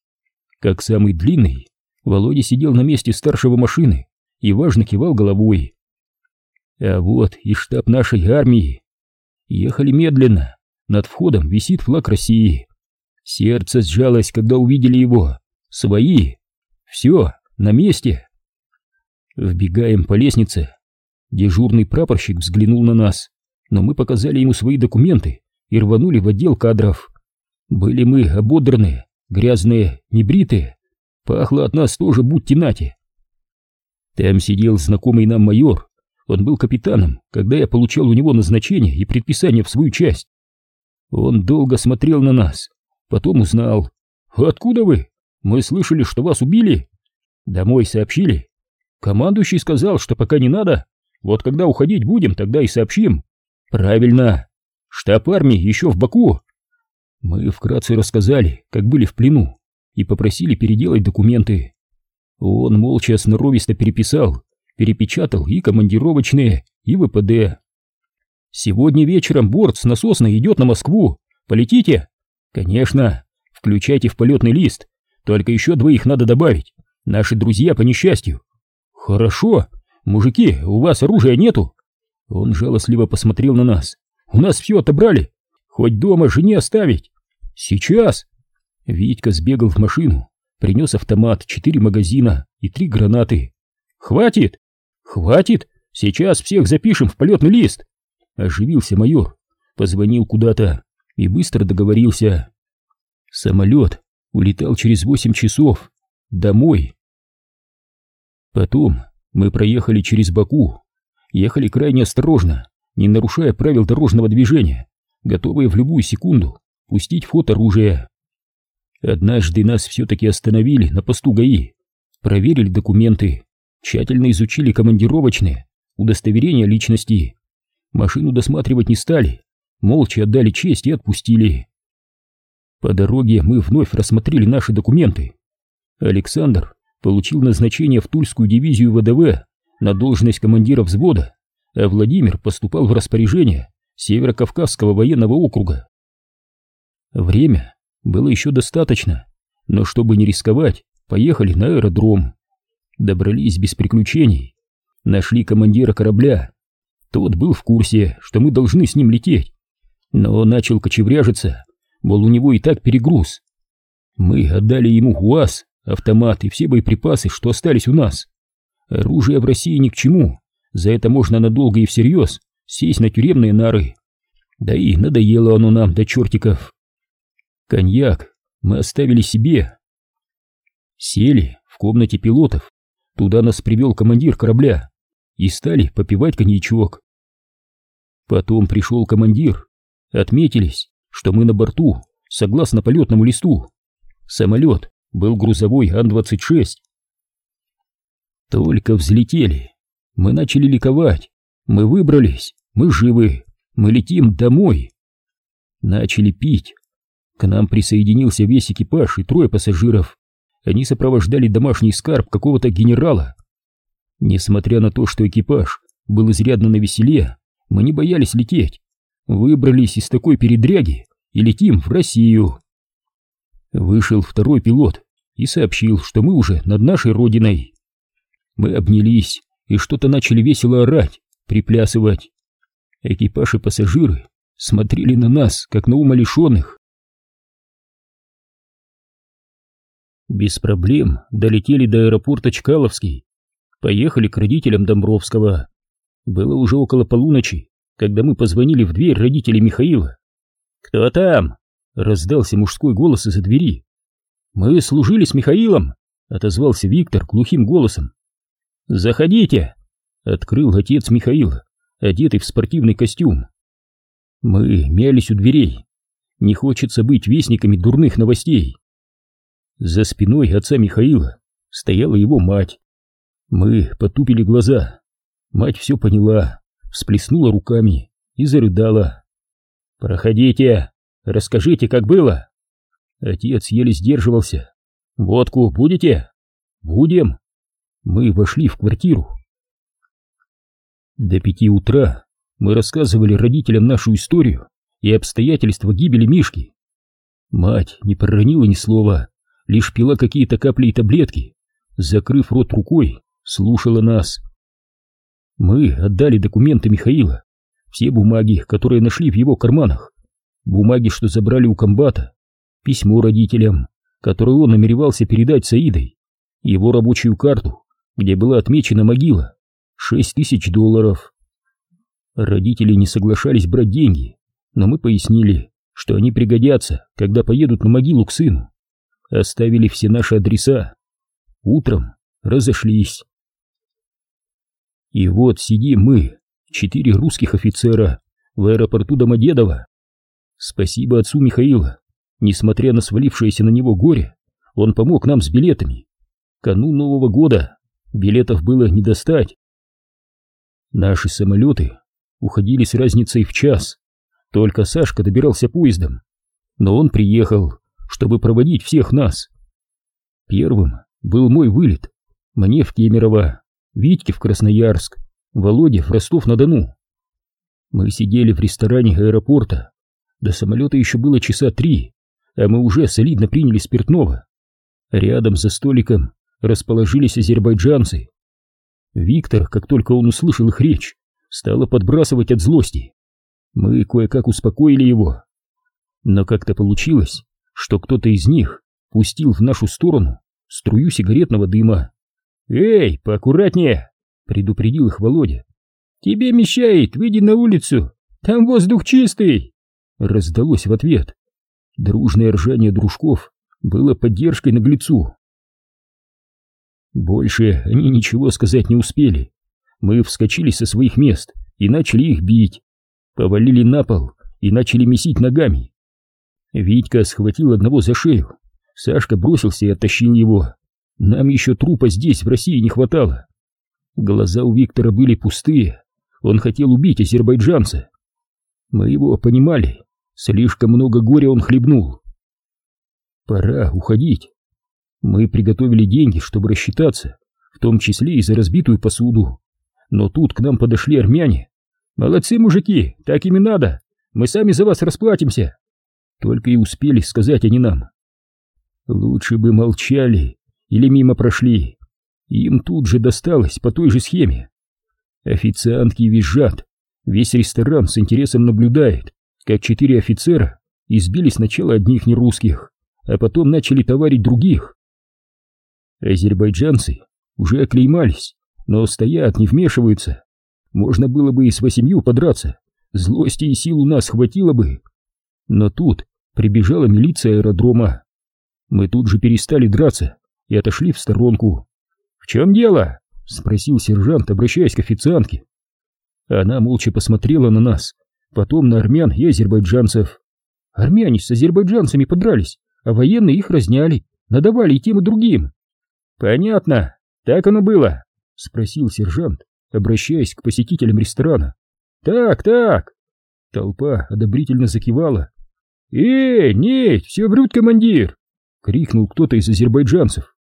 Как самый длинный, Володя сидел на месте старшего машины и важно кивал головой. А вот и штаб нашей армии. Ехали медленно, над входом висит флаг России. Сердце сжалось, когда увидели его. Свои. Все, на месте. Вбегаем по лестнице. Дежурный прапорщик взглянул на нас, но мы показали ему свои документы и рванули в отдел кадров. Были мы ободранные, грязные, небритые. Пахло от нас тоже будьте нати. Там сидел знакомый нам майор. Он был капитаном, когда я получал у него назначение и предписание в свою часть. Он долго смотрел на нас, потом узнал. «Откуда вы? Мы слышали, что вас убили?» «Домой сообщили?» «Командующий сказал, что пока не надо. Вот когда уходить будем, тогда и сообщим». «Правильно. Штаб армии еще в Баку». Мы вкратце рассказали, как были в плену, и попросили переделать документы. Он молча сноровисто переписал, перепечатал и командировочные, и ВПД. «Сегодня вечером борт с насосной идет на Москву. Полетите?» «Конечно. Включайте в полетный лист. Только еще двоих надо добавить. Наши друзья по несчастью». «Хорошо. Мужики, у вас оружия нету?» Он жалостливо посмотрел на нас. «У нас все отобрали. Хоть дома жене оставить». «Сейчас». Витька сбегал в машину, принес автомат, четыре магазина и три гранаты. «Хватит!» «Хватит! Сейчас всех запишем в полетный лист!» Оживился майор, позвонил куда-то и быстро договорился. Самолет улетал через восемь часов домой. Потом мы проехали через Баку, ехали крайне осторожно, не нарушая правил дорожного движения, готовые в любую секунду пустить в ход оружие. Однажды нас все-таки остановили на посту ГАИ, проверили документы, тщательно изучили командировочные, удостоверения личности. Машину досматривать не стали, молча отдали честь и отпустили. По дороге мы вновь рассмотрели наши документы. Александр получил назначение в Тульскую дивизию ВДВ на должность командира взвода, а Владимир поступал в распоряжение Северо-Кавказского военного округа. Время было еще достаточно, но чтобы не рисковать, поехали на аэродром. Добрались без приключений, нашли командира корабля. Тот был в курсе, что мы должны с ним лететь, но начал кочевряжиться, мол, у него и так перегруз. Мы отдали ему УАЗ, автомат и все боеприпасы, что остались у нас. Оружие в России ни к чему, за это можно надолго и всерьез сесть на тюремные нары. Да и надоело оно нам до чертиков. Коньяк мы оставили себе. Сели в комнате пилотов, туда нас привел командир корабля, и стали попивать коньячок. Потом пришел командир, отметились, что мы на борту, согласно полетному листу. Самолет был грузовой Ан-26. Только взлетели, мы начали ликовать, мы выбрались, мы живы, мы летим домой. Начали пить. К нам присоединился весь экипаж и трое пассажиров. Они сопровождали домашний скарб какого-то генерала. Несмотря на то, что экипаж был изрядно навеселе, мы не боялись лететь. Выбрались из такой передряги и летим в Россию. Вышел второй пилот и сообщил, что мы уже над нашей родиной. Мы обнялись и что-то начали весело орать, приплясывать. Экипаж и пассажиры смотрели на нас, как на умалишенных. Без проблем долетели до аэропорта Чкаловский. Поехали к родителям Домбровского. Было уже около полуночи, когда мы позвонили в дверь родителей Михаила. «Кто там?» — раздался мужской голос из-за двери. «Мы служили с Михаилом», — отозвался Виктор глухим голосом. «Заходите!» — открыл отец Михаила, одетый в спортивный костюм. Мы мялись у дверей. Не хочется быть вестниками дурных новостей. За спиной отца Михаила стояла его мать. Мы потупили глаза. Мать все поняла, всплеснула руками и зарыдала. «Проходите, расскажите, как было?» Отец еле сдерживался. «Водку будете?» «Будем», мы вошли в квартиру. До пяти утра мы рассказывали родителям нашу историю и обстоятельства гибели Мишки. Мать не проронила ни слова, лишь пила какие-то капли и таблетки, закрыв рот рукой, слушала нас. Мы отдали документы Михаила, все бумаги, которые нашли в его карманах, бумаги, что забрали у комбата, письмо родителям, которое он намеревался передать Саидой, его рабочую карту, где была отмечена могила. Шесть тысяч долларов. Родители не соглашались брать деньги, но мы пояснили, что они пригодятся, когда поедут на могилу к сыну. Оставили все наши адреса. Утром разошлись. И вот сидим мы, четыре русских офицера, в аэропорту Домодедово. Спасибо отцу Михаила. Несмотря на свалившееся на него горе, он помог нам с билетами. Канун Нового года билетов было не достать. Наши самолеты уходили с разницей в час, только Сашка добирался поездом, но он приехал, чтобы проводить всех нас. Первым был мой вылет, мне в Кемерово, Витьке в Красноярск, Володе в Ростов-на-Дону. Мы сидели в ресторане аэропорта, до самолета еще было часа три, а мы уже солидно приняли спиртного. Рядом за столиком расположились азербайджанцы. Виктор, как только он услышал их речь, стал подбрасывать от злости. Мы кое-как успокоили его. Но как-то получилось, что кто-то из них пустил в нашу сторону струю сигаретного дыма. «Эй, поаккуратнее!» — предупредил их Володя. «Тебе мешает, выйди на улицу, там воздух чистый!» Раздалось в ответ. Дружное ржание дружков было поддержкой наглецу. Больше они ничего сказать не успели. Мы вскочили со своих мест и начали их бить. Повалили на пол и начали месить ногами. Витька схватил одного за шею. Сашка бросился и оттащил его. Нам еще трупа здесь, в России, не хватало. Глаза у Виктора были пустые. Он хотел убить азербайджанца. Мы его понимали. Слишком много горя он хлебнул. Пора уходить. Мы приготовили деньги, чтобы рассчитаться, в том числе и за разбитую посуду. Но тут к нам подошли армяне. «Молодцы, мужики, так им и надо. Мы сами за вас расплатимся». Только и успели сказать они нам. Лучше бы молчали или мимо прошли. Им тут же досталось по той же схеме. Официантки визжат. Весь ресторан с интересом наблюдает, как четыре офицера избили сначала одних нерусских, а потом начали товарить других. Азербайджанцы уже оклеймались, но стоят, не вмешиваются. Можно было бы и с восемью подраться, злости и сил у нас хватило бы. Но тут прибежала милиция аэродрома. Мы тут же перестали драться и отошли в сторонку. «В чем дело?» — спросил сержант, обращаясь к официантке. Она молча посмотрела на нас, потом на армян и азербайджанцев. Армяне с азербайджанцами подрались, а военные их разняли, надавали и тем и другим. «Понятно, так оно было», — спросил сержант, обращаясь к посетителям ресторана. «Так, так!» Толпа одобрительно закивала. «Эй, нет, все врут, командир!» — крикнул кто-то из азербайджанцев.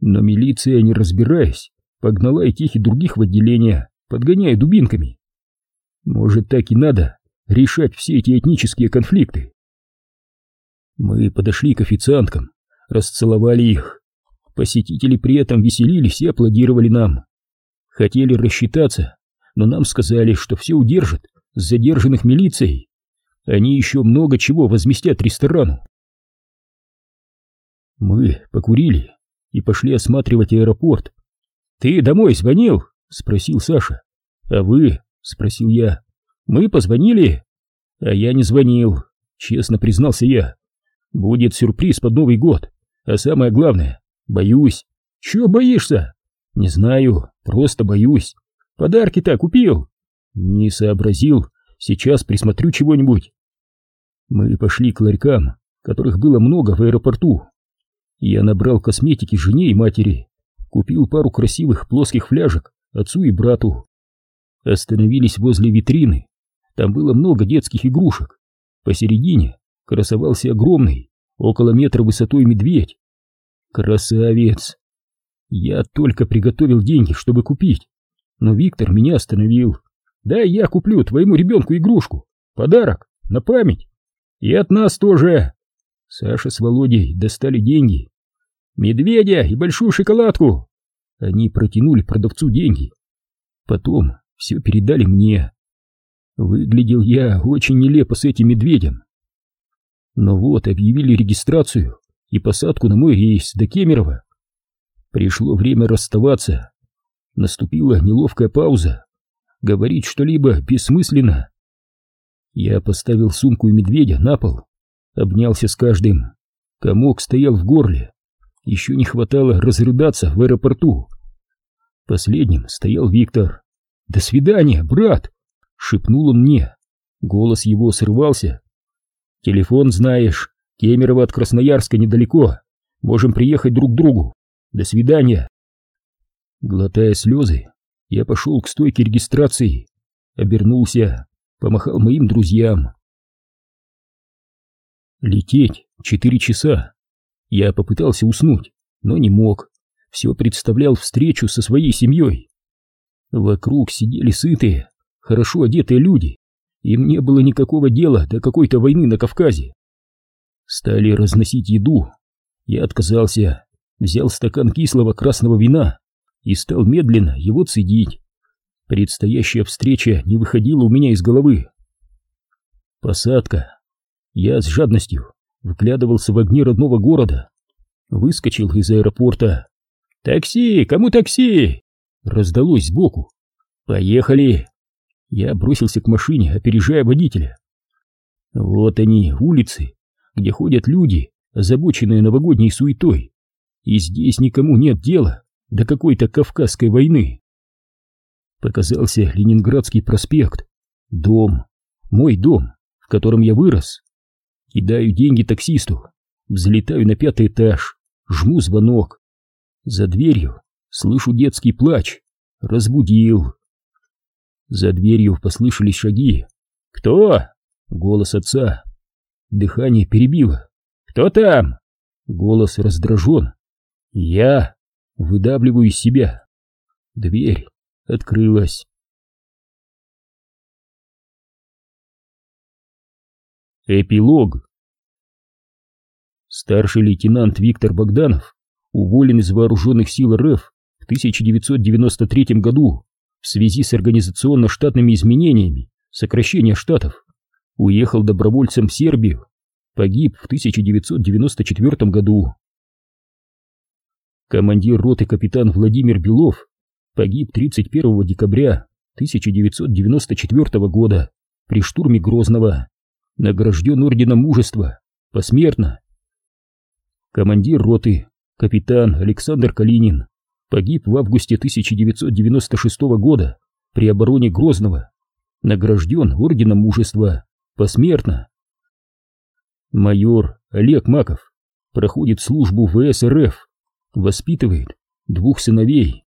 Но милиция, не разбираясь, погнала и тех и других в отделение, подгоняя дубинками. Может, так и надо решать все эти этнические конфликты. Мы подошли к официанткам, расцеловали их. Посетители при этом веселились и аплодировали нам. Хотели рассчитаться, но нам сказали, что все удержат с задержанных милицией. Они еще много чего возместят ресторану. Мы покурили и пошли осматривать аэропорт. «Ты домой звонил?» — спросил Саша. «А вы?» — спросил я. «Мы позвонили?» «А я не звонил», — честно признался я. «Будет сюрприз под Новый год, а самое главное, боюсь». «Чего боишься?» «Не знаю, просто боюсь. Подарки-то купил?» «Не сообразил. Сейчас присмотрю чего-нибудь». Мы пошли к ларькам, которых было много в аэропорту. Я набрал косметики жене и матери, купил пару красивых плоских фляжек отцу и брату. Остановились возле витрины, там было много детских игрушек. Посередине красовался огромный, около метра высотой медведь. Красавец! Я только приготовил деньги, чтобы купить, но Виктор меня остановил. Да, я куплю твоему ребенку игрушку, подарок, на память. И от нас тоже. Саша с Володей достали деньги. Медведя и большую шоколадку. Они протянули продавцу деньги. Потом все передали мне. Выглядел я очень нелепо с этим медведем. Но вот объявили регистрацию и посадку на мой рейс до Кемерово. Пришло время расставаться. Наступила неловкая пауза. Говорить что-либо бессмысленно. Я поставил сумку и медведя на пол, обнялся с каждым. Комок стоял в горле. Еще не хватало разрыдаться в аэропорту. Последним стоял Виктор. «До свидания, брат!» — шепнул он мне. Голос его срывался. «Телефон знаешь, Кемерово от Красноярска недалеко. Можем приехать друг к другу. До свидания!» Глотая слезы, я пошел к стойке регистрации, обернулся помахал моим друзьям. Лететь четыре часа. Я попытался уснуть, но не мог. Все представлял встречу со своей семьей. Вокруг сидели сытые, хорошо одетые люди. Им не было никакого дела до какой-то войны на Кавказе. Стали разносить еду. Я отказался, взял стакан кислого красного вина и стал медленно его цедить. Предстоящая встреча не выходила у меня из головы. Посадка. Я с жадностью вглядывался в огни родного города. Выскочил из аэропорта. «Такси! Кому такси?» Раздалось сбоку. «Поехали!» Я бросился к машине, опережая водителя. Вот они, улицы, где ходят люди, озабоченные новогодней суетой. И здесь никому нет дела до какой-то Кавказской войны. Показался Ленинградский проспект. Дом. Мой дом, в котором я вырос. Кидаю деньги таксисту. Взлетаю на пятый этаж. Жму звонок. За дверью слышу детский плач. Разбудил. За дверью послышались шаги. «Кто?» — голос отца. Дыхание перебило. «Кто там?» Голос раздражен. «Я!» — выдавливаю из себя. Дверь открылась. Эпилог Старший лейтенант Виктор Богданов уволен из вооруженных сил РФ в 1993 году в связи с организационно-штатными изменениями сокращения штатов. Уехал добровольцем в Сербию, погиб в 1994 году. Командир роты капитан Владимир Белов погиб 31 декабря 1994 года при штурме Грозного, награжден орденом мужества, посмертно. Командир роты капитан Александр Калинин погиб в августе 1996 года при обороне Грозного, награжден орденом мужества, посмертно. Майор Олег Маков проходит службу в ВСРФ, воспитывает двух сыновей.